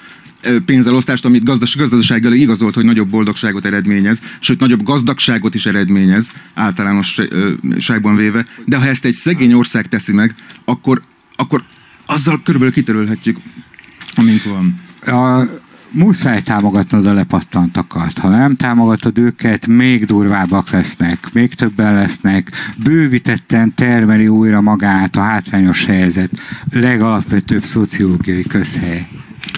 Speaker 3: pénzelosztást, amit gazdas, gazdasággal igazolt, hogy nagyobb boldogságot eredményez, sőt nagyobb gazdagságot is eredményez, általánosságban véve. De ha ezt egy szegény ország teszi meg, akkor, akkor azzal körülbelül kiterülhetjük, amink van.
Speaker 2: A, muszáj támogatnod a lepattantakat. Ha nem támogatod őket, még durvábbak lesznek, még többen lesznek, bővítetten termeli újra magát a hátrányos helyzet legalapvetőbb szociológiai közhely.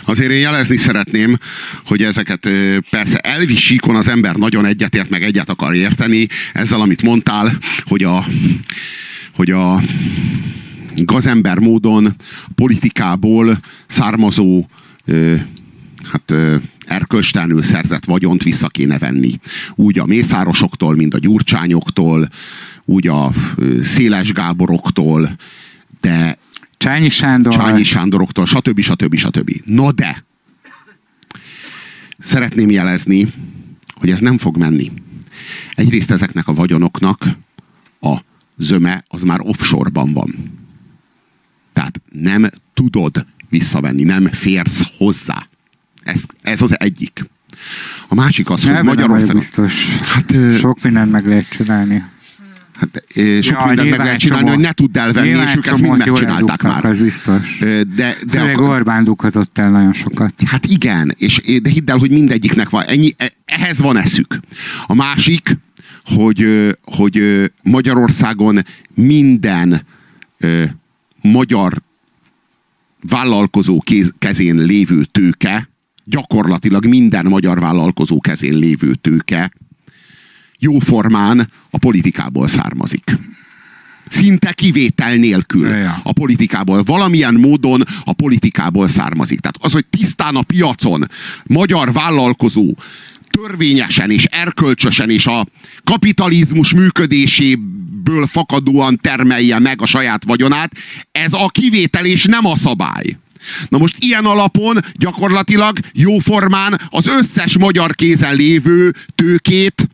Speaker 1: Azért én jelezni szeretném, hogy ezeket persze elvi síkon az ember nagyon egyetért, meg egyet akar érteni ezzel, amit mondtál, hogy a, hogy a gazember módon politikából származó hát erkölcstelenül szerzett vagyont vissza kéne venni. Úgy a mészárosoktól, mint a gyurcsányoktól, úgy a Széles Gáboroktól, de
Speaker 2: Csányi Sándor.
Speaker 1: Csányi Sándoroktól, stb. stb. stb. No de, szeretném jelezni, hogy ez nem fog menni. Egyrészt ezeknek a vagyonoknak a zöme az már offshore-ban van. Tehát nem tudod visszavenni, nem férsz hozzá. Ez, ez az egyik. A másik az,
Speaker 2: hogy Magyarországon... biztos. Hát, Sok mindent meg lehet csinálni.
Speaker 1: Hát, sok ja, mindent meg lehet csinálni, csomó, hogy ne tudd elvenni, és ők ezt mind megcsinálták már.
Speaker 2: Ez biztos. De, de Főleg a... Orbán dughatott el nagyon sokat.
Speaker 1: Hát igen, és, de hidd el, hogy mindegyiknek van, ennyi, e- ehhez van eszük. A másik, hogy, hogy Magyarországon minden magyar vállalkozó kéz, kezén lévő tőke, gyakorlatilag minden magyar vállalkozó kezén lévő tőke jóformán a politikából származik. Szinte kivétel nélkül a politikából. Valamilyen módon a politikából származik. Tehát az, hogy tisztán a piacon magyar vállalkozó törvényesen és erkölcsösen és a kapitalizmus működéséből fakadóan termelje meg a saját vagyonát, ez a kivétel és nem a szabály. Na most ilyen alapon gyakorlatilag jóformán az összes magyar kézen lévő tőkét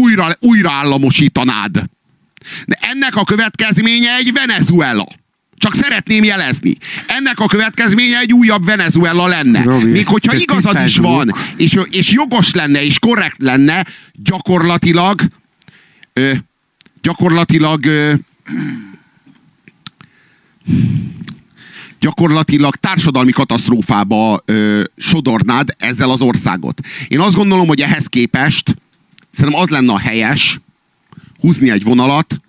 Speaker 1: újra, újraállamosítanád. De ennek a következménye egy Venezuela. Csak szeretném jelezni. Ennek a következménye egy újabb Venezuela lenne. Robi, Még hogyha igazad is van, és, és jogos lenne, és korrekt lenne, gyakorlatilag ö, gyakorlatilag ö, gyakorlatilag társadalmi katasztrófába ö, sodornád ezzel az országot. Én azt gondolom, hogy ehhez képest Szerintem az lenne a helyes, húzni egy vonalat,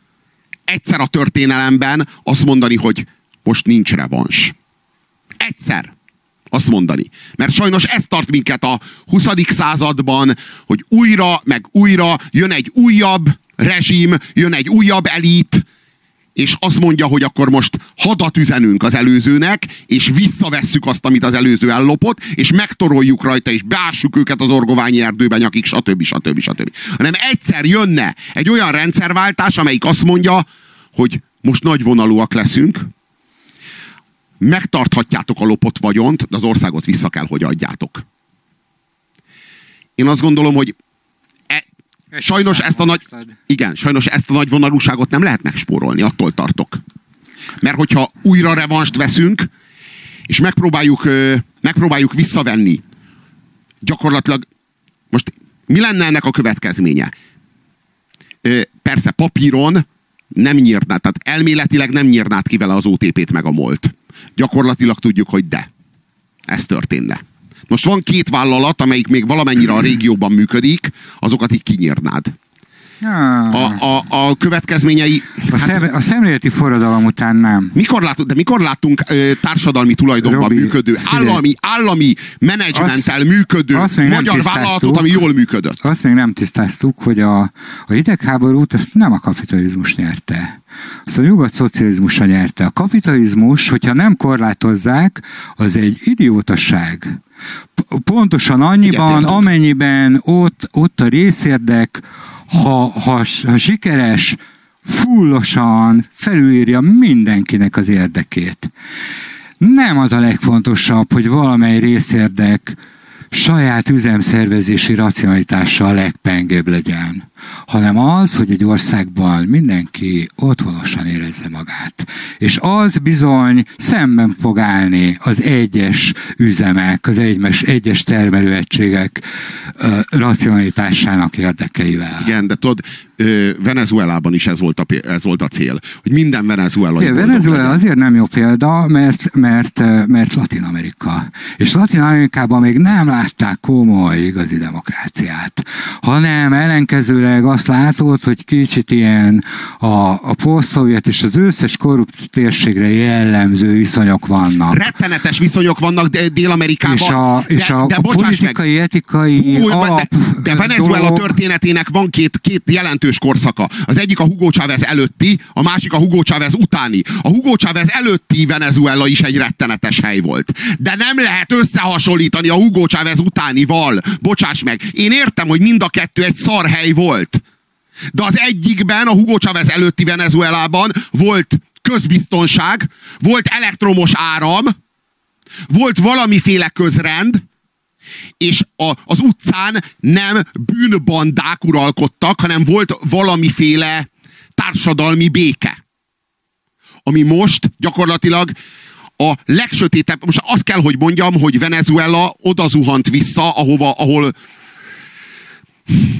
Speaker 1: egyszer a történelemben azt mondani, hogy most nincs revans. Egyszer azt mondani. Mert sajnos ez tart minket a 20. században, hogy újra, meg újra jön egy újabb rezsim, jön egy újabb elit, és azt mondja, hogy akkor most hadat üzenünk az előzőnek, és visszavesszük azt, amit az előző ellopott, és megtoroljuk rajta, és beássuk őket az orgoványi erdőben, nyakik, stb. stb. stb. Hanem egyszer jönne egy olyan rendszerváltás, amelyik azt mondja, hogy most nagyvonalúak leszünk, megtarthatjátok a lopott vagyont, de az országot vissza kell, hogy adjátok. Én azt gondolom, hogy Sajnos ezt a nagy, igen, sajnos ezt a nagy vonalúságot nem lehet megspórolni, attól tartok. Mert hogyha újra revanst veszünk, és megpróbáljuk, megpróbáljuk visszavenni, gyakorlatilag most mi lenne ennek a következménye? Persze papíron nem nyírnád, tehát elméletileg nem nyírnád ki vele az OTP-t meg a molt. Gyakorlatilag tudjuk, hogy de. Ez történne. Most van két vállalat, amelyik még valamennyire a régióban működik, azokat így kinyírnád. A, a, a következményei...
Speaker 2: A, hát, szem, a szemléleti forradalom után nem.
Speaker 1: Mikor látunk, de mikor láttunk ö, társadalmi tulajdonban Robi, működő, állami, állami menedzsmenttel működő azt magyar vállalatot, ami jól működött?
Speaker 2: Azt még nem tisztáztuk, hogy a, a hidegháborút ezt nem a kapitalizmus nyerte. Azt a nyugat szocializmusa nyerte. A kapitalizmus, hogyha nem korlátozzák, az egy idiótaság. Pontosan annyiban, amennyiben ott, ott a részérdek, ha, ha, ha sikeres, fullosan felülírja mindenkinek az érdekét. Nem az a legfontosabb, hogy valamely részérdek saját üzemszervezési racionalitással legpengébb legyen, hanem az, hogy egy országban mindenki otthonosan érezze magát. És az bizony szemben fog állni az egyes üzemek, az egyes, egyes termelőegységek uh, racionalitásának érdekeivel.
Speaker 1: Igen, de tudod, Venezuelában is ez volt a, ez volt a cél, hogy minden venezuelai
Speaker 2: Igen, Venezuela azért nem jó példa, mert, mert, mert Latin Amerika. És Latin Amerikában még nem látták komoly igazi demokráciát, hanem ellenkezőleg azt látod, hogy kicsit ilyen a, a posztszovjet és az összes korrupt térségre jellemző viszonyok vannak.
Speaker 1: Rettenetes viszonyok vannak Dél-Amerikában.
Speaker 2: És a, és de, a, de a politikai, meg, etikai Hú, alap
Speaker 1: De, de Venezuela dolog... történetének van két, két jelentős korszaka. Az egyik a Hugo Chávez előtti, a másik a Hugo Chávez utáni. A Hugo Chávez előtti Venezuela is egy rettenetes hely volt. De nem lehet összehasonlítani a Hugo Chávez utánival. Bocsáss meg, én értem, hogy mind a kettő egy szar hely volt. De az egyikben, a Hugo Chávez előtti Venezuelában volt közbiztonság, volt elektromos áram, volt valamiféle közrend, és a, az utcán nem bűnbandák uralkodtak, hanem volt valamiféle társadalmi béke. Ami most gyakorlatilag a legsötétebb, most azt kell, hogy mondjam, hogy Venezuela oda zuhant vissza, ahova, ahol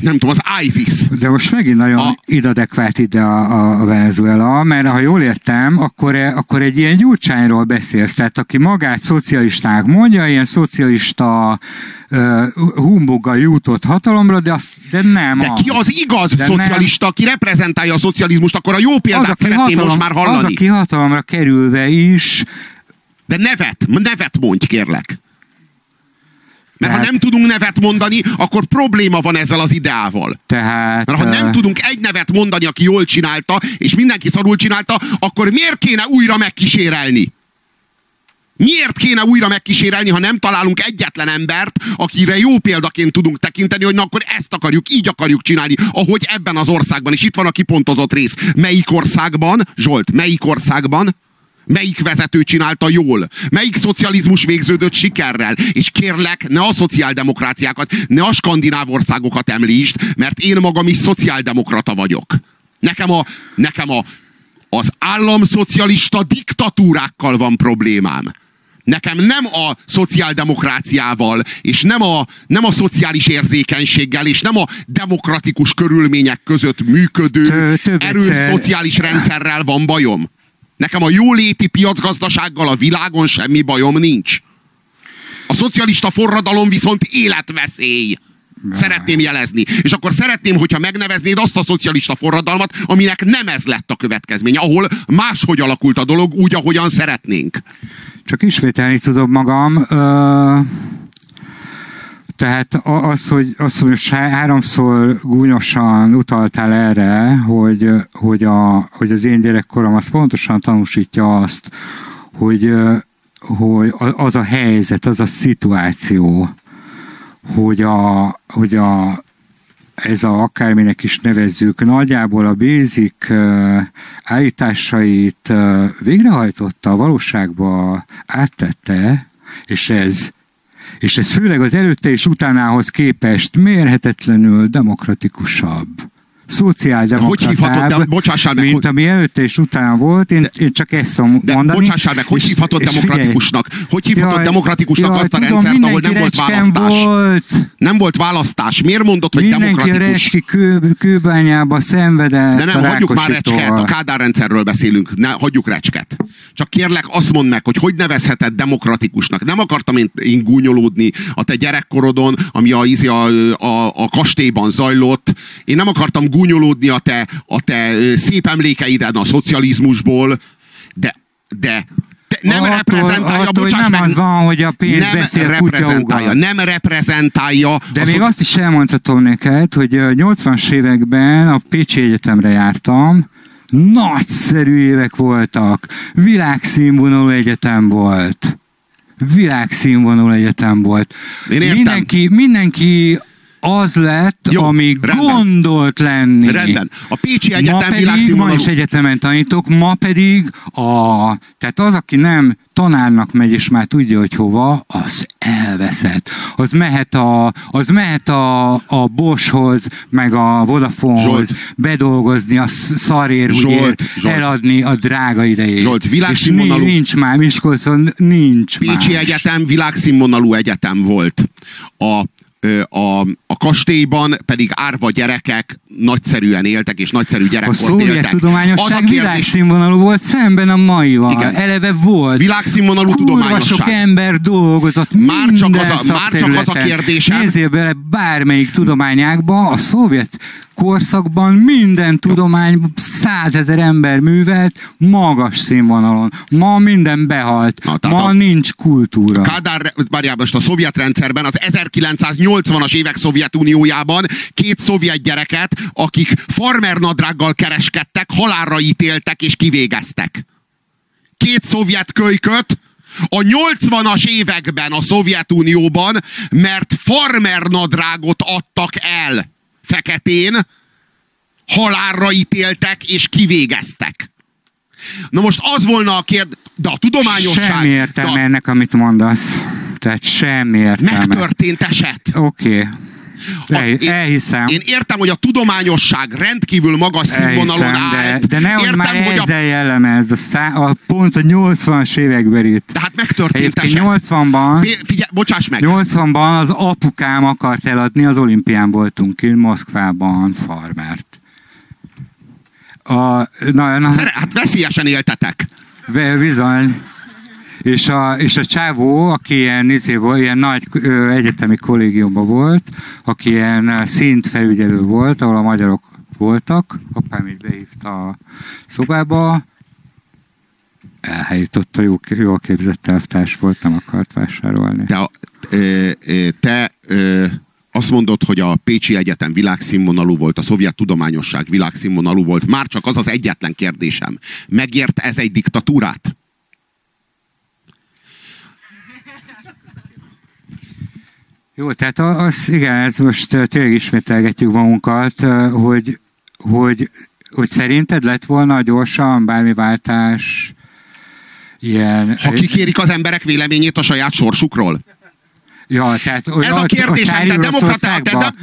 Speaker 1: nem tudom, az ISIS.
Speaker 2: De most megint nagyon a... idadekvát ide a, a Venezuela, mert ha jól értem, akkor, e, akkor egy ilyen gyurcsányról beszélsz, tehát aki magát szocialisták mondja, ilyen szocialista uh, humbuggal jutott hatalomra, de, az, de nem
Speaker 1: De
Speaker 2: az.
Speaker 1: ki az igaz de szocialista, nem. aki reprezentálja a szocializmust, akkor a jó példát az, szeretném hatalom, most már hallani.
Speaker 2: Az, aki hatalomra kerülve is
Speaker 1: de nevet, nevet mondj, kérlek. Mert tehát, ha nem tudunk nevet mondani, akkor probléma van ezzel az ideával.
Speaker 2: Tehát,
Speaker 1: Mert ha nem tudunk egy nevet mondani, aki jól csinálta, és mindenki szarul csinálta, akkor miért kéne újra megkísérelni? Miért kéne újra megkísérelni, ha nem találunk egyetlen embert, akire jó példaként tudunk tekinteni, hogy na akkor ezt akarjuk, így akarjuk csinálni, ahogy ebben az országban. És itt van a kipontozott rész. Melyik országban, Zsolt, melyik országban? Melyik vezető csinálta jól? Melyik szocializmus végződött sikerrel? És kérlek, ne a szociáldemokráciákat, ne a skandináv országokat említsd, mert én magam is szociáldemokrata vagyok. Nekem, a, nekem a, az államszocialista diktatúrákkal van problémám. Nekem nem a szociáldemokráciával, és nem a, nem a szociális érzékenységgel, és nem a demokratikus körülmények között működő erős szociális rendszerrel van bajom. Nekem a jóléti piacgazdasággal a világon semmi bajom nincs. A szocialista forradalom viszont életveszély. Szeretném jelezni. És akkor szeretném, hogyha megneveznéd azt a szocialista forradalmat, aminek nem ez lett a következménye, ahol máshogy alakult a dolog, úgy, ahogyan szeretnénk.
Speaker 2: Csak ismételni tudom magam. Uh tehát az, hogy, az, hogy most háromszor gúnyosan utaltál erre, hogy, hogy, a, hogy az én gyerekkorom az pontosan tanúsítja azt, hogy, hogy az a helyzet, az a szituáció, hogy a, hogy a, ez a akárminek is nevezzük, nagyjából a basic állításait végrehajtotta, a valóságba áttette, és ez és ez főleg az előtte és utánához képest mérhetetlenül demokratikusabb szociáldemokratább,
Speaker 1: meg,
Speaker 2: mint ami előtte és utána volt. Én, de, én csak ezt tudom
Speaker 1: de
Speaker 2: mondani.
Speaker 1: Bocsássál meg, hogy hívhatod demokratikusnak? Figyelj, hogy hívhatod jaj, demokratikusnak jaj, azt a tudom, rendszert, ahol nem volt választás? Volt. Nem volt választás. Miért mondod, hogy mindenki demokratikus?
Speaker 2: Mindenki kő, kőbányába szenvedett.
Speaker 1: De nem, hagyjuk már recsket. A Kádár rendszerről beszélünk. Ne, hagyjuk recsket. Csak kérlek, azt mondd meg, hogy hogy nevezheted demokratikusnak. Nem akartam én, én gúnyolódni a te gyerekkorodon, ami a, a, a, a kastélyban zajlott. Én nem akartam gúnyolódni gúnyolódni a te, a te szép emlékeiden a szocializmusból, de, de te nem attól, reprezentálja, attól, bocsáss
Speaker 2: nem meg, az van, hogy a pénz nem beszél
Speaker 1: reprezentálja, nem reprezentálja.
Speaker 2: De még szoci... azt is elmondhatom neked, hogy 80-as években a Pécsi Egyetemre jártam, nagyszerű évek voltak, világszínvonalú egyetem volt. Világszínvonalú egyetem volt.
Speaker 1: Én értem.
Speaker 2: Mindenki, mindenki az lett,
Speaker 1: Jó,
Speaker 2: ami
Speaker 1: rendben.
Speaker 2: gondolt lenni.
Speaker 1: Rendben. A Pécsi
Speaker 2: Ma
Speaker 1: Egyetem
Speaker 2: pedig, ma is egyetemen tanítok, ma pedig a, tehát az, aki nem tanárnak megy, és már tudja, hogy hova, az elveszett. Az mehet a, az mehet a, a Boschhoz, meg a Vodafonehoz
Speaker 1: Zsolt.
Speaker 2: bedolgozni a sz- szarérúgyért,
Speaker 1: Zsolt, Zsolt.
Speaker 2: eladni a drága idejét.
Speaker 1: Zsolt,
Speaker 2: és
Speaker 1: világszínvonalú-
Speaker 2: ni- nincs már, Miskolcon nincs
Speaker 1: Pécsi
Speaker 2: más.
Speaker 1: Egyetem világszínvonalú egyetem volt. A, a, a kastélyban pedig árva gyerekek nagyszerűen éltek, és nagyszerű
Speaker 2: A
Speaker 1: gyerekkort
Speaker 2: szovjet
Speaker 1: éltek. A
Speaker 2: tudományosság
Speaker 1: kérdés,
Speaker 2: világszínvonalú volt szemben a maival.
Speaker 1: Igen.
Speaker 2: Eleve volt.
Speaker 1: világszínvonalú
Speaker 2: Kurva
Speaker 1: tudományosság.
Speaker 2: sok ember dolgozott
Speaker 1: Már csak az a- már csak az a kérdésem-
Speaker 2: Nézzél bele bármelyik tudományágba, a szovjet korszakban minden tudomány százezer ember művelt magas színvonalon. Ma minden behalt.
Speaker 1: Na,
Speaker 2: Ma
Speaker 1: a-
Speaker 2: nincs kultúra.
Speaker 1: Kádár, várjál, most a szovjet rendszerben, az 1980-as évek Szovjetuniójában két szovjet gyereket, akik farmernadrággal kereskedtek, halálra ítéltek és kivégeztek. Két szovjet kölyköt, a 80-as években a Szovjetunióban, mert farmernadrágot adtak el feketén, halálra ítéltek és kivégeztek. Na most az volna a kérdés, de a tudományosság...
Speaker 2: Semmi értelme
Speaker 1: de
Speaker 2: ennek, amit mondasz. Tehát semmi értelme.
Speaker 1: Megtörtént eset.
Speaker 2: Oké. Okay.
Speaker 1: A- én-
Speaker 2: elhiszem.
Speaker 1: Én értem, hogy a tudományosság rendkívül magas színvonalon
Speaker 2: Elhiszem, de,
Speaker 1: állt.
Speaker 2: de nehogy
Speaker 1: értem,
Speaker 2: már
Speaker 1: hogy a,
Speaker 2: ezzel jellemezd, a, szá, a pont a 80-as években
Speaker 1: de hát megtörtént
Speaker 2: Egyébként
Speaker 1: eset.
Speaker 2: 80-ban,
Speaker 1: Pé- Figyelj, bocsáss meg.
Speaker 2: 80-ban az apukám akart eladni, az olimpián voltunk ki, Moszkvában farmert. A, na, na,
Speaker 1: Szere, hát veszélyesen éltetek.
Speaker 2: Bizony. És a, és a csávó, aki ilyen, izé, ilyen nagy ö, egyetemi kollégiumban volt, aki ilyen ö, szintfelügyelő volt, ahol a magyarok voltak, apám így behívta a szobába, elhelyitott jó, jól képzett elvtárs volt, nem akart vásárolni.
Speaker 1: Te, ö, te ö, azt mondod, hogy a Pécsi Egyetem világszínvonalú volt, a szovjet tudományosság világszínvonalú volt. Már csak az az egyetlen kérdésem. Megért ez egy diktatúrát?
Speaker 2: Jó, tehát az, igen, ez most tényleg ismételgetjük magunkat, hogy, hogy, hogy szerinted lett volna gyorsan bármi váltás, ilyen...
Speaker 1: Ha kikérik az emberek véleményét a saját sorsukról?
Speaker 2: Ja, tehát
Speaker 1: Ez a kérdésem,
Speaker 2: cári
Speaker 1: te de-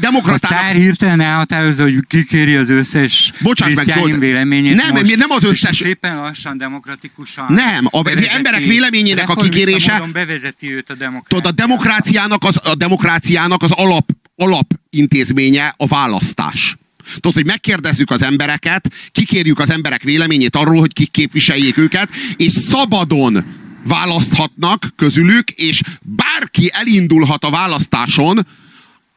Speaker 1: demokratának-
Speaker 2: A cár hirtelen elhatározza, hogy kikéri az összes
Speaker 1: Bocsáss meg,
Speaker 2: véleményét
Speaker 1: Nem,
Speaker 2: most,
Speaker 1: nem az összes-
Speaker 2: szépen lassan, demokratikusan
Speaker 1: Nem, a
Speaker 2: bevezeti-
Speaker 1: emberek véleményének a kikérése-
Speaker 2: bevezeti őt a demokrácia.
Speaker 1: Tudod, a demokráciának az, a demokráciának az alap, alap intézménye a választás. Tudod, hogy megkérdezzük az embereket, kikérjük az emberek véleményét arról, hogy kik képviseljék őket, és szabadon választhatnak közülük, és bárki elindulhat a választáson,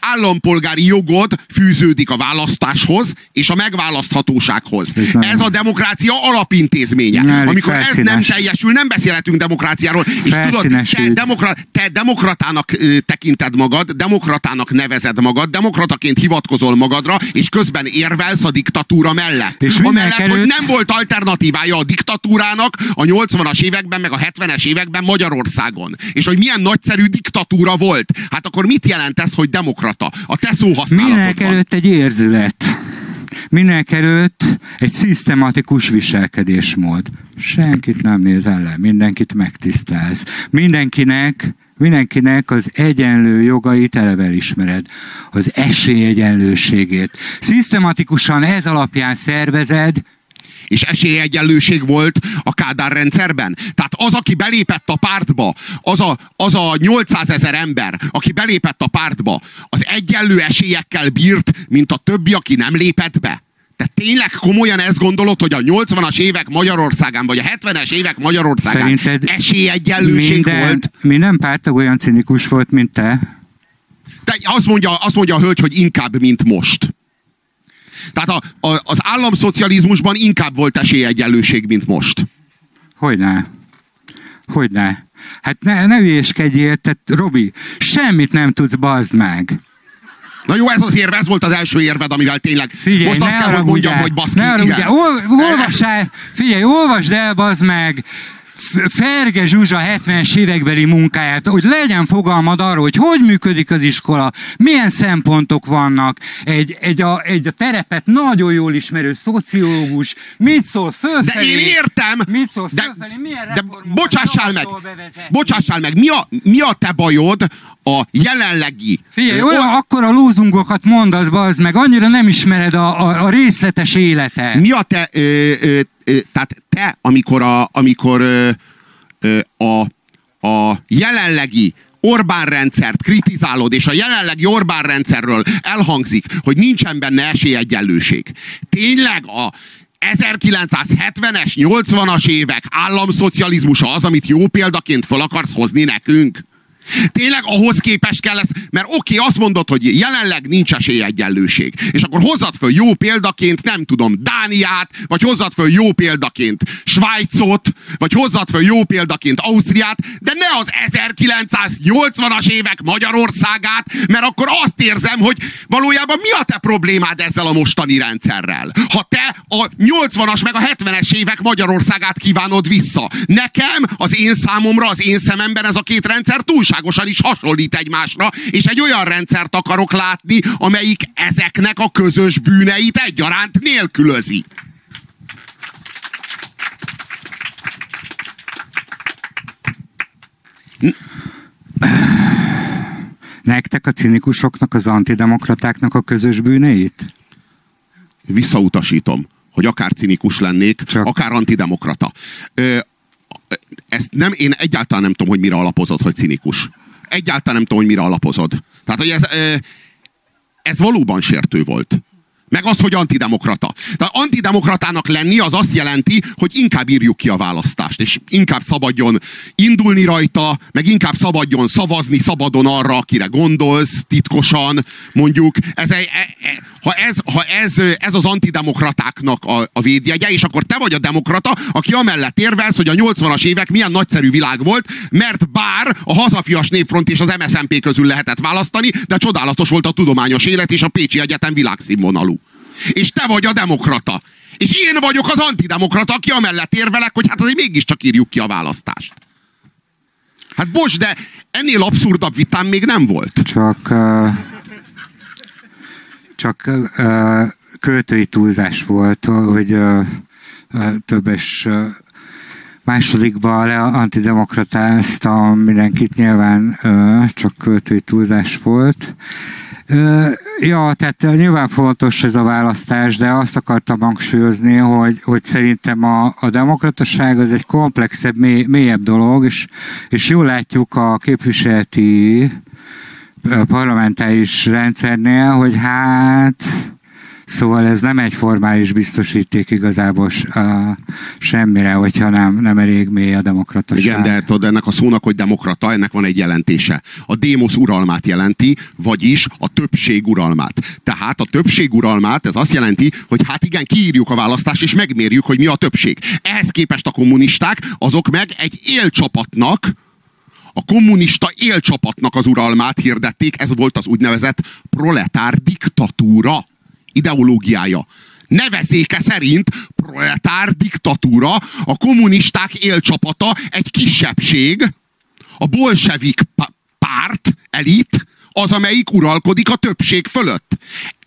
Speaker 1: állampolgári jogod fűződik a választáshoz és a megválaszthatósághoz.
Speaker 2: Ez
Speaker 1: Ez a demokrácia alapintézménye.
Speaker 2: Elég
Speaker 1: Amikor ez nem
Speaker 2: felszínes.
Speaker 1: teljesül, nem beszélhetünk demokráciáról. És tudod,
Speaker 2: Felszínes
Speaker 1: te, demokra, te demokratának tekinted magad, demokratának nevezed magad, demokrataként hivatkozol magadra, és közben érvelsz a diktatúra mellett.
Speaker 2: És
Speaker 1: Amellett,
Speaker 2: mindenek
Speaker 1: hogy
Speaker 2: előtt-
Speaker 1: nem volt alternatívája a diktatúrának a 80-as években, meg a 70-es években Magyarországon. És hogy milyen nagyszerű diktatúra volt. Hát akkor mit jelent ez, hogy demokrata? A te szóhasználatodban.
Speaker 2: előtt egy érzület. Mindenek előtt egy szisztematikus viselkedésmód. Senkit nem nézel le, mindenkit megtisztelsz. Mindenkinek Mindenkinek az egyenlő jogait eleve elismered. Az esélyegyenlőségét. Szisztematikusan ez alapján szervezed,
Speaker 1: és esélyegyenlőség volt a Kádár rendszerben. Tehát az, aki belépett a pártba, az a, az a 800 ezer ember, aki belépett a pártba, az egyenlő esélyekkel bírt, mint a többi, aki nem lépett be. Te tényleg komolyan ezt gondolod, hogy a 80-as évek Magyarországán, vagy a 70-es évek Magyarországán
Speaker 2: Szerinted
Speaker 1: esélyegyenlőség
Speaker 2: minden,
Speaker 1: volt?
Speaker 2: minden pártag olyan cinikus volt, mint te?
Speaker 1: Te azt mondja, azt mondja a hölgy, hogy inkább, mint most. Tehát a, a, az államszocializmusban inkább volt esélyegyenlőség, mint most.
Speaker 2: Hogyne? Hogyne? Hát ne, ne hülyéskedjél, tehát Robi, semmit nem tudsz, bazd meg.
Speaker 1: Na jó, ez az érve, ez volt az első érved, amivel tényleg
Speaker 2: Figyelj,
Speaker 1: most azt kell, hogy mondjam, hogy baszki,
Speaker 2: ne haragudjál.
Speaker 1: igen.
Speaker 2: Ol, olvassál, figyelj, olvasd el, bazd meg, Ferge Zsuzsa 70-es évekbeli munkáját, hogy legyen fogalmad arról, hogy hogy működik az iskola, milyen szempontok vannak, egy, egy, a, egy a terepet nagyon jól ismerő szociológus, mit szól fölfelé.
Speaker 1: De én értem!
Speaker 2: Mit szól
Speaker 1: de,
Speaker 2: fölfelé, milyen
Speaker 1: de bocsássál meg! Bocsássál meg! Mi a, mi a te bajod a jelenlegi...
Speaker 2: Figyelj, olyan akkor a lózungokat mondasz, bazd meg, annyira nem ismered a, a, a részletes életet.
Speaker 1: Mi a te... Ö, ö, ö, tehát te, amikor a, amikor ö, ö, a, a jelenlegi Orbán rendszert kritizálod, és a jelenlegi Orbán rendszerről elhangzik, hogy nincsen benne esélyegyenlőség. Tényleg a 1970-es, 80-as évek államszocializmusa az, amit jó példaként fel akarsz hozni nekünk? Tényleg ahhoz képest kell ezt, mert oké, okay, azt mondod, hogy jelenleg nincs esélyegyenlőség. És akkor hozzad föl jó példaként, nem tudom, Dániát, vagy hozzad föl jó példaként Svájcot, vagy hozzad föl jó példaként Ausztriát, de ne az 1980-as évek Magyarországát, mert akkor azt érzem, hogy valójában mi a te problémád ezzel a mostani rendszerrel? Ha te a 80-as meg a 70-es évek Magyarországát kívánod vissza. Nekem, az én számomra, az én szememben ez a két rendszer túlság túlságosan is hasonlít egymásra, és egy olyan rendszert akarok látni, amelyik ezeknek a közös bűneit egyaránt nélkülözi.
Speaker 2: Nektek a cinikusoknak, az antidemokratáknak a közös bűneit?
Speaker 1: Visszautasítom, hogy akár cinikus lennék, Csak... akár antidemokrata. Ö, ezt nem, én egyáltalán nem tudom, hogy mire alapozod, hogy cinikus. Egyáltalán nem tudom, hogy mire alapozod. Tehát, hogy ez, ez valóban sértő volt. Meg az, hogy antidemokrata. Tehát antidemokratának lenni az azt jelenti, hogy inkább írjuk ki a választást, és inkább szabadjon indulni rajta, meg inkább szabadjon szavazni szabadon arra, akire gondolsz, titkosan, mondjuk. Ez, e, e, ha ez, ha ez, ez az antidemokratáknak a, a védjegye, és akkor te vagy a demokrata, aki amellett érvelsz, hogy a 80-as évek milyen nagyszerű világ volt, mert bár a hazafias népfront és az MSZNP közül lehetett választani, de csodálatos volt a tudományos élet, és a Pécsi Egyetem világszínvonalú. És te vagy a demokrata. És én vagyok az antidemokrata, aki amellett érvelek, hogy hát azért mégiscsak írjuk ki a választást. Hát bocs, de ennél abszurdabb vitám még nem volt.
Speaker 2: Csak, csak uh, költői túlzás volt, hogy többes uh, másodikban le antidemokratázta mindenkit, nyilván csak költői túlzás volt. Ja, tehát nyilván fontos ez a választás, de azt akartam hangsúlyozni, hogy, hogy szerintem a, a demokrataság az egy komplexebb, mély, mélyebb dolog, és, és jól látjuk a képviseleti parlamentáris rendszernél, hogy hát Szóval ez nem egy formális biztosíték igazából uh, semmire, hogyha nem, nem elég mély a demokrataság.
Speaker 1: Igen, de tudod, ennek a szónak, hogy demokrata, ennek van egy jelentése. A démosz uralmát jelenti, vagyis a többség uralmát. Tehát a többség uralmát, ez azt jelenti, hogy hát igen, kiírjuk a választást, és megmérjük, hogy mi a többség. Ehhez képest a kommunisták, azok meg egy élcsapatnak, a kommunista élcsapatnak az uralmát hirdették, ez volt az úgynevezett proletár diktatúra ideológiája. Nevezéke szerint proletár diktatúra, a kommunisták élcsapata, egy kisebbség, a bolsevik párt, elit, az, amelyik uralkodik a többség fölött.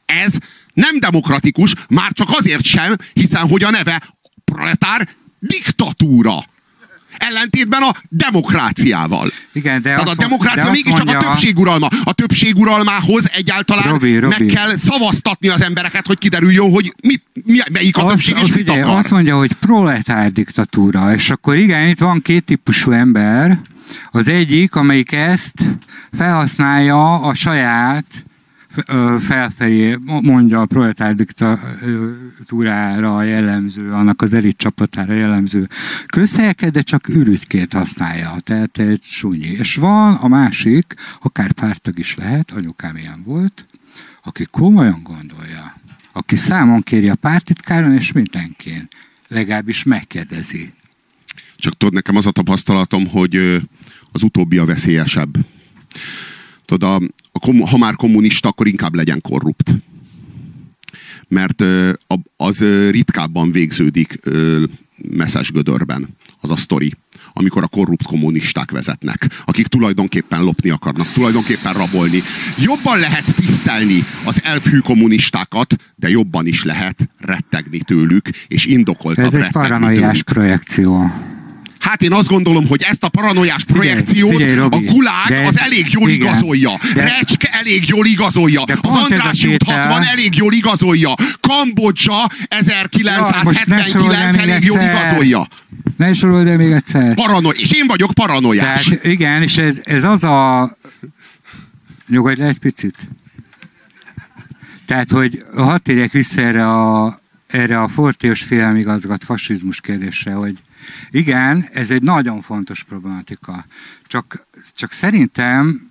Speaker 1: Ez nem demokratikus, már csak azért sem, hiszen hogy a neve proletár diktatúra. Ellentétben a demokráciával.
Speaker 2: Igen, de
Speaker 1: Tehát a demokrácia mégiscsak mondja... a többséguralma. A többséguralmához egyáltalán Robi, Robi. meg kell szavaztatni az embereket, hogy kiderüljön, hogy mit, mi, melyik a az, többség, és mit akar.
Speaker 2: Azt mondja, hogy proletár diktatúra, és akkor igen, itt van két típusú ember. Az egyik, amelyik ezt felhasználja a saját felfelé mondja a proletár diktatúrára jellemző, annak az elit csapatára jellemző közhelyeket, de csak ürügyként használja, tehát egy súnyi. És van a másik, akár pártag is lehet, anyukám ilyen volt, aki komolyan gondolja, aki számon kéri a pártitkáron, és mindenkin legalábbis megkérdezi.
Speaker 1: Csak tudod, nekem az a tapasztalatom, hogy az utóbbi a veszélyesebb. Tudod, a, a, ha már kommunista, akkor inkább legyen korrupt. Mert az ritkábban végződik messzes gödörben. az a sztori, amikor a korrupt kommunisták vezetnek, akik tulajdonképpen lopni akarnak, tulajdonképpen rabolni. Jobban lehet tisztelni az elfű kommunistákat, de jobban is lehet rettegni tőlük, és indokoltabb
Speaker 2: Ez egy paranoiás projekció.
Speaker 1: Hát én azt gondolom, hogy ezt a paranoiás projekciót figyelj, figyelj, Robi, a gulág az elég jól igen, igazolja. De, Recske elég jól igazolja. De az András út 60 elég jól igazolja. Kambodzsa 1979 ja, elég jól igazolja.
Speaker 2: Ne sorold el még egyszer.
Speaker 1: Parano és én vagyok paranoiás.
Speaker 2: Tehát, igen, és ez, ez az a... Nyugodj le egy picit. Tehát, hogy hadd térjek vissza erre a, erre a fortéos félemigazgat fasizmus kérdésre, hogy igen, ez egy nagyon fontos problematika. Csak, csak szerintem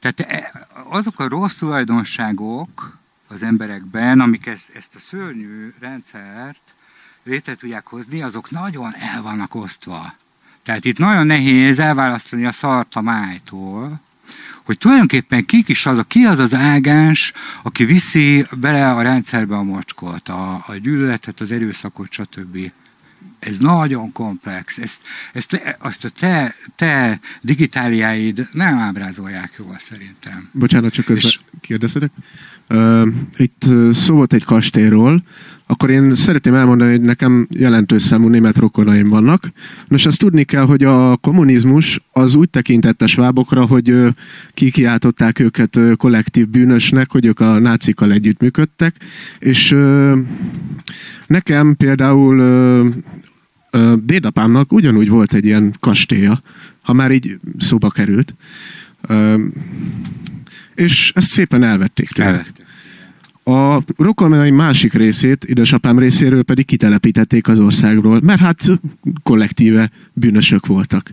Speaker 2: tehát e, azok a rossz tulajdonságok az emberekben, amik ezt, ezt a szörnyű rendszert létre tudják hozni, azok nagyon el vannak osztva. Tehát itt nagyon nehéz elválasztani a szart a májtól, hogy tulajdonképpen kik is az, a, ki az az ágás, aki viszi bele a rendszerbe a mocskot, a, a gyűlöletet, az erőszakot, stb ez nagyon komplex. Ezt, ezt, azt a te, te digitáliáid nem ábrázolják jól szerintem.
Speaker 4: Bocsánat, csak közben És... kérdezhetek. Itt szó volt egy kastélyról, akkor én szeretném elmondani, hogy nekem jelentős számú német rokonaim vannak. Most azt tudni kell, hogy a kommunizmus az úgy tekintette svábokra, hogy kikiáltották őket kollektív bűnösnek, hogy ők a nácikkal együttműködtek, és nekem például dédapámnak ugyanúgy volt egy ilyen kastélya, ha már így szóba került. És ezt szépen elvették tőle. A rokonai másik részét, édesapám részéről pedig kitelepítették az országról, mert hát kollektíve bűnösök voltak.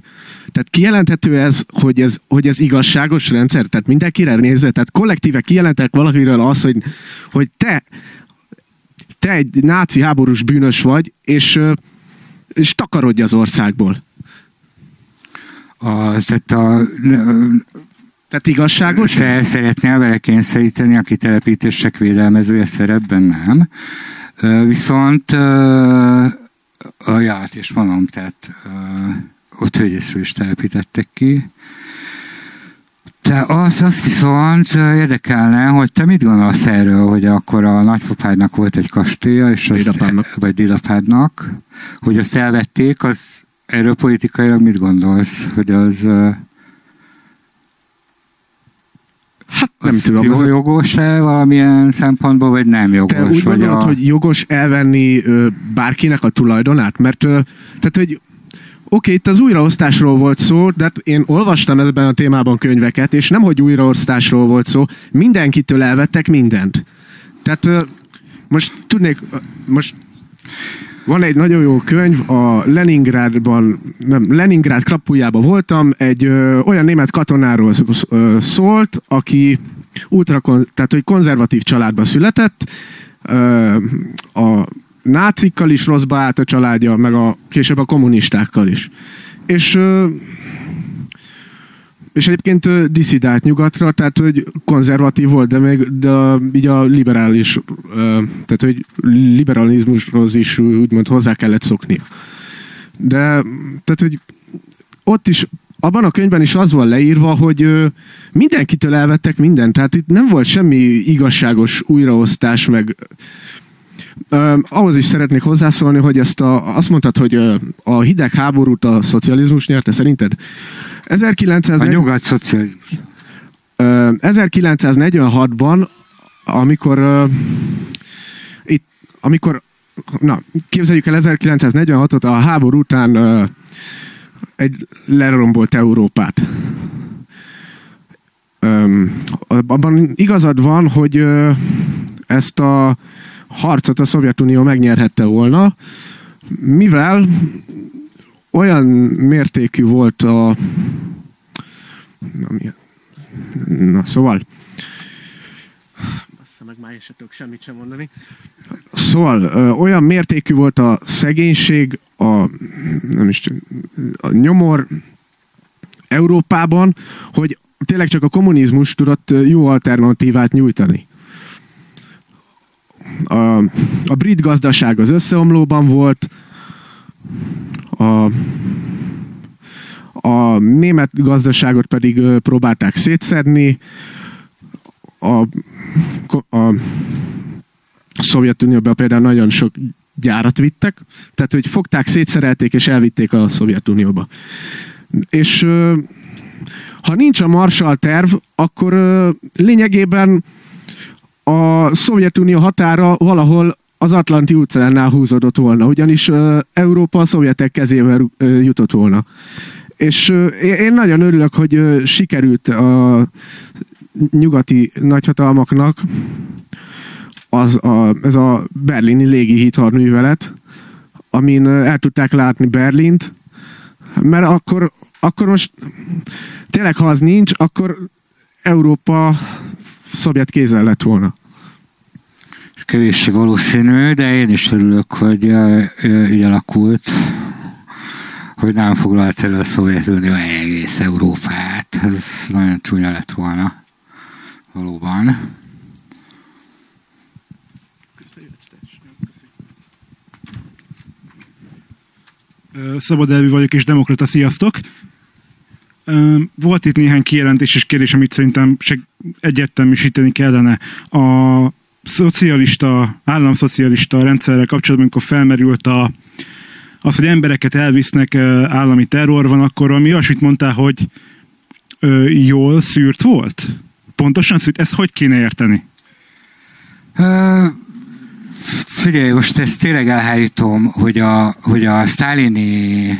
Speaker 4: Tehát kijelenthető ez, hogy ez, hogy ez igazságos rendszer? Tehát mindenkire nézve, tehát kollektíve kijelentek valakiről az, hogy, hogy te, te egy náci háborús bűnös vagy, és és takarodj az országból.
Speaker 2: A, tehát a,
Speaker 4: tehát igazságos?
Speaker 2: Szer, szeretnél vele kényszeríteni a kitelepítések védelmezője szerepben? Nem. Viszont a ját és mondom, tehát ott hölgyészről is telepítettek ki. Te az, az viszont érdekelne, hogy te mit gondolsz erről, hogy akkor a nagypapádnak volt egy kastélya, és azt, Dédapádnak. vagy dédapádnak, hogy azt elvették, az erről politikailag mit gondolsz, hogy az
Speaker 4: Hát nem az tudom.
Speaker 2: Jó, jogos-e valamilyen szempontból, vagy nem jogos?
Speaker 4: Te úgy gondolod, a... hogy jogos elvenni ö, bárkinek a tulajdonát? Mert ö, tehát, hogy Oké, itt az újraosztásról volt szó, de hát én olvastam ebben a témában könyveket, és nem, hogy újraosztásról volt szó, mindenkitől elvettek mindent. Tehát most tudnék, most van egy nagyon jó könyv, a Leningrádban, nem, Leningrád krapujában voltam, egy ö, olyan német katonáról szólt, aki ultra, tehát hogy konzervatív családba született, ö, a nácikkal is rosszba állt a családja, meg a, később a kommunistákkal is. És és egyébként diszidált nyugatra, tehát hogy konzervatív volt, de még de így a liberális, tehát hogy liberalizmushoz is úgymond hozzá kellett szokni. De tehát, hogy ott is abban a könyvben is az van leírva, hogy mindenkitől elvettek mindent, tehát itt nem volt semmi igazságos újraosztás, meg Uh, ahhoz is szeretnék hozzászólni, hogy ezt a, azt mondtad, hogy a hidegháborút a szocializmus nyerte, szerinted?
Speaker 2: 1900... A nyugat szocializmus.
Speaker 4: Uh, 1946-ban, amikor itt, amikor na, képzeljük el 1946-ot, a háború után uh, egy lerombolt Európát. Um, abban igazad van, hogy uh, ezt a harcot a Szovjetunió megnyerhette volna, mivel olyan mértékű volt a... Na, szóval... meg már is tudok semmit sem mondani. Szóval ö, olyan mértékű volt a szegénység, a, nem is, a nyomor Európában, hogy tényleg csak a kommunizmus tudott jó alternatívát nyújtani a, a brit gazdaság az összeomlóban volt, a, a német gazdaságot pedig próbálták szétszedni, a, a Szovjetunióban például nagyon sok gyárat vittek, tehát hogy fogták, szétszerelték és elvitték a Szovjetunióba. És ha nincs a Marshall terv, akkor lényegében a Szovjetunió határa valahol az Atlanti óceánnál húzódott volna, ugyanis Európa a szovjetek kezével ö, jutott volna. És én nagyon örülök, hogy sikerült a nyugati nagyhatalmaknak az a, ez a berlini légi művelet, amin el tudták látni Berlint, mert akkor, akkor most tényleg, ha az nincs, akkor Európa szovjet kézzel lett volna.
Speaker 2: Ez kevéssé valószínű, de én is örülök, hogy így alakult, hogy nem foglalt el a Szovjetunió egész Európát. Ez nagyon csúnya lett volna. Valóban.
Speaker 5: Szabad elvű vagyok és demokrata, sziasztok! Volt itt néhány kijelentés és kérdés, amit szerintem egyértelműsíteni kellene. A szocialista, államszocialista rendszerrel kapcsolatban, amikor felmerült a, az, hogy embereket elvisznek, állami terror van, akkor ami olyasmit mondtál, hogy ö, jól szűrt volt? Pontosan szűrt? Ezt hogy kéne érteni?
Speaker 2: Ö, Figyelj, most ezt tényleg elhárítom, hogy a, hogy a sztálini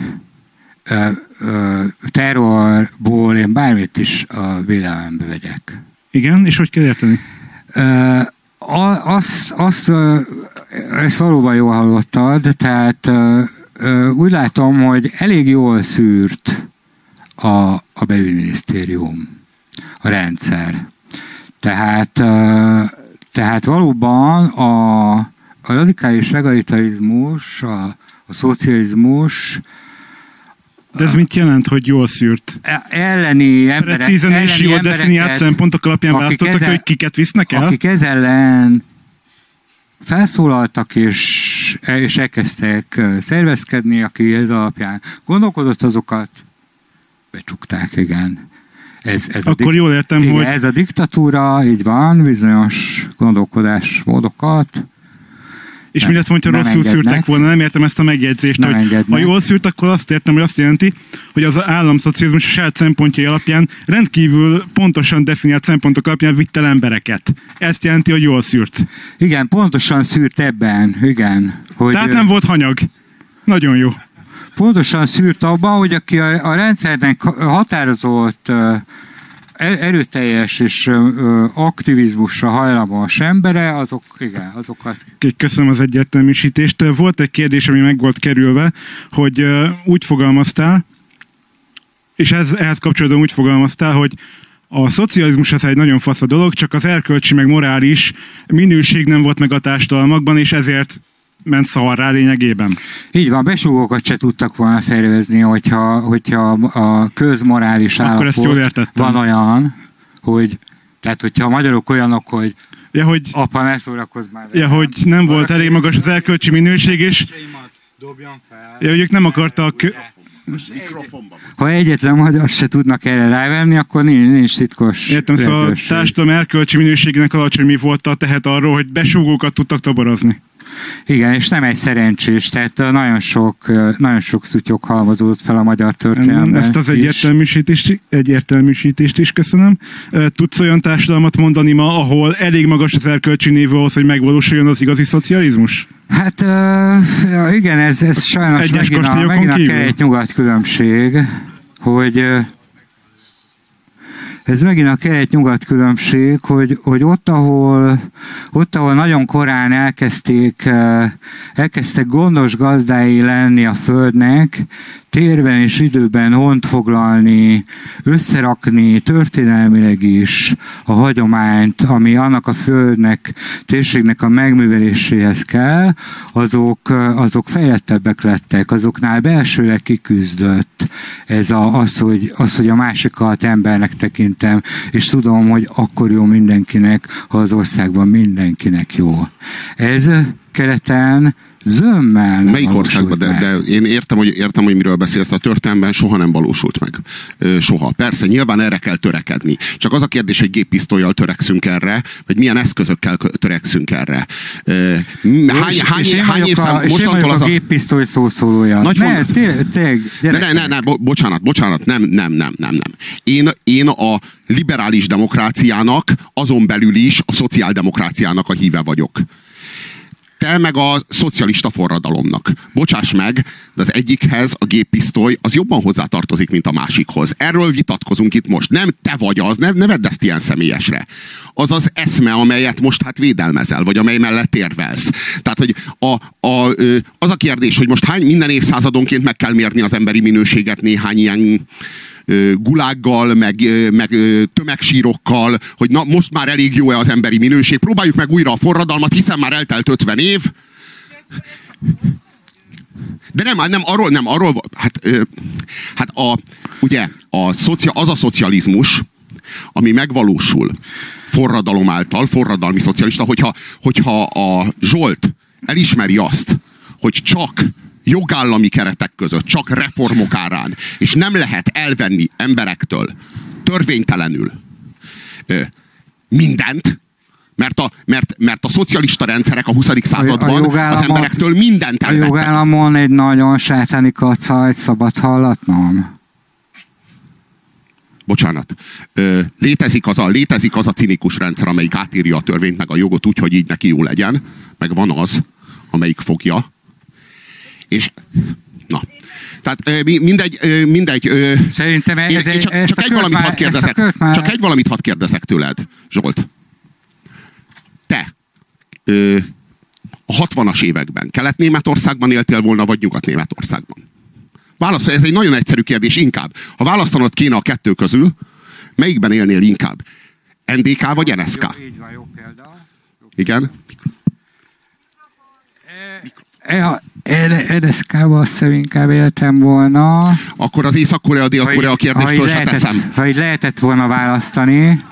Speaker 2: ö, ö, terrorból én bármit is a védelembe vegyek.
Speaker 5: Igen, és hogy kell érteni?
Speaker 2: A- azt, azt ezt valóban jól hallottad, tehát úgy látom, hogy elég jól szűrt a, a belügyminisztérium, a rendszer. Tehát, tehát valóban a, a radikális legalitarizmus, a, a szocializmus
Speaker 5: De ez mit jelent, hogy jól szűrt?
Speaker 2: e- elleni emberek,
Speaker 5: Precízen és jól definiált szempontok alapján választottak,
Speaker 2: ezen-
Speaker 5: hogy kiket visznek el?
Speaker 2: akik ez ellen felszólaltak és, és elkezdtek szervezkedni, aki ez alapján gondolkodott, azokat becsukták, igen. Ez, ez
Speaker 5: Akkor jól értem,
Speaker 2: igen,
Speaker 5: hogy
Speaker 2: ez a diktatúra, így van, bizonyos gondolkodásmódokat.
Speaker 5: És
Speaker 2: Nem,
Speaker 5: mi lett volna, ha
Speaker 2: nem
Speaker 5: rosszul
Speaker 2: engednek.
Speaker 5: szűrtek volna? Nem értem ezt a megjegyzést,
Speaker 2: Nem
Speaker 5: hogy
Speaker 2: engednek.
Speaker 5: ha jól szűrt, akkor azt értem, hogy azt jelenti, hogy az államszocializmus a saját szempontjai alapján rendkívül pontosan definiált szempontok alapján vitt el embereket. Ezt jelenti, hogy jól szűrt.
Speaker 2: Igen, pontosan szűrt ebben, igen. Hogy,
Speaker 5: Tehát nem volt hanyag. Nagyon jó.
Speaker 2: pontosan szűrt abban, hogy aki a, a rendszernek határozott erőteljes és aktivizmusra hajlamos embere, azok, igen, azokat
Speaker 5: Köszönöm az egyértelműsítést. Volt egy kérdés, ami meg volt kerülve, hogy úgy fogalmaztál, és ez, ehhez kapcsolatban úgy fogalmaztál, hogy a szocializmus az egy nagyon fasz a dolog, csak az erkölcsi meg morális minőség nem volt meg a társadalmakban, és ezért ment szarrá lényegében.
Speaker 2: Így van, besugókat se tudtak volna szervezni, hogyha, hogyha a közmorális
Speaker 5: Akkor
Speaker 2: állapot
Speaker 5: ezt jól értettem.
Speaker 2: van olyan, hogy tehát, hogyha a magyarok olyanok, hogy
Speaker 5: Ja, hogy,
Speaker 2: apa, ne szórakozz már.
Speaker 5: ja, hogy nem volt elég magas az erkölcsi minőség, és
Speaker 2: Dobjon fel.
Speaker 5: ja, hogy ők nem akartak
Speaker 1: Mikrofonban.
Speaker 2: Ha egyetlen magyar se tudnak erre rávenni, akkor nincs, nincs titkos
Speaker 5: Értem, szóval a társadalom erkölcsi minőségének alacsony mi volt a tehet arról, hogy besúgókat tudtak toborozni.
Speaker 2: Igen, és nem egy szerencsés, tehát nagyon sok, nagyon sok szutyok halmozódott fel a magyar történelemben.
Speaker 5: Ezt az egyértelműsítést, egyértelműsítést is köszönöm. Tudsz olyan társadalmat mondani ma, ahol elég magas az erkölcsi név ahhoz, hogy megvalósuljon az igazi szocializmus?
Speaker 2: Hát uh, igen, ez, ez sajnos
Speaker 5: Egyes
Speaker 2: megint a, megint a kelet-nyugat különbség, hogy ez megint a kelet-nyugat különbség, hogy, hogy ott, ahol, ott, ahol nagyon korán elkezdték, elkezdtek gondos gazdái lenni a földnek, térben és időben hont foglalni, összerakni történelmileg is a hagyományt, ami annak a földnek, térségnek a megműveléséhez kell, azok, azok fejlettebbek lettek, azoknál belsőleg kiküzdött ez a, az, hogy, az, hogy a másikat embernek tekintem, és tudom, hogy akkor jó mindenkinek, ha az országban mindenkinek jó. Ez keleten Zömmel nem
Speaker 1: Melyik országban? De, de én értem hogy, értem, hogy miről beszélsz. A történelemben soha nem valósult meg. Soha. Persze, nyilván erre kell törekedni. Csak az a kérdés, hogy géppisztolyjal törekszünk erre, vagy milyen eszközökkel kö- törekszünk erre. Hány,
Speaker 2: és,
Speaker 1: hány,
Speaker 2: és én
Speaker 1: hány évszám,
Speaker 2: a,
Speaker 1: mostantól az
Speaker 2: a géppisztoly szószólója.
Speaker 1: Nagy
Speaker 2: ne, tényleg,
Speaker 1: Ne, ne, ne, ne, bo- bocsánat, bocsánat, nem, nem, nem, nem, nem. Én, én a liberális demokráciának, azon belül is a szociáldemokráciának a híve vagyok. Te meg a szocialista forradalomnak. Bocsáss meg, de az egyikhez a géppisztoly az jobban hozzátartozik, mint a másikhoz. Erről vitatkozunk itt most. Nem te vagy az, ne, ne vedd ezt ilyen személyesre. Az az eszme, amelyet most hát védelmezel, vagy amely mellett érvelsz. Tehát, hogy a, a, az a kérdés, hogy most hány minden évszázadonként meg kell mérni az emberi minőséget néhány ilyen gulággal, meg, meg tömegsírokkal, hogy na most már elég jó-e az emberi minőség, próbáljuk meg újra a forradalmat, hiszen már eltelt 50 év. De nem, nem arról, nem arról, hát, hát a, ugye, a szocia, az a szocializmus, ami megvalósul forradalom által, forradalmi szocialista, hogyha, hogyha a Zsolt elismeri azt, hogy csak jogállami keretek között, csak reformok árán, és nem lehet elvenni emberektől törvénytelenül mindent, mert a, mert, mert a szocialista rendszerek a 20. században az
Speaker 2: jogállamot-
Speaker 1: emberektől mindent
Speaker 2: A
Speaker 1: elvettek.
Speaker 2: jogállamon egy nagyon sátáni kaca, egy szabad hallatnom.
Speaker 1: bocsánat, létezik, az a, létezik az a cinikus rendszer, amelyik átírja a törvényt, meg a jogot úgy, hogy így neki jó legyen, meg van az, amelyik fogja, és na, tehát mindegy, mindegy,
Speaker 2: Szerintem ez
Speaker 1: én
Speaker 2: egy-
Speaker 1: csak,
Speaker 2: ezt
Speaker 1: csak egy valamit hadd kérdezek, csak egy valamit hadd kérdezek tőled, Zsolt. Te ö, a 60-as években Kelet-Németországban éltél volna, vagy Nyugat-Németországban? Válaszolj, ez egy nagyon egyszerű kérdés, inkább. Ha választanod kéne a kettő közül, melyikben élnél inkább? NDK vagy NSK?
Speaker 2: Jó, így van, jó példa.
Speaker 1: Igen?
Speaker 2: Ja, NSZK-ba azt hiszem inkább éltem volna.
Speaker 1: Akkor az Észak-Korea, Dél-Korea
Speaker 2: ha
Speaker 1: kérdést se
Speaker 2: lehetett,
Speaker 1: teszem.
Speaker 2: ha így lehetett volna választani.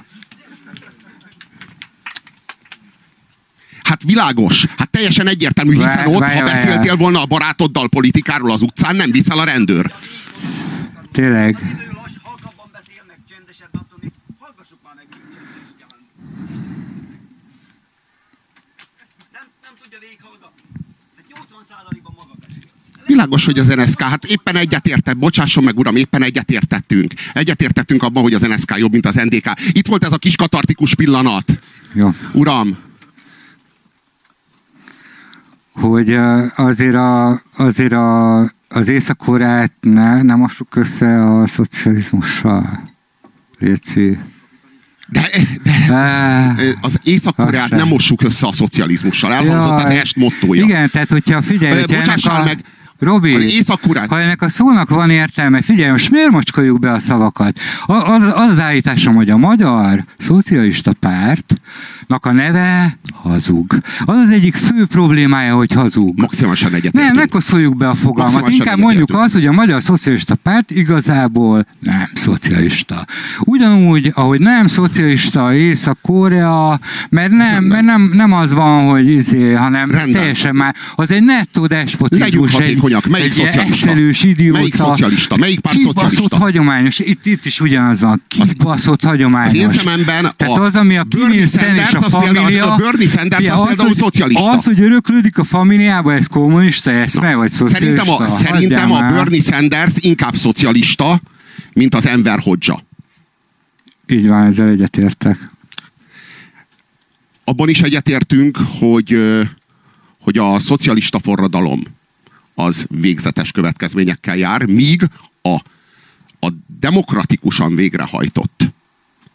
Speaker 1: Hát világos, hát teljesen egyértelmű, hiszen
Speaker 2: Várj,
Speaker 1: ott,
Speaker 2: várj,
Speaker 1: ha
Speaker 2: várj.
Speaker 1: beszéltél volna a barátoddal politikáról az utcán, nem viszel a rendőr.
Speaker 2: Tényleg.
Speaker 6: Idő lass, halkabban beszél meg, csendesebben, attól még hallgassuk már meg őt csendesen. Nem, nem tudja végighallgatni. Hát 80%-ban maga beszél.
Speaker 1: Világos, hogy az NSK, hát éppen egyetértett, bocsásson meg uram, éppen egyetértettünk. Egyetértettünk abban, hogy az NSK jobb, mint az NDK. Itt volt ez a kis katartikus pillanat.
Speaker 2: Jó.
Speaker 1: Uram,
Speaker 2: Hogy azért, a, azért a, az észak ne, nem mossuk össze a szocializmussal. Léci.
Speaker 1: de, de
Speaker 2: Ah.
Speaker 1: az Észak-Koreát
Speaker 2: Lassan.
Speaker 1: nem mossuk össze a szocializmussal. Elhangzott az
Speaker 2: Jaj.
Speaker 1: est mottója.
Speaker 2: Igen, tehát hogyha figyelj,
Speaker 1: Ö,
Speaker 2: hogyha ennek a...
Speaker 1: meg,
Speaker 2: Robi, ha ennek a szónak van értelme, figyelj, most miért mocskoljuk be a szavakat? Az az, az állításom, hogy a Magyar Szocialista Pártnak a neve hazug. Az az egyik fő problémája, hogy hazug.
Speaker 1: Maximálisan egyetértünk.
Speaker 2: Nem, ne koszoljuk be a fogalmat. Inkább mondjuk azt, hogy a Magyar Szocialista Párt igazából nem szocialista. Ugyanúgy, ahogy nem szocialista Észak-Korea, mert nem, mert nem, nem az van, hogy izé, hanem
Speaker 1: Rendben.
Speaker 2: teljesen már, az egy nettó despotizmus. Egy.
Speaker 1: Melyik
Speaker 2: egy
Speaker 1: szocialista?
Speaker 2: excelős idióta.
Speaker 1: Melyik szocialista? Melyik párt
Speaker 2: kibaszott
Speaker 1: szocialista?
Speaker 2: hagyományos. Itt, itt is ugyanaz van. Kibaszott hagyományos.
Speaker 1: Az én szememben
Speaker 2: Tehát
Speaker 1: a
Speaker 2: az, ami a Kim A
Speaker 1: az
Speaker 2: família...
Speaker 1: a Bernie Sanders
Speaker 2: Figyelj,
Speaker 1: az például
Speaker 2: hogy,
Speaker 1: szocialista.
Speaker 2: Az, hogy öröklődik a familiába, ez kommunista eszme, vagy szocialista?
Speaker 1: Szerintem a, szerintem a. Bernie Sanders inkább szocialista, mint az Enver Hodzsa.
Speaker 2: Így van, ezzel egyetértek.
Speaker 1: Abban is egyetértünk, hogy, hogy a szocialista forradalom az végzetes következményekkel jár, míg a, a demokratikusan végrehajtott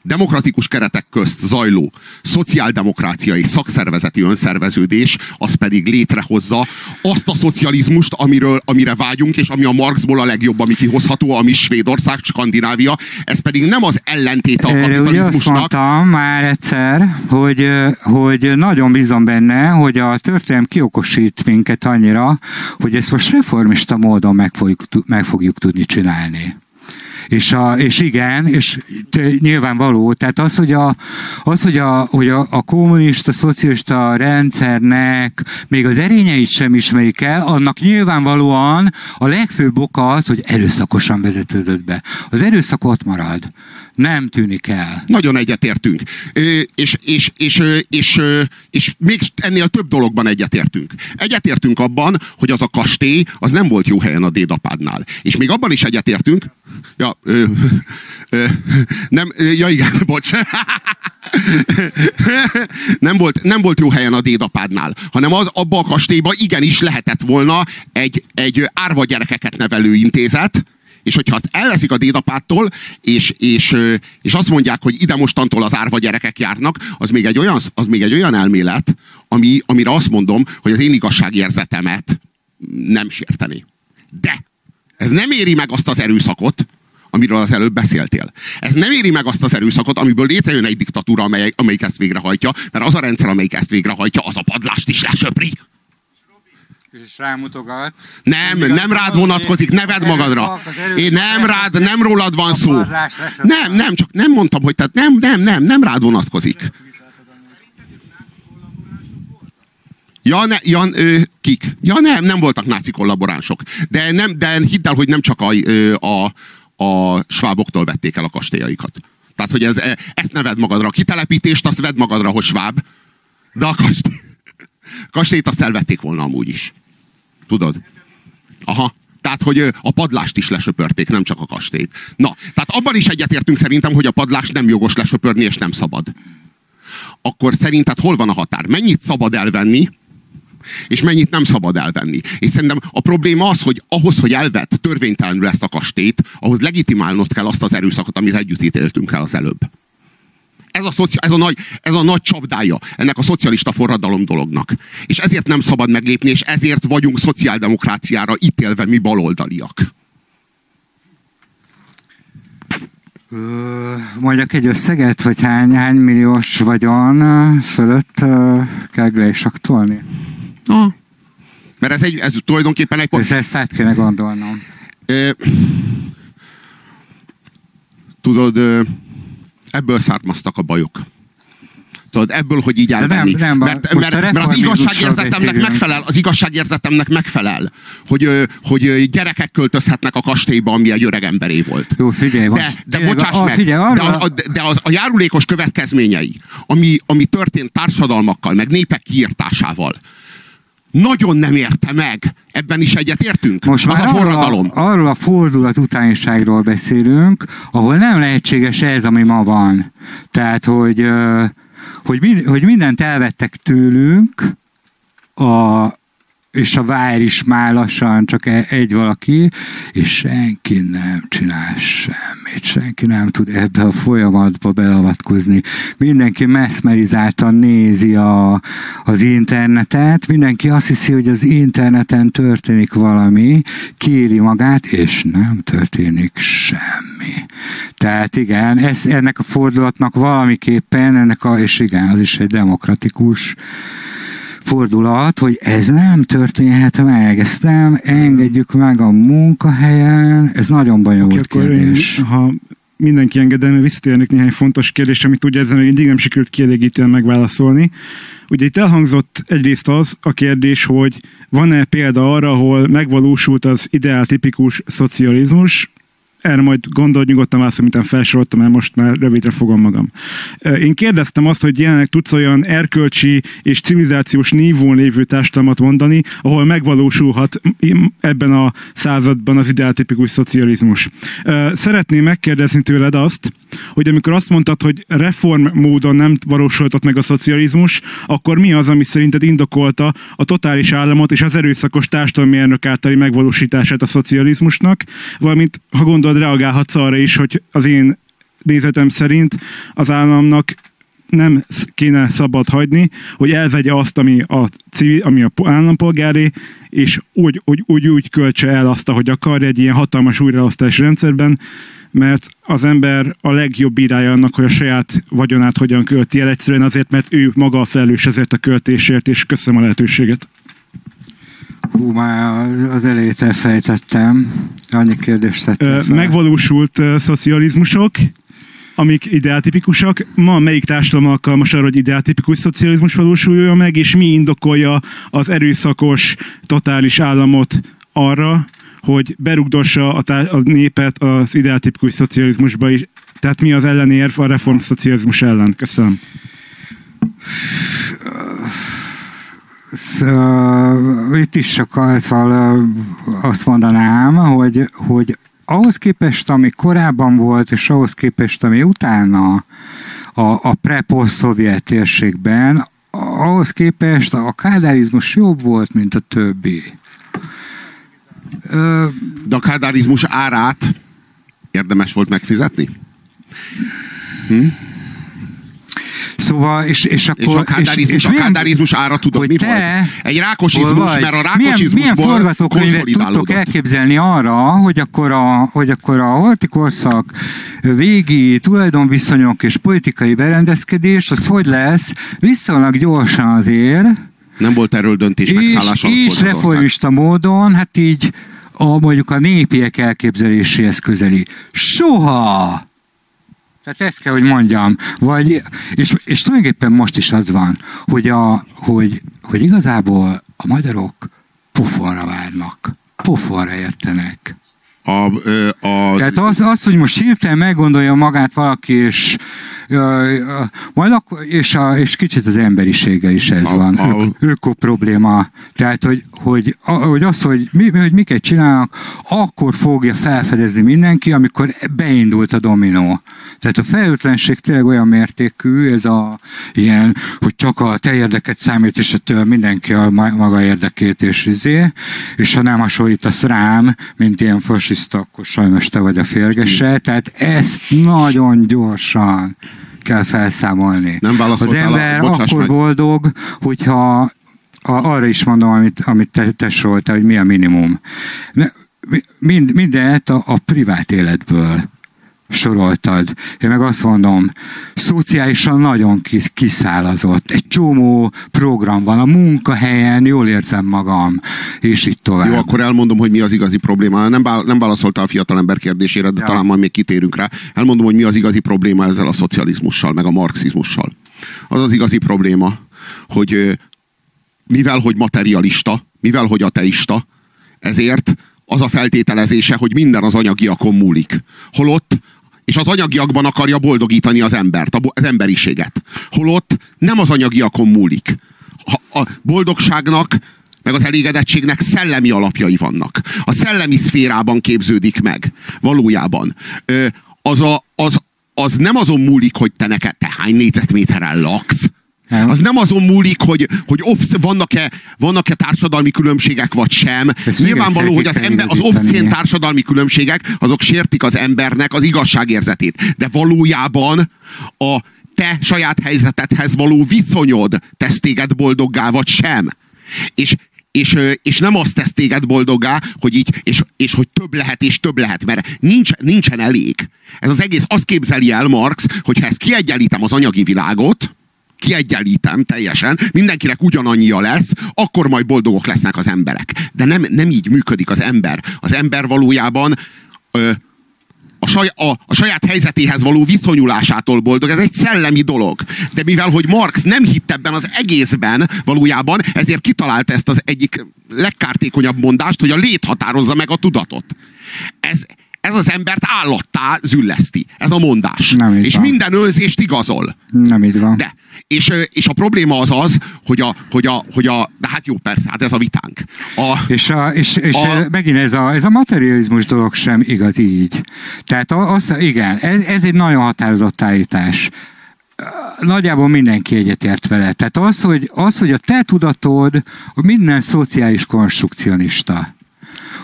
Speaker 1: demokratikus keretek közt zajló szociáldemokrácia és szakszervezeti önszerveződés, az pedig létrehozza azt a szocializmust, amiről, amire vágyunk, és ami a Marxból a legjobb, ami kihozható, ami Svédország, Skandinávia, ez pedig nem az ellentéte a
Speaker 2: Erre ugye azt
Speaker 1: kapitalizmusnak.
Speaker 2: mondtam már egyszer, hogy, hogy nagyon bízom benne, hogy a történelem kiokosít minket annyira, hogy ezt most reformista módon meg fogjuk, meg fogjuk tudni csinálni. És, a, és igen, és nyilvánvaló, tehát az, hogy a, az, hogy a, hogy a, a kommunista, szocialista rendszernek még az erényeit sem ismerik el, annak nyilvánvalóan a legfőbb oka az, hogy erőszakosan vezetődött be. Az erőszak ott marad. Nem tűnik el.
Speaker 1: Nagyon egyetértünk. És, és, és, és, és még ennél több dologban egyetértünk. Egyetértünk abban, hogy az a kastély az nem volt jó helyen a dédapádnál. És még abban is egyetértünk, ja, ö, ö, nem, ja igen, bocs. nem, volt, nem volt jó helyen a dédapádnál, hanem az, abba a kastélyba igenis lehetett volna egy, egy árva gyerekeket nevelő intézet, és hogyha azt elveszik a dédapától, és, és, és azt mondják, hogy ide mostantól az árva gyerekek járnak, az még egy olyan, az még egy olyan elmélet, ami, amire azt mondom, hogy az én igazságérzetemet nem sérteni. De ez nem éri meg azt az erőszakot, amiről az előbb beszéltél. Ez nem éri meg azt az erőszakot, amiből létrejön egy diktatúra, amely, amelyik ezt végrehajtja, mert az a rendszer, amelyik ezt végrehajtja, az a padlást is lesöpri.
Speaker 2: És rámutogat.
Speaker 1: Nem, nem rád vonatkozik, neved magadra. Én nem rád, nem rólad van szó. Nem, nem, csak nem mondtam, hogy tehát nem, nem, nem, nem rád vonatkozik. Ja, ne, ja ö, kik? Ja nem, nem voltak náci kollaboránsok. De, nem, de hidd el, hogy nem csak a, ö, a, a sváboktól vették el a kastélyaikat. Tehát, hogy ez, e- ezt ne vedd magadra. A kitelepítést azt vedd magadra, hogy sváb. De a kastély, kastélyt azt elvették volna amúgy is. Tudod? Aha. Tehát, hogy a padlást is lesöpörték, nem csak a kastélyt. Na, tehát abban is egyetértünk szerintem, hogy a padlást nem jogos lesöpörni, és nem szabad. Akkor szerinted hol van a határ? Mennyit szabad elvenni, és mennyit nem szabad elvenni. És szerintem a probléma az, hogy ahhoz, hogy elvett törvénytelenül ezt a kastélyt, ahhoz legitimálnod kell azt az erőszakot, amit együtt ítéltünk el az előbb. Ez a, szocia, ez, a nagy, ez a nagy csapdája ennek a szocialista forradalom dolognak. És ezért nem szabad meglépni, és ezért vagyunk szociáldemokráciára ítélve mi baloldaliak.
Speaker 2: Mondjak egy összeget, vagy hány, hány milliós vagyon fölött kell glésaktolni?
Speaker 1: Na, mert ez, egy, ez tulajdonképpen egy...
Speaker 2: Ez ezt át kéne gondolnom.
Speaker 1: Ö, tudod, ebből származtak a bajok. Tudod, ebből, hogy így
Speaker 2: nem,
Speaker 1: elvenni.
Speaker 2: nem,
Speaker 1: mert,
Speaker 2: most a
Speaker 1: mert, mert az igazságérzetemnek megfelel, az igazságérzetemnek megfelel, hogy, hogy gyerekek költözhetnek a kastélyba, ami egy öreg emberé volt.
Speaker 2: Jó, figyelj,
Speaker 1: De,
Speaker 2: most
Speaker 1: de
Speaker 2: tényleg,
Speaker 1: bocsáss
Speaker 2: a-
Speaker 1: meg,
Speaker 2: Figyelj,
Speaker 1: de,
Speaker 2: arra,
Speaker 1: a, de az, a járulékos következményei, ami, ami történt társadalmakkal, meg népek kiírtásával, nagyon nem érte meg. Ebben is egyetértünk?
Speaker 2: Most
Speaker 1: az
Speaker 2: már
Speaker 1: a forradalom.
Speaker 2: Arról, a, arról a fordulat utánságról beszélünk, ahol nem lehetséges ez, ami ma van. Tehát, hogy, hogy, hogy mindent elvettek tőlünk, a, és a vár is már lassan csak e- egy valaki, és senki nem csinál semmit, senki nem tud ebbe a folyamatba belavatkozni. Mindenki meszmerizáltan nézi a, az internetet, mindenki azt hiszi, hogy az interneten történik valami, kéri magát, és nem történik semmi. Tehát igen, ez, ennek a fordulatnak valamiképpen, ennek a, és igen, az is egy demokratikus fordulat, hogy ez nem történhet meg, ezt nem engedjük meg a munkahelyen, ez nagyon bonyolult
Speaker 5: Oké, akkor én,
Speaker 2: kérdés.
Speaker 5: ha mindenki engedelme, visszatérnék néhány fontos kérdés, amit ugye ezen még mindig nem sikerült kielégítően megválaszolni. Ugye itt elhangzott egyrészt az a kérdés, hogy van-e példa arra, ahol megvalósult az ideál tipikus szocializmus, erre majd gondolj nyugodtan válaszol, mint felsoroltam, mert most már rövidre fogom magam. Én kérdeztem azt, hogy jelenleg tudsz olyan erkölcsi és civilizációs nívón lévő társadalmat mondani, ahol megvalósulhat ebben a században az ideáltipikus szocializmus. Szeretném megkérdezni tőled azt, hogy amikor azt mondtad, hogy reform módon nem valósultat meg a szocializmus, akkor mi az, ami szerinted indokolta a totális államot és az erőszakos társadalmi elnök általi megvalósítását a szocializmusnak, valamint, ha gondolod, reagálhatsz arra is, hogy az én nézetem szerint az államnak nem kéne szabad hagyni, hogy elvegye azt, ami a, civil, ami a állampolgári, és úgy, úgy, úgy, úgy költse el azt, ahogy akar egy ilyen hatalmas újraosztási rendszerben, mert az ember a legjobb bírája annak, hogy a saját vagyonát hogyan költi el, egyszerűen azért, mert ő maga a felelős ezért a költésért, és köszönöm a lehetőséget.
Speaker 2: Hú, már az- elejét elfejtettem. Annyi kérdést tettem fel.
Speaker 5: megvalósult szocializmusok, amik ideáltipikusak. Ma melyik társadalom alkalmas arra, hogy ideáltipikus szocializmus valósuljon meg, és mi indokolja az erőszakos, totális államot arra, hogy berugdossa a, tá- a népet az ideáltipikus szocializmusba is. Tehát mi az ellenérv a reformszocializmus ellen? Köszönöm.
Speaker 2: Szóval, itt is csak szóval, azt mondanám, hogy, hogy ahhoz képest, ami korábban volt, és ahhoz képest, ami utána a, a pre-post-szovjet térségben, ahhoz képest a kádárizmus jobb volt, mint a többi.
Speaker 1: De a kádárizmus árát érdemes volt megfizetni?
Speaker 2: Szóval, és, és akkor...
Speaker 1: És a kádárizmus,
Speaker 2: és
Speaker 1: a
Speaker 2: milyen-
Speaker 1: kádárizmus ára tudod, mi
Speaker 2: te
Speaker 1: volt? Egy rákosizmus, mert a
Speaker 2: milyen,
Speaker 1: rákosizmusból
Speaker 2: milyen forgatókönyvet tudtok elképzelni arra, hogy akkor a, hogy akkor a holti korszak végi tulajdonviszonyok és politikai berendezkedés, az hogy lesz viszonylag gyorsan azért,
Speaker 1: Nem volt erről döntés
Speaker 2: és,
Speaker 1: megszállás
Speaker 2: és
Speaker 1: ország.
Speaker 2: reformista módon, hát így a, mondjuk a népiek elképzeléséhez közeli. Soha! Tehát ezt kell, hogy mondjam. Vagy, és, és tulajdonképpen most is az van, hogy, a, hogy, hogy igazából a magyarok pofonra várnak. Pofonra értenek.
Speaker 1: A, a,
Speaker 2: Tehát az, az, hogy most hirtelen meggondolja magát valaki, és majd akkor, és, a, és kicsit az emberiséggel is ez
Speaker 1: A-
Speaker 2: van.
Speaker 1: a-
Speaker 2: Ök, öko probléma. Tehát, hogy, hogy, a, hogy az, hogy, mi, hogy miket csinálnak, akkor fogja felfedezni mindenki, amikor beindult a dominó. Tehát a felhőtlenség tényleg olyan mértékű, ez a ilyen, hogy csak a te érdeket számít, és ettől mindenki a ma- maga érdekét és izé, és ha nem hasonlítasz rám, mint ilyen fasiszta, akkor sajnos te vagy a férgese. Tehát ezt nagyon gyorsan kell felszámolni.
Speaker 1: Nem
Speaker 2: Az
Speaker 1: válaszoltál a-
Speaker 2: ember
Speaker 1: bocsáss
Speaker 2: akkor
Speaker 1: meg.
Speaker 2: boldog, hogyha a, arra is mondom, amit, amit te, te soroltál, hogy mi a minimum. Ne, mi- mind, mindet a, a privát életből soroltad. Én meg azt mondom, szociálisan nagyon kis, kiszállazott. Egy csomó program van a munkahelyen, jól érzem magam, és így tovább.
Speaker 1: Jó, akkor elmondom, hogy mi az igazi probléma. Nem, vá- nem válaszoltál a fiatalember kérdésére, de
Speaker 2: Ja.
Speaker 1: talán majd még kitérünk rá. Elmondom, hogy mi az igazi probléma ezzel a szocializmussal, meg a marxizmussal. Az az igazi probléma, hogy mivel, hogy materialista, mivel, hogy ateista, ezért az a feltételezése, hogy minden az anyagiakon múlik. Holott és az anyagiakban akarja boldogítani az embert, az emberiséget. Holott nem az anyagiakon múlik. A boldogságnak meg az elégedettségnek szellemi alapjai vannak. A szellemi szférában képződik meg valójában. Az, a, az, az nem azon múlik, hogy te neked te hány négyzetméteren laksz,
Speaker 2: Nem.
Speaker 1: az nem azon múlik, hogy, hogy obsz, vannak-e, vannak-e társadalmi különbségek, vagy sem.
Speaker 2: Ezt
Speaker 1: Nyilvánvaló, hogy az, ember, az obszén társadalmi különbségek, azok sértik az embernek az igazságérzetét. De valójában a te saját helyzetedhez való viszonyod tesz téged boldoggá, vagy sem. És és, és nem azt tesz téged boldoggá, hogy így, és, és hogy több lehet, és több lehet, mert nincs, nincsen elég. Ez az egész azt képzeli el Marx, hogy ha ezt kiegyenlítem az anyagi világot, kiegyenlítem teljesen, mindenkinek ugyanannyia lesz, akkor majd boldogok lesznek az emberek. De nem, nem így működik az ember. Az ember valójában ö, a, saj, a, a saját helyzetéhez való viszonyulásától boldog. Ez egy szellemi dolog. De mivel, hogy Marx nem hitt ebben az egészben valójában, ezért kitalálta ezt az egyik legkártékonyabb mondást, hogy a lét határozza meg a tudatot. Ez, ez az embert állattá zülleszti. Ez a mondás.
Speaker 2: Nem így
Speaker 1: És
Speaker 2: van.
Speaker 1: minden önzést igazol.
Speaker 2: Nem így van.
Speaker 1: De. És, és a probléma az az, hogy a, hogy a, hogy a de hát jó, persze, hát ez a vitánk. A,
Speaker 2: És, a, és, és
Speaker 1: A-
Speaker 2: a... megint ez a, ez a materializmus dolog sem igaz így. Tehát a- az, igen, ez, ez egy nagyon határozott állítás. Nagyjából mindenki egyetért vele. Tehát az, hogy, az, hogy a te tudatod minden szociális konstrukcionista.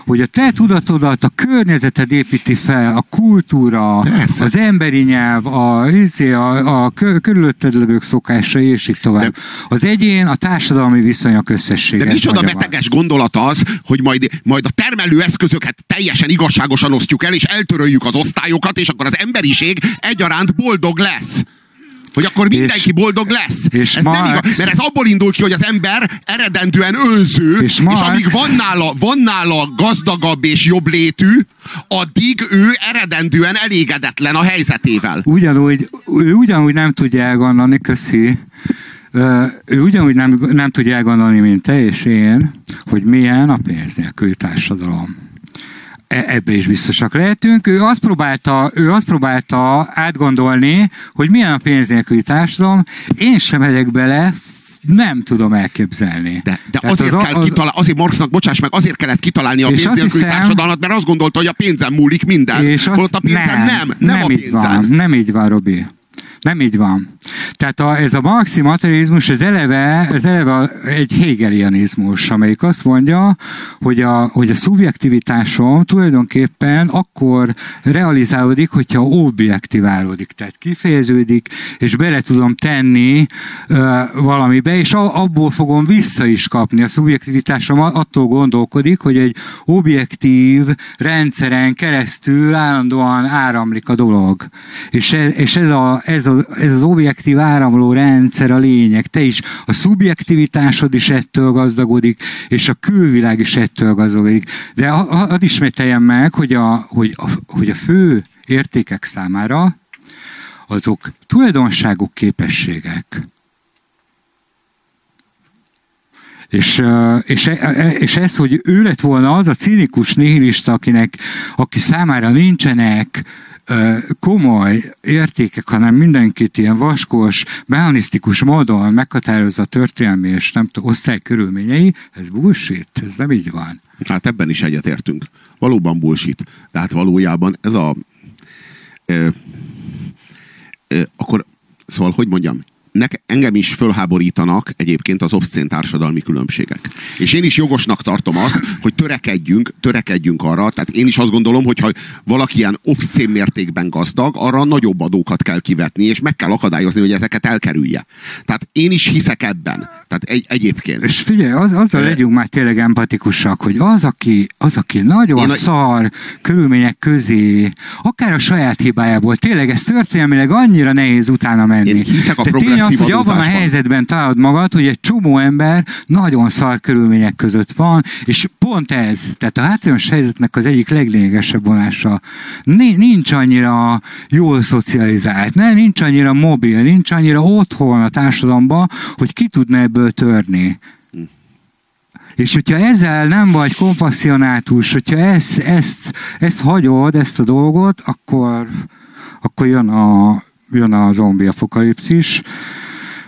Speaker 2: Hogy a te tudatodat a környezeted építi fel, a kultúra,
Speaker 1: Persze.
Speaker 2: az emberi nyelv, a, izé, a, a kö- körülötted levők szokásai, és így tovább.
Speaker 1: De-
Speaker 2: Az egyén a társadalmi viszonyok összessége.
Speaker 1: De micsoda beteges gondolat az, hogy majd, majd a termelő eszközöket teljesen igazságosan osztjuk el, és eltöröljük az osztályokat, és akkor az emberiség egyaránt boldog lesz. Hogy akkor mindenki
Speaker 2: És-
Speaker 1: boldog lesz.
Speaker 2: és
Speaker 1: ez nem
Speaker 2: Marx-
Speaker 1: igaz, mert ez abból indul ki, hogy az ember eredendően önző, és,
Speaker 2: És
Speaker 1: és
Speaker 2: Marx-
Speaker 1: amíg van nála, van nála gazdagabb és jobb létű, addig ő eredendően elégedetlen a helyzetével.
Speaker 2: ugyanúgy, ő ugyanúgy nem tudja elgondolni, köszi, ő ugyanúgy nem, nem tudja elgondolni, mint te és én, hogy milyen a pénz nélküli társadalom. E- ebbe is biztosak lehetünk. Ő azt, próbálta, ő azt próbálta átgondolni, hogy milyen a pénz nélküli társadalom. Én sem megyek bele, nem tudom elképzelni.
Speaker 1: De, de
Speaker 2: Tehát
Speaker 1: azért
Speaker 2: az-
Speaker 1: kell
Speaker 2: az-
Speaker 1: kitalálni, azért Marxnak, bocsáss meg, azért kellett kitalálni a pénz nélküli társadalmat, mert azt gondolta, hogy a pénzen múlik minden.
Speaker 2: És
Speaker 1: Holott a pénzen nem, nem, nem a
Speaker 2: így van, nem így van, Robi. Nem így van. Tehát a, ez a marxi materializmus, ez eleve, ez eleve egy hegelianizmus, amelyik azt mondja, hogy a, hogy a szubjektivitásom tulajdonképpen akkor realizálódik, hogyha objektiválódik, tehát kifejeződik, és bele tudom tenni ö, valamibe, és a, abból fogom vissza is kapni. A szubjektivitásom attól gondolkodik, hogy egy objektív rendszeren keresztül állandóan áramlik a dolog. És ez, és ez, a, ez, a, ez az objektív áramló rendszer a lényeg. Te is, a szubjektivitásod is ettől gazdagodik, és a külvilág is ettől gazdagodik. De ha- ha- hadd ismételjem meg, hogy a, hogy, a, hogy a fő értékek számára azok tulajdonságok, képességek. És, és, e- e- és ez, hogy ő lett volna az a cínikus nihilista, akinek, aki számára nincsenek komoly értékek, hanem mindenkit ilyen vaskos, mechanisztikus módon meghatározza történelmi és nem tudom, osztály körülményei, ez bullshit, ez nem így van.
Speaker 1: Hát ebben is egyetértünk. Valóban bullshit. De hát valójában ez a... Ö, ö, akkor, szóval, hogy mondjam, nek, engem is fölháborítanak egyébként az obszcén társadalmi különbségek. És én is jogosnak tartom azt, hogy törekedjünk, törekedjünk arra, tehát én is azt gondolom, hogy ha valaki ilyen obszcén mértékben gazdag, arra nagyobb adókat kell kivetni, és meg kell akadályozni, hogy ezeket elkerülje. Tehát én is hiszek ebben. Tehát egy, egyébként.
Speaker 2: És figyelj, az, azzal
Speaker 1: Ö-
Speaker 2: legyünk már tényleg empatikusak, hogy az, aki, az, aki nagyon
Speaker 1: Én a-
Speaker 2: szar körülmények közé, akár a saját hibájából, tényleg ez történelmileg annyira nehéz utána menni.
Speaker 1: Én hiszek a
Speaker 2: Te tény az, hogy abban a helyzetben találod magad, hogy egy csomó ember nagyon szar körülmények között van, és pont ez, tehát a hátrányos helyzetnek az egyik leglényegesebb vonása. Ni- Nincs annyira jól szocializált, ne? nincs annyira mobil, nincs annyira otthon a társadalomban, hogy ki tudna ebből törni. És hogyha ezzel nem vagy kompasszionátus, hogyha ezt, ezt, ezt hagyod, ezt a dolgot, akkor, akkor jön, a, jön a zombi apokalipszis,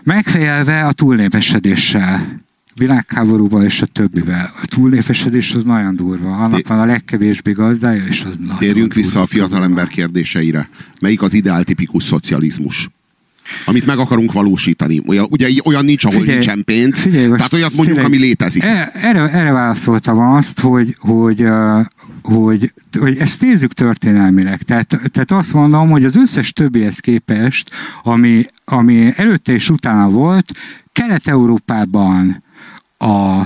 Speaker 2: megfejelve a túlnépesedéssel világháborúval és a többivel. A túlnépesedés az nagyon durva. Annak van a legkevésbé gazdája, és az nagyon
Speaker 1: Térjünk
Speaker 2: durva,
Speaker 1: vissza a fiatalember kérdéseire. Melyik az ideáltipikus szocializmus? Amit meg akarunk valósítani. Olyan, ugye olyan nincs, ahol
Speaker 2: Figyelj,
Speaker 1: nincsen pénz.
Speaker 2: figyelj,
Speaker 1: tehát olyat mondjuk,
Speaker 2: tényleg-
Speaker 1: ami létezik.
Speaker 2: E- Erre, erre válaszoltam azt, hogy, hogy, hogy, hogy ezt nézzük történelmileg. Tehát, tehát azt mondom, hogy az összes többihez képest, ami, ami előtte és utána volt, Kelet-Európában a,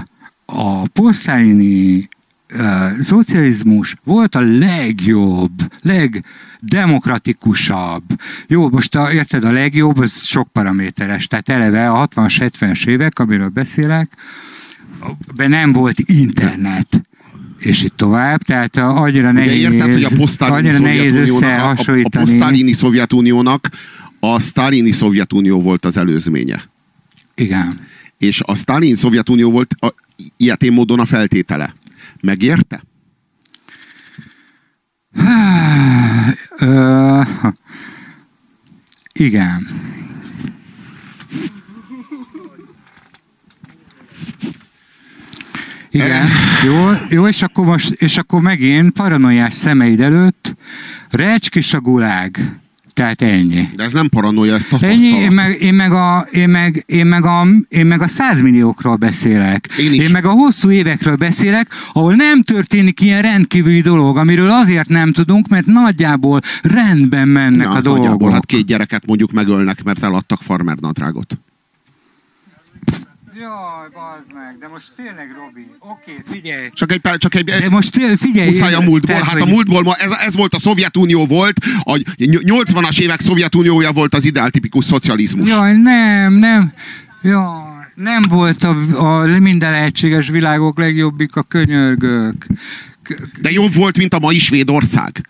Speaker 2: a posztálini uh, szocializmus volt a legjobb, legdemokratikusabb. Jó, most a, érted, a legjobb, az sok paraméteres. Tehát eleve a 60-as, 70-es évek, amiről beszélek, be nem volt internet és itt tovább, tehát annyira
Speaker 1: Ugye
Speaker 2: nehéz,
Speaker 1: érted, hogy a posztálini
Speaker 2: annyira nehéz
Speaker 1: Szovjetuniónak, a, a,
Speaker 2: összehasonlítani.
Speaker 1: posztálini Szovjetuniónak a sztálini Szovjetunió volt az előzménye.
Speaker 2: Igen.
Speaker 1: És a sztálini Szovjetunió volt a, ilyetén módon a feltétele. Megérte?
Speaker 2: Igen. Igen, jó, jó, és akkor most, és akkor megint paranoiás szemeid előtt recskis a gulág. Tehát ennyi.
Speaker 1: De ez nem paranoia, ez
Speaker 2: Ennyi, én
Speaker 1: tapasztalat.
Speaker 2: meg, én meg, a, én meg, én meg, a, én meg a százmilliókról beszélek.
Speaker 1: Én is.
Speaker 2: én meg a hosszú évekről beszélek, ahol nem történik ilyen rendkívüli dolog, amiről azért nem tudunk, mert nagyjából rendben mennek
Speaker 1: Ja,
Speaker 2: a dolgok.
Speaker 1: nagyjából, hát két gyereket mondjuk megölnek, mert eladtak farmernadrágot.
Speaker 2: Jaj, bazd meg, de most tényleg, Robi, oké, figyelj.
Speaker 1: Csak egy, csak egy,
Speaker 2: De most tényleg, figyelj.
Speaker 1: Muszáj a múltból.
Speaker 2: tehát,
Speaker 1: Hát a múltból, ma ez, ez volt a Szovjetunió volt, a 80-as évek Szovjetuniója volt az ideáltipikus szocializmus.
Speaker 2: Jaj, nem, nem. Jaj, nem volt a, a minden lehetséges világok legjobbik a könyörgök. K-
Speaker 1: De jobb volt, mint a mai Svédország.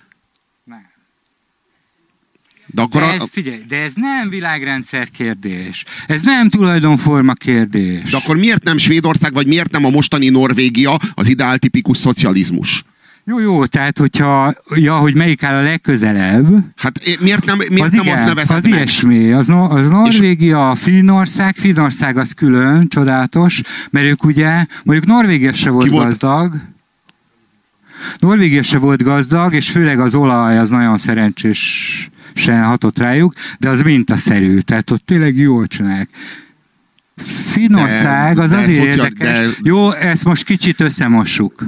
Speaker 1: De akkor
Speaker 2: De
Speaker 1: a,
Speaker 2: ez, figyelj, de ez nem világrendszer kérdés. Ez nem tulajdonforma kérdés.
Speaker 1: de akkor miért nem Svédország, vagy miért nem a mostani Norvégia az ideáltipikus szocializmus?
Speaker 2: Jó, jó, tehát hogyha, ja, hogy melyik áll a legközelebb,
Speaker 1: Hát eh, miért nem, miért
Speaker 2: az
Speaker 1: nem
Speaker 2: igen,
Speaker 1: azt nevezed
Speaker 2: az
Speaker 1: meg?
Speaker 2: ilyesmi. Az, no, az Norvégia, Finnország, Finnország az külön, csodálatos, mert ők ugye, mondjuk Norvégia se volt,
Speaker 1: Ki volt?
Speaker 2: gazdag, Norvégia se volt gazdag, és főleg az olaj az nagyon szerencsésen hatott rájuk, de az mintaszerű, tehát ott tényleg jól csinálják. Finnország az
Speaker 1: de
Speaker 2: azért érdekes.
Speaker 1: de-
Speaker 2: Jó, ezt most kicsit összemossuk.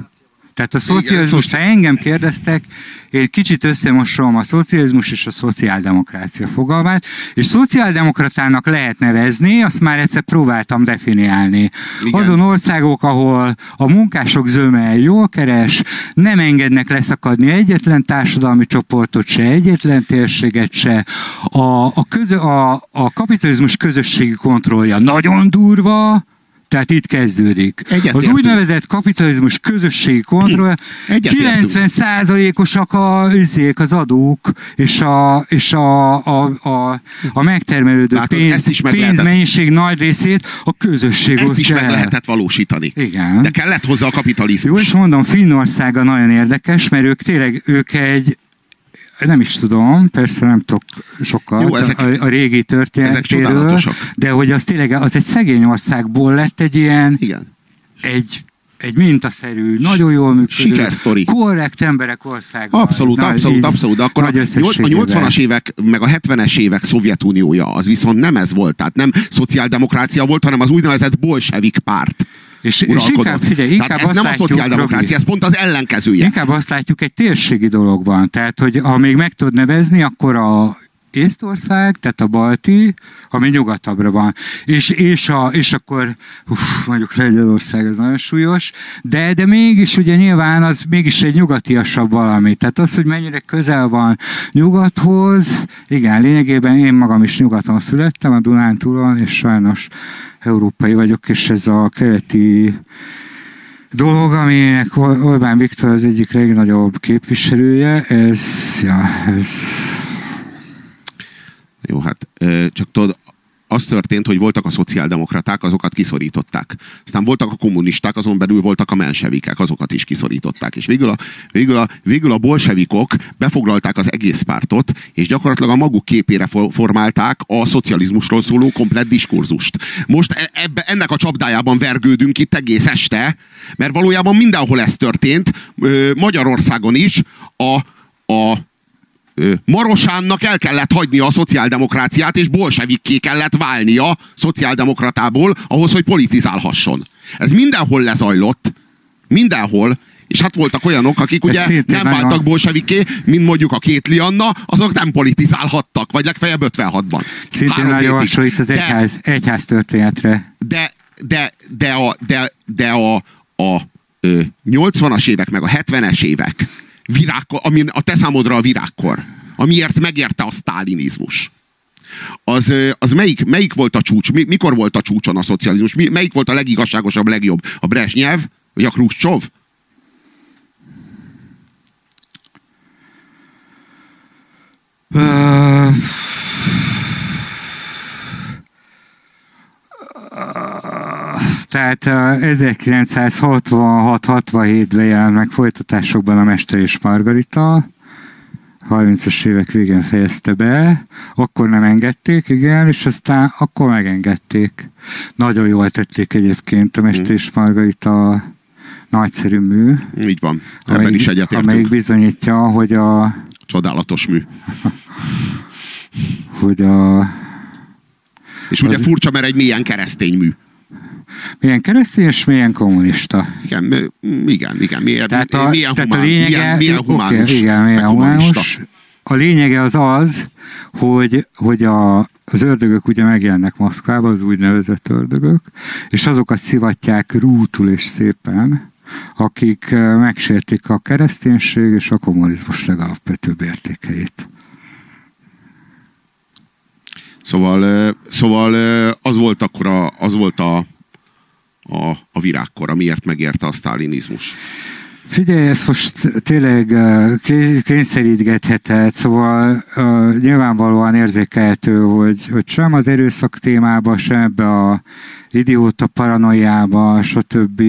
Speaker 2: Tehát a szocializmus, ha engem kérdeztek, én kicsit összemosom a szocializmus és a szociáldemokrácia fogalmát, és szociáldemokratának lehet nevezni, azt már egyszer próbáltam definiálni.
Speaker 1: Igen.
Speaker 2: Azon országok, ahol a munkások zöme jól keres, nem engednek leszakadni egyetlen társadalmi csoportot se, egyetlen térséget se. A, a, közö, a, a kapitalizmus közösségi kontrollja nagyon durva, tehát itt kezdődik. Az
Speaker 1: Egyetértünk.
Speaker 2: úgynevezett kapitalizmus közösségi kontroll,
Speaker 1: Egyetértünk.
Speaker 2: 90 százalékosak a, üzék, az adók, és a, és a, a, a, a megtermelődő
Speaker 1: Látod,
Speaker 2: pénz,
Speaker 1: ezt is meg lehetett-
Speaker 2: pénzmennyiség nagy részét a közösség
Speaker 1: Ezt is meg lehetett valósítani.
Speaker 2: Igen.
Speaker 1: De kellett hozzá a kapitalizmus.
Speaker 2: Jó, és mondom, Finnországa nagyon érdekes, mert ők tényleg, ők egy nem is tudom, persze nem tudok sokat
Speaker 1: Jó, ezek-
Speaker 2: a, a régi történetéről, de hogy az tényleg, az egy szegény országból lett egy ilyen,
Speaker 1: Igen.
Speaker 2: egy, egy mintaszerű, nagyon jól működő,
Speaker 1: Sikersztori.
Speaker 2: korrekt emberek országa.
Speaker 1: Abszolút,
Speaker 2: Na,
Speaker 1: abszolút,
Speaker 2: így
Speaker 1: abszolút. Akkor a, a
Speaker 2: összességében.
Speaker 1: 80-as évek, meg a 70-es évek Szovjetuniója, az viszont nem ez volt. Tehát nem szociáldemokrácia volt, hanem az úgynevezett bolsevik párt.
Speaker 2: És, és inkább, figyelj, inkább
Speaker 1: Tehát ez
Speaker 2: azt
Speaker 1: nem a
Speaker 2: látjuk,
Speaker 1: szociáldemokrácia,
Speaker 2: Robi,
Speaker 1: ez pont az ellenkezője.
Speaker 2: Inkább azt látjuk egy térségi dologban. Tehát, hogy ha még meg tudod nevezni, akkor a Észtország, tehát a balti, ami nyugatabbra van. És, és, a, és akkor, uff, mondjuk Lengyelország, ez nagyon súlyos, de, de mégis ugye nyilván az mégis egy nyugatiasabb valami. Tehát az, hogy mennyire közel van nyugathoz, igen, lényegében én magam is nyugaton születtem, a Dunántúlon, és sajnos európai vagyok, és ez a keleti dolog, aminek Orbán Viktor az egyik legnagyobb képviselője, ez, ja, ez
Speaker 1: Jó, hát csak tudod, az történt, hogy voltak a szociáldemokraták, azokat kiszorították. Aztán voltak a kommunisták, azon belül voltak a mensevikek, azokat is kiszorították. És végül a, végül a, végül a bolsevikok befoglalták az egész pártot, és gyakorlatilag a maguk képére for- formálták a szocializmusról szóló komplett diskurzust. Most e- ebbe, ennek a csapdájában vergődünk itt egész este, mert valójában mindenhol ez történt, Magyarországon is, a, a Marosánnak el kellett hagynia a szociáldemokráciát, és bolsevikké kellett válnia szociáldemokratából, ahhoz, hogy politizálhasson. Ez mindenhol lezajlott. Mindenhol. És hát voltak olyanok, akik ugye nem váltak bolseviké, mint mondjuk a két Lianna, azok nem politizálhattak, vagy legfeljebb 56-ban.
Speaker 2: szintén nagyon hasonlít az
Speaker 1: De-
Speaker 2: egyház, egyház történetre.
Speaker 1: de, de, de a, de, de a, a ö, 80-as évek, meg a 70-es évek virág, ami a te számodra a virágkor, amiért megérte a sztálinizmus. Az, az melyik, melyik volt a csúcs? Mi, mikor volt a csúcson a szocializmus? Melyik volt a legigazságosabb, legjobb? A Brezsnyev? Vagy a Kruscsov?
Speaker 2: Ö, Tehát ö, 1966-67-ben jelent meg folytatásokban a Mester és Margarita, 30-as évek végén fejezte be, akkor nem engedték, igen, és aztán akkor megengedték. Nagyon jól tették egyébként a Mester és Margarita nagyszerű mű,
Speaker 1: Így van. Ebben
Speaker 2: amelyik,
Speaker 1: is egyetértünk.
Speaker 2: amelyik bizonyítja, hogy a,
Speaker 1: Csodálatos mű.
Speaker 2: hogy a
Speaker 1: És ugye
Speaker 2: Az-
Speaker 1: furcsa, mert egy mélyen keresztény mű.
Speaker 2: milyen keresztény és milyen kommunista.
Speaker 1: Igen, igen, igen. Milyen,
Speaker 2: Tehát a,
Speaker 1: milyen
Speaker 2: tehát a
Speaker 1: humán,
Speaker 2: lényege,
Speaker 1: milyen, milyen humánus,
Speaker 2: igen, milyen humánus. A lényege az az, hogy, hogy a, az ördögök ugye megjelennek Moszkvába, az úgynevezett ördögök, és azokat szivatják rútul és szépen, akik megsértik a kereszténység és a kommunizmus legalapvetőbb értékeit.
Speaker 1: Szóval, szóval az volt akkor a, az volt a, a, a virágkor, miért megérte a sztálinizmus.
Speaker 2: Figyelj, ezt most tényleg kényszerítgetheted, szóval uh, nyilvánvalóan érzékelhető, hogy, hogy sem az erőszak témába, sem ebbe a idióta paranoiába, stb.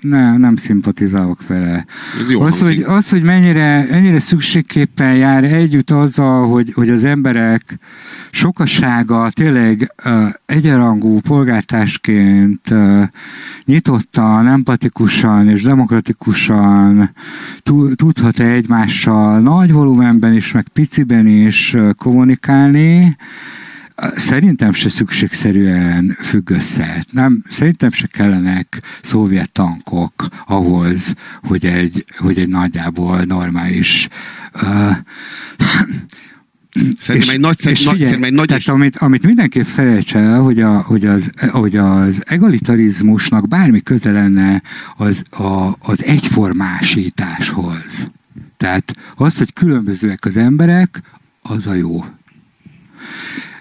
Speaker 2: Ne, nem szimpatizálok vele.
Speaker 1: Ez jó
Speaker 2: az, hogy, az, hogy mennyire, mennyire szükségképpen jár együtt azzal, hogy, hogy az emberek sokasága tényleg uh, egyenrangú polgártársként uh, nyitottan, empatikusan és demokratikusan tudhat-e egymással nagy volumenben is, meg piciben is uh, kommunikálni, Szerintem se szükségszerűen függ össze. Nem, szerintem se kellenek szovjet tankok ahhoz, hogy egy, hogy egy nagyjából normális uh,
Speaker 1: Szerintem és, egy nagy, és figyelj, szerintem egy nagy
Speaker 2: tehát amit, amit mindenképp felejts el, hogy, a, hogy, az, hogy az egalitarizmusnak bármi köze lenne az, a, az egyformásításhoz. Tehát az, hogy különbözőek az emberek, az a jó.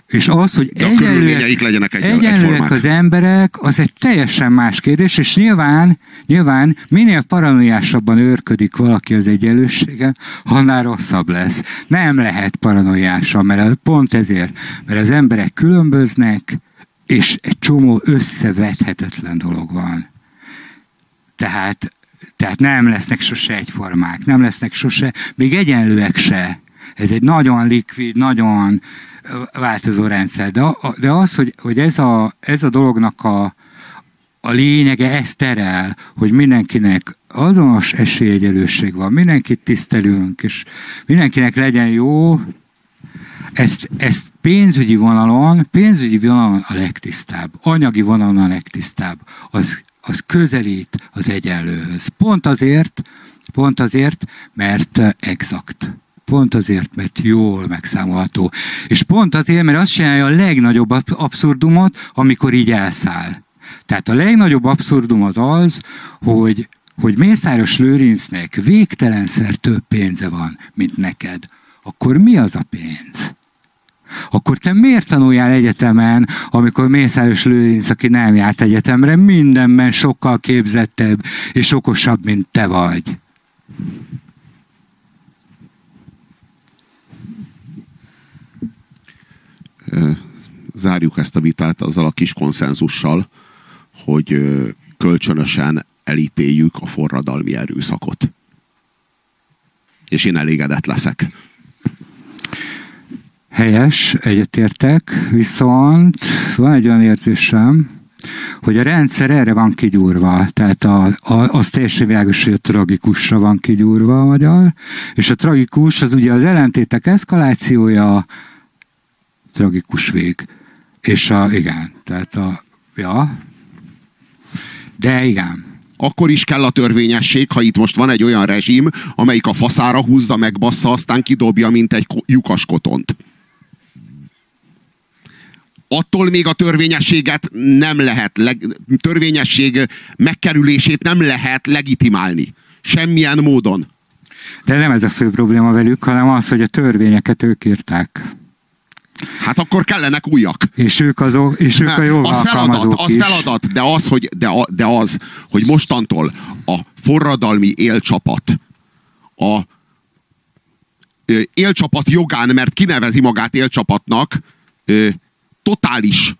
Speaker 2: És az, hogy
Speaker 1: De egyenlőek, legyenek egy,
Speaker 2: egyenlőek az emberek, az egy teljesen más kérdés, és nyilván, nyilván minél paranoiásabban őrködik valaki az egyenlőségen, annál rosszabb lesz. Nem lehet paranoiásabb, mert pont ezért, mert az emberek különböznek, és egy csomó összevethetetlen dolog van. Tehát, tehát nem lesznek sose egyformák, nem lesznek sose, még egyenlőek se. Ez egy nagyon likvid, nagyon változó rendszer. De, de az, hogy, hogy ez, a, ez a dolognak a, a lényege ezt terel, hogy mindenkinek azonos esélyegyelősség van, mindenkit tisztelünk, és mindenkinek legyen jó, ezt, ezt pénzügyi vonalon, pénzügyi vonalon a legtisztább, anyagi vonalon a legtisztább, az, az közelít az egyenlőhöz. Pont azért, pont azért, mert exakt. Pont azért, mert jól megszámolható. És pont azért, mert azt csinálja a legnagyobb abszurdumot, amikor így elszáll. Tehát a legnagyobb abszurdum az az, hogy, hogy Mészáros Lőrincnek végtelenszer több pénze van, mint neked. Akkor mi az a pénz? Akkor te miért tanuljál egyetemen, amikor Mészáros Lőrinc, aki nem járt egyetemre, mindenben sokkal képzettebb és okosabb, mint te vagy?
Speaker 1: Zárjuk ezt a vitát azzal a kis konszenzussal, hogy kölcsönösen elítéljük a forradalmi erőszakot. És én elégedett leszek.
Speaker 2: Helyes, egyetértek, viszont van egy olyan érzésem, hogy a rendszer erre van kigyúrva, tehát a, a, az teljesen világos, hogy a tragikusra van kigyúrva a magyar, és a tragikus az ugye az ellentétek eszkalációja, tragikus vég. És a, igen, tehát a, ja, de igen.
Speaker 1: Akkor is kell a törvényesség, ha itt most van egy olyan rezsim, amelyik a faszára húzza, megbassza, aztán kidobja, mint egy lyukas kotont. Attól még a törvényességet nem lehet, leg, törvényesség megkerülését nem lehet legitimálni. Semmilyen módon.
Speaker 2: De nem ez a fő probléma velük, hanem az, hogy a törvényeket ők írták.
Speaker 1: Hát akkor kellenek újak.
Speaker 2: És ők, azok, és ők a jó
Speaker 1: az feladat, az is. feladat, de az, hogy, de, a, de az, hogy mostantól a forradalmi élcsapat a élcsapat jogán, mert kinevezi magát élcsapatnak, totális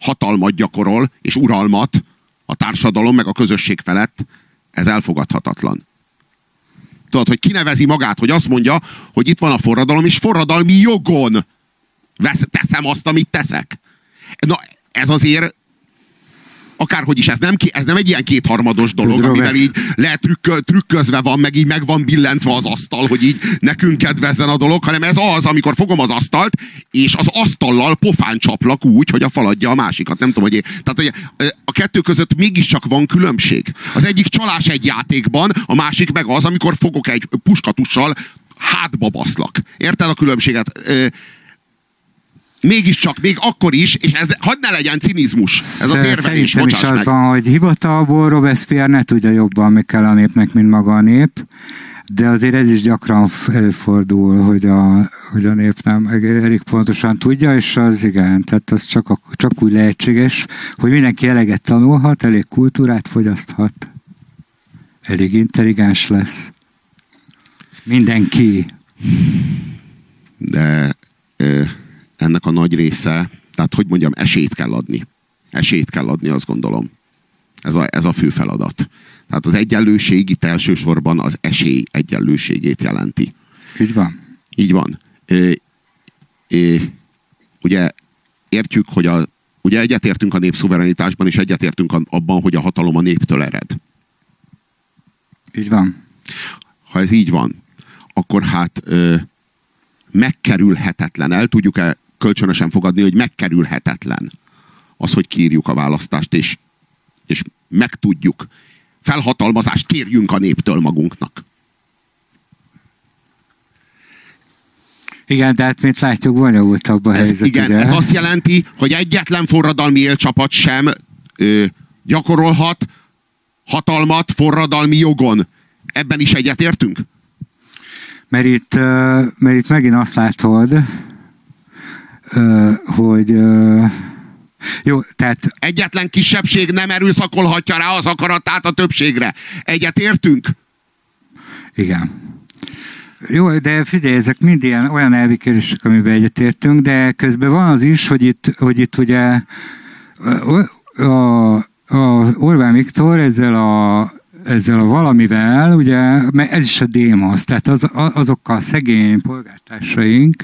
Speaker 1: hatalmat gyakorol, és uralmat a társadalom meg a közösség felett, ez elfogadhatatlan. Tudod, hogy kinevezi magát, hogy azt mondja, hogy itt van a forradalom, és forradalmi jogon Vesz, teszem azt, amit teszek. Na, ez azért akárhogy is, ez nem, ez nem egy ilyen kétharmados dolog, Tudom, amivel így lehet trükk, trükközve van, meg így meg van billentve az asztal, hogy így nekünk kedvezzen a dolog, hanem ez az, amikor fogom az asztalt, és az asztallal pofán csaplak úgy, hogy a faladja a másikat. Nem tudom, hogy én. Tehát hogy a kettő között mégiscsak van különbség. Az egyik csalás egy játékban, a másik meg az, amikor fogok egy puskatussal hátba baszlak. Érted a különbséget? Mégiscsak, még akkor is, és ez hadd ne legyen cinizmus. Ez az érvelés,
Speaker 2: Szerintem is az
Speaker 1: meg.
Speaker 2: van, hogy hivatalból Robespierre ne tudja jobban, mi kell a népnek, mint maga a nép, de azért ez is gyakran előfordul, hogy a, hogy a nép nem elég pontosan tudja, és az igen, tehát az csak, a, csak úgy lehetséges, hogy mindenki eleget tanulhat, elég kultúrát fogyaszthat, elég intelligens lesz. Mindenki.
Speaker 1: de ö, ennek a nagy része, tehát hogy mondjam, esélyt kell adni. Esélyt kell adni, azt gondolom. Ez a, ez a fő feladat. Tehát az egyenlőség itt elsősorban az esély egyenlőségét jelenti.
Speaker 2: Így van.
Speaker 1: Így van. Ö, ö, ugye értjük, hogy a, ugye egyetértünk a népszuverenitásban, és egyetértünk abban, hogy a hatalom a néptől ered.
Speaker 2: Így van.
Speaker 1: ha ez így van, akkor hát ö, megkerülhetetlen, el tudjuk-e kölcsönösen fogadni, hogy megkerülhetetlen az, hogy kírjuk a választást, és, és megtudjuk. Felhatalmazást kérjünk a néptől magunknak.
Speaker 2: Igen, de hát mint látjuk, bonyolultabb a
Speaker 1: Ez,
Speaker 2: helyzet.
Speaker 1: igen,
Speaker 2: ugye?
Speaker 1: ez azt jelenti, hogy egyetlen forradalmi élcsapat sem ö, gyakorolhat hatalmat forradalmi jogon. Ebben is egyetértünk?
Speaker 2: Mert itt, mert itt megint azt látod, hogy jó, tehát
Speaker 1: Egyetlen kisebbség nem erőszakolhatja rá az akaratát a többségre. Egyetértünk?
Speaker 2: igen. Jó, de figyelj, ezek mind ilyen olyan elvi kérdések, amiben egyetértünk, de közben van az is, hogy itt, hogy itt ugye a, a Orbán Viktor ezzel a ezzel a valamivel, ugye, mert ez is a démosz, tehát az, azokkal a szegény polgártársaink,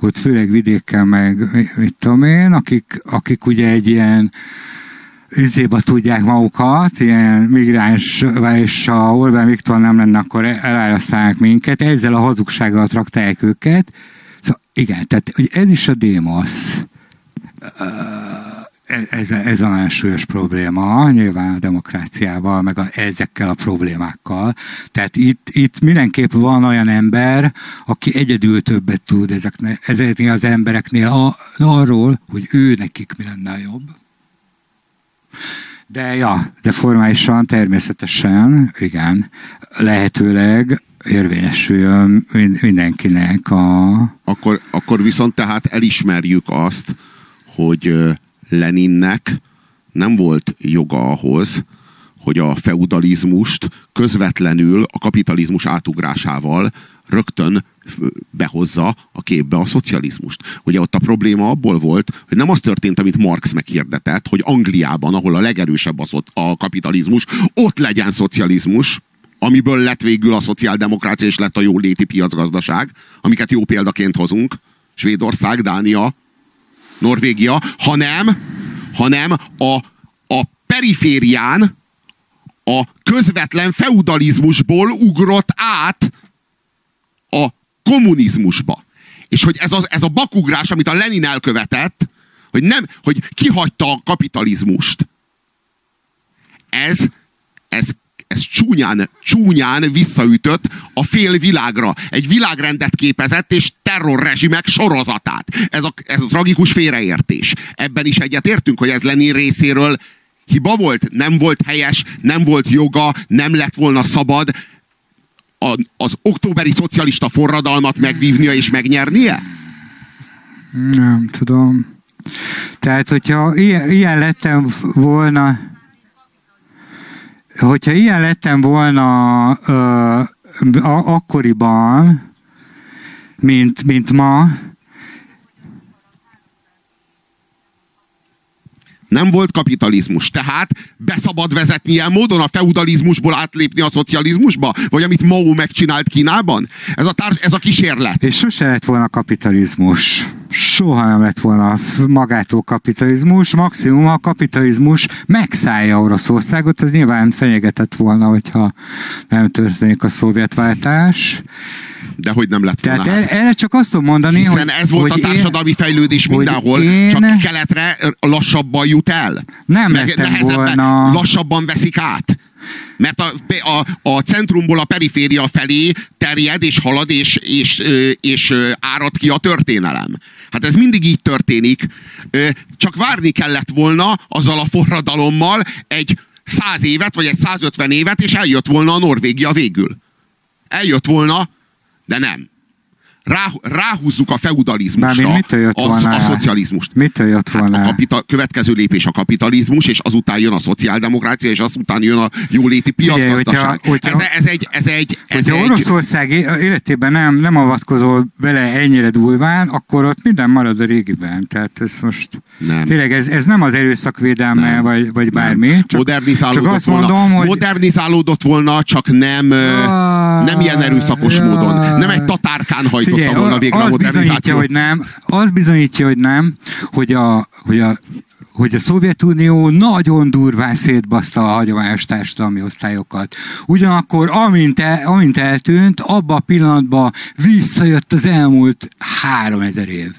Speaker 2: ott főleg vidéken meg, mi- mit tudom én, akik, akik ugye egy ilyen üzéba tudják magukat, ilyen migráns, és ha Orbán Viktor nem lenne, akkor elárasztálnak minket, ezzel a hazugsággal traktálják őket. Szóval igen, tehát hogy ez is a démosz. Ö, Ez, ez a nagyon súlyos probléma, nyilván a demokráciával, meg a, ezekkel a problémákkal. Tehát itt, itt mindenképp van olyan ember, aki egyedül többet tud ezeknél, ezeknél az embereknél a, arról, hogy ő nekik mi lenne a jobb. De ja, de formálisan természetesen, igen, lehetőleg érvényesüljön mind- mindenkinek a...
Speaker 1: Akkor, akkor viszont tehát elismerjük azt, hogy Leninnek nem volt joga ahhoz, hogy a feudalizmust közvetlenül a kapitalizmus átugrásával rögtön behozza a képbe a szocializmust. Ugye ott a probléma abból volt, hogy nem az történt, amit Marx meghirdetett, hogy Angliában, ahol a legerősebb a, szo- a kapitalizmus, ott legyen szocializmus, amiből lett végül a szociáldemokrácia és lett a jóléti piacgazdaság, amiket jó példaként hozunk, Svédország, Dánia, Norvégia, hanem, hanem a, a periférián a közvetlen feudalizmusból ugrott át a kommunizmusba. És hogy ez a, ez a bakugrás, amit a Lenin elkövetett, hogy nem, hogy kihagyta a kapitalizmust. Ez, ez, ez csúnyán, csúnyán visszaütött a fél világra. Egy világrendet képezett és terrorrezsimek sorozatát. Ez a, ez a tragikus félreértés. Ebben is egyetértünk, hogy ez Lenin részéről hiba volt, nem volt helyes, nem volt joga, nem lett volna szabad a, az októberi szocialista forradalmat megvívnia és megnyernie?
Speaker 2: Nem tudom. Tehát, hogyha ilyen, ilyen lettem volna, hogyha ilyen lettem volna ö, a, akkoriban, mint, mint ma,
Speaker 1: Nem volt kapitalizmus. Tehát beszabad vezetni ilyen módon a feudalizmusból átlépni a szocializmusba? Vagy amit Mao megcsinált Kínában? Ez a, tár- ez a kísérlet.
Speaker 2: és sose lett volna kapitalizmus. Soha nem lett volna magától kapitalizmus. Maximum a kapitalizmus megszállja Oroszországot, az nyilván fenyegetett volna, hogyha nem történik a szovjetváltás.
Speaker 1: De hogy nem lett volna.
Speaker 2: Tehát
Speaker 1: hát.
Speaker 2: erre csak azt tudom mondani,
Speaker 1: Hiszen
Speaker 2: hogy,
Speaker 1: ez volt
Speaker 2: hogy
Speaker 1: a társadalmi fejlődés
Speaker 2: hogy
Speaker 1: mindenhol,
Speaker 2: én-
Speaker 1: csak keletre lassabban jut el.
Speaker 2: Nem
Speaker 1: Meg
Speaker 2: volna-
Speaker 1: lassabban veszik át. Mert a, a, a centrumból a periféria felé terjed és halad és, és, és, és árad ki a történelem. Hát ez mindig így történik. Csak várni kellett volna azzal a forradalommal egy száz évet, vagy egy 150 évet, és eljött volna a Norvégia végül. Eljött volna, de nem rá, ráhúzzuk a feudalizmusra a, a szocializmust.
Speaker 2: Mitől jött hát volna?
Speaker 1: A kapita, következő lépés a kapitalizmus, és azután jön a szociáldemokrácia, és azután jön a jóléti piacgazdaság. Ez, ez egy... Ez egy ez
Speaker 2: hogyha egy... Oroszország életében nem, nem avatkozol bele ennyire durván, akkor ott minden marad a régiben. Tehát ez most... Nem. Tényleg ez, ez nem az erőszakvédelme, nem. vagy, vagy bármi. Nem.
Speaker 1: Csak, modernizálódott csak azt volna, mondom, hogy... Modernizálódott volna, csak nem, ah, nem ilyen erőszakos ah, módon. Nem egy tatárkán hajtott
Speaker 2: Figyelj, volna végre az a bizonyítja, hogy nem, az bizonyítja, hogy nem, hogy a, hogy a hogy a Szovjetunió nagyon durván szétbaszta a hagyományos társadalmi osztályokat. Ugyanakkor, amint, el, amint eltűnt, abban a pillanatban visszajött az elmúlt három ezer év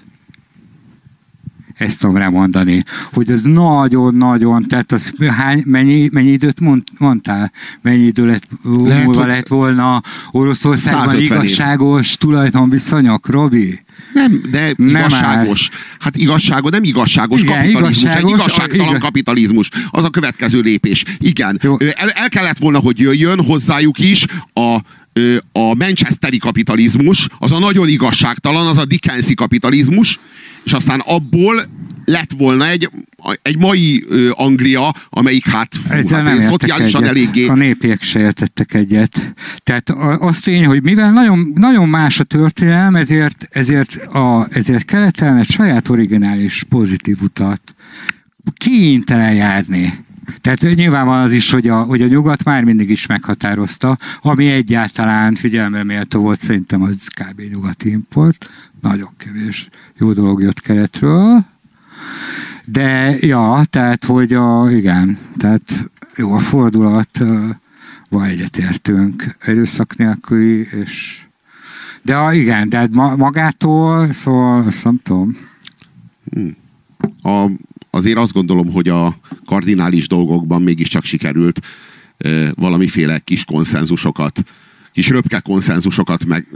Speaker 2: ezt tudom mondani, hogy az nagyon-nagyon, tehát az hány, mennyi, mennyi időt mond, mondtál? Mennyi idő lett, lehet, múlva lett volna Oroszországban igazságos tulajdonviszonyok, Robi?
Speaker 1: Nem, de nem igazságos. Áll. Hát igazságos, nem igazságos Igen, kapitalizmus. Igazságos, egy igazságtalan igaz... kapitalizmus. Az a következő lépés. Igen. El, el kellett volna, hogy jöjjön hozzájuk is a a manchesteri kapitalizmus, az a nagyon igazságtalan, az a Dickensi kapitalizmus, és aztán abból lett volna egy, egy mai Anglia, amelyik hát, hú, hát nem szociálisan egyet. eléggé...
Speaker 2: A népiek se értettek egyet. Tehát az tény, hogy mivel nagyon, nagyon más a történelem, ezért, ezért, a, ezért kellett egy saját originális pozitív utat kénytelen járni. Tehát nyilván van az is, hogy a, hogy a nyugat már mindig is meghatározta, ami egyáltalán figyelemre méltó volt, szerintem az kb. nyugati import. Nagyon kevés jó dolog jött keletről. De ja, tehát, hogy a, igen, tehát jó a fordulat, van egyetértünk erőszak nélküli, és de a, igen, de magától, szóval azt nem tudom.
Speaker 1: Hmm. A, azért azt gondolom, hogy a kardinális dolgokban mégiscsak sikerült e, valamiféle kis konszenzusokat, kis röpke konszenzusokat meg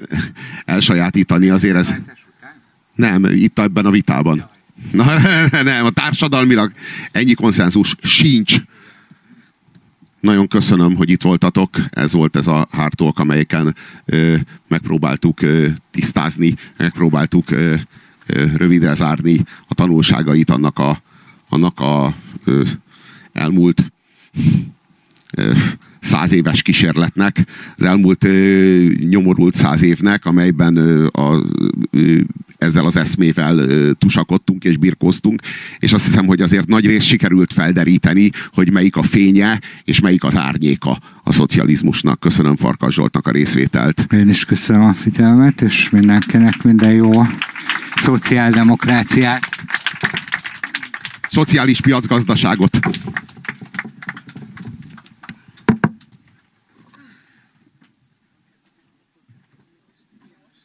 Speaker 1: elsajátítani. Azért ez... Nem, itt ebben a vitában. Na, nem, a társadalmilag ennyi konszenzus sincs. Nagyon köszönöm, hogy itt voltatok. Ez volt ez a hártolk, amelyeken ö, megpróbáltuk ö, tisztázni, megpróbáltuk ö, ö, rövidre zárni a tanulságait annak a, annak a ö, elmúlt ö, száz éves kísérletnek, az elmúlt ö, nyomorult száz évnek, amelyben ö, a, ö, ezzel az eszmével ö, tusakodtunk és birkóztunk, és azt hiszem, hogy azért nagy rész sikerült felderíteni, hogy melyik a fénye és melyik az árnyéka a szocializmusnak. Köszönöm Farkas Zsoltnak a részvételt.
Speaker 2: Én is köszönöm a figyelmet, és mindenkinek minden jó szociáldemokráciát.
Speaker 1: Szociális piacgazdaságot.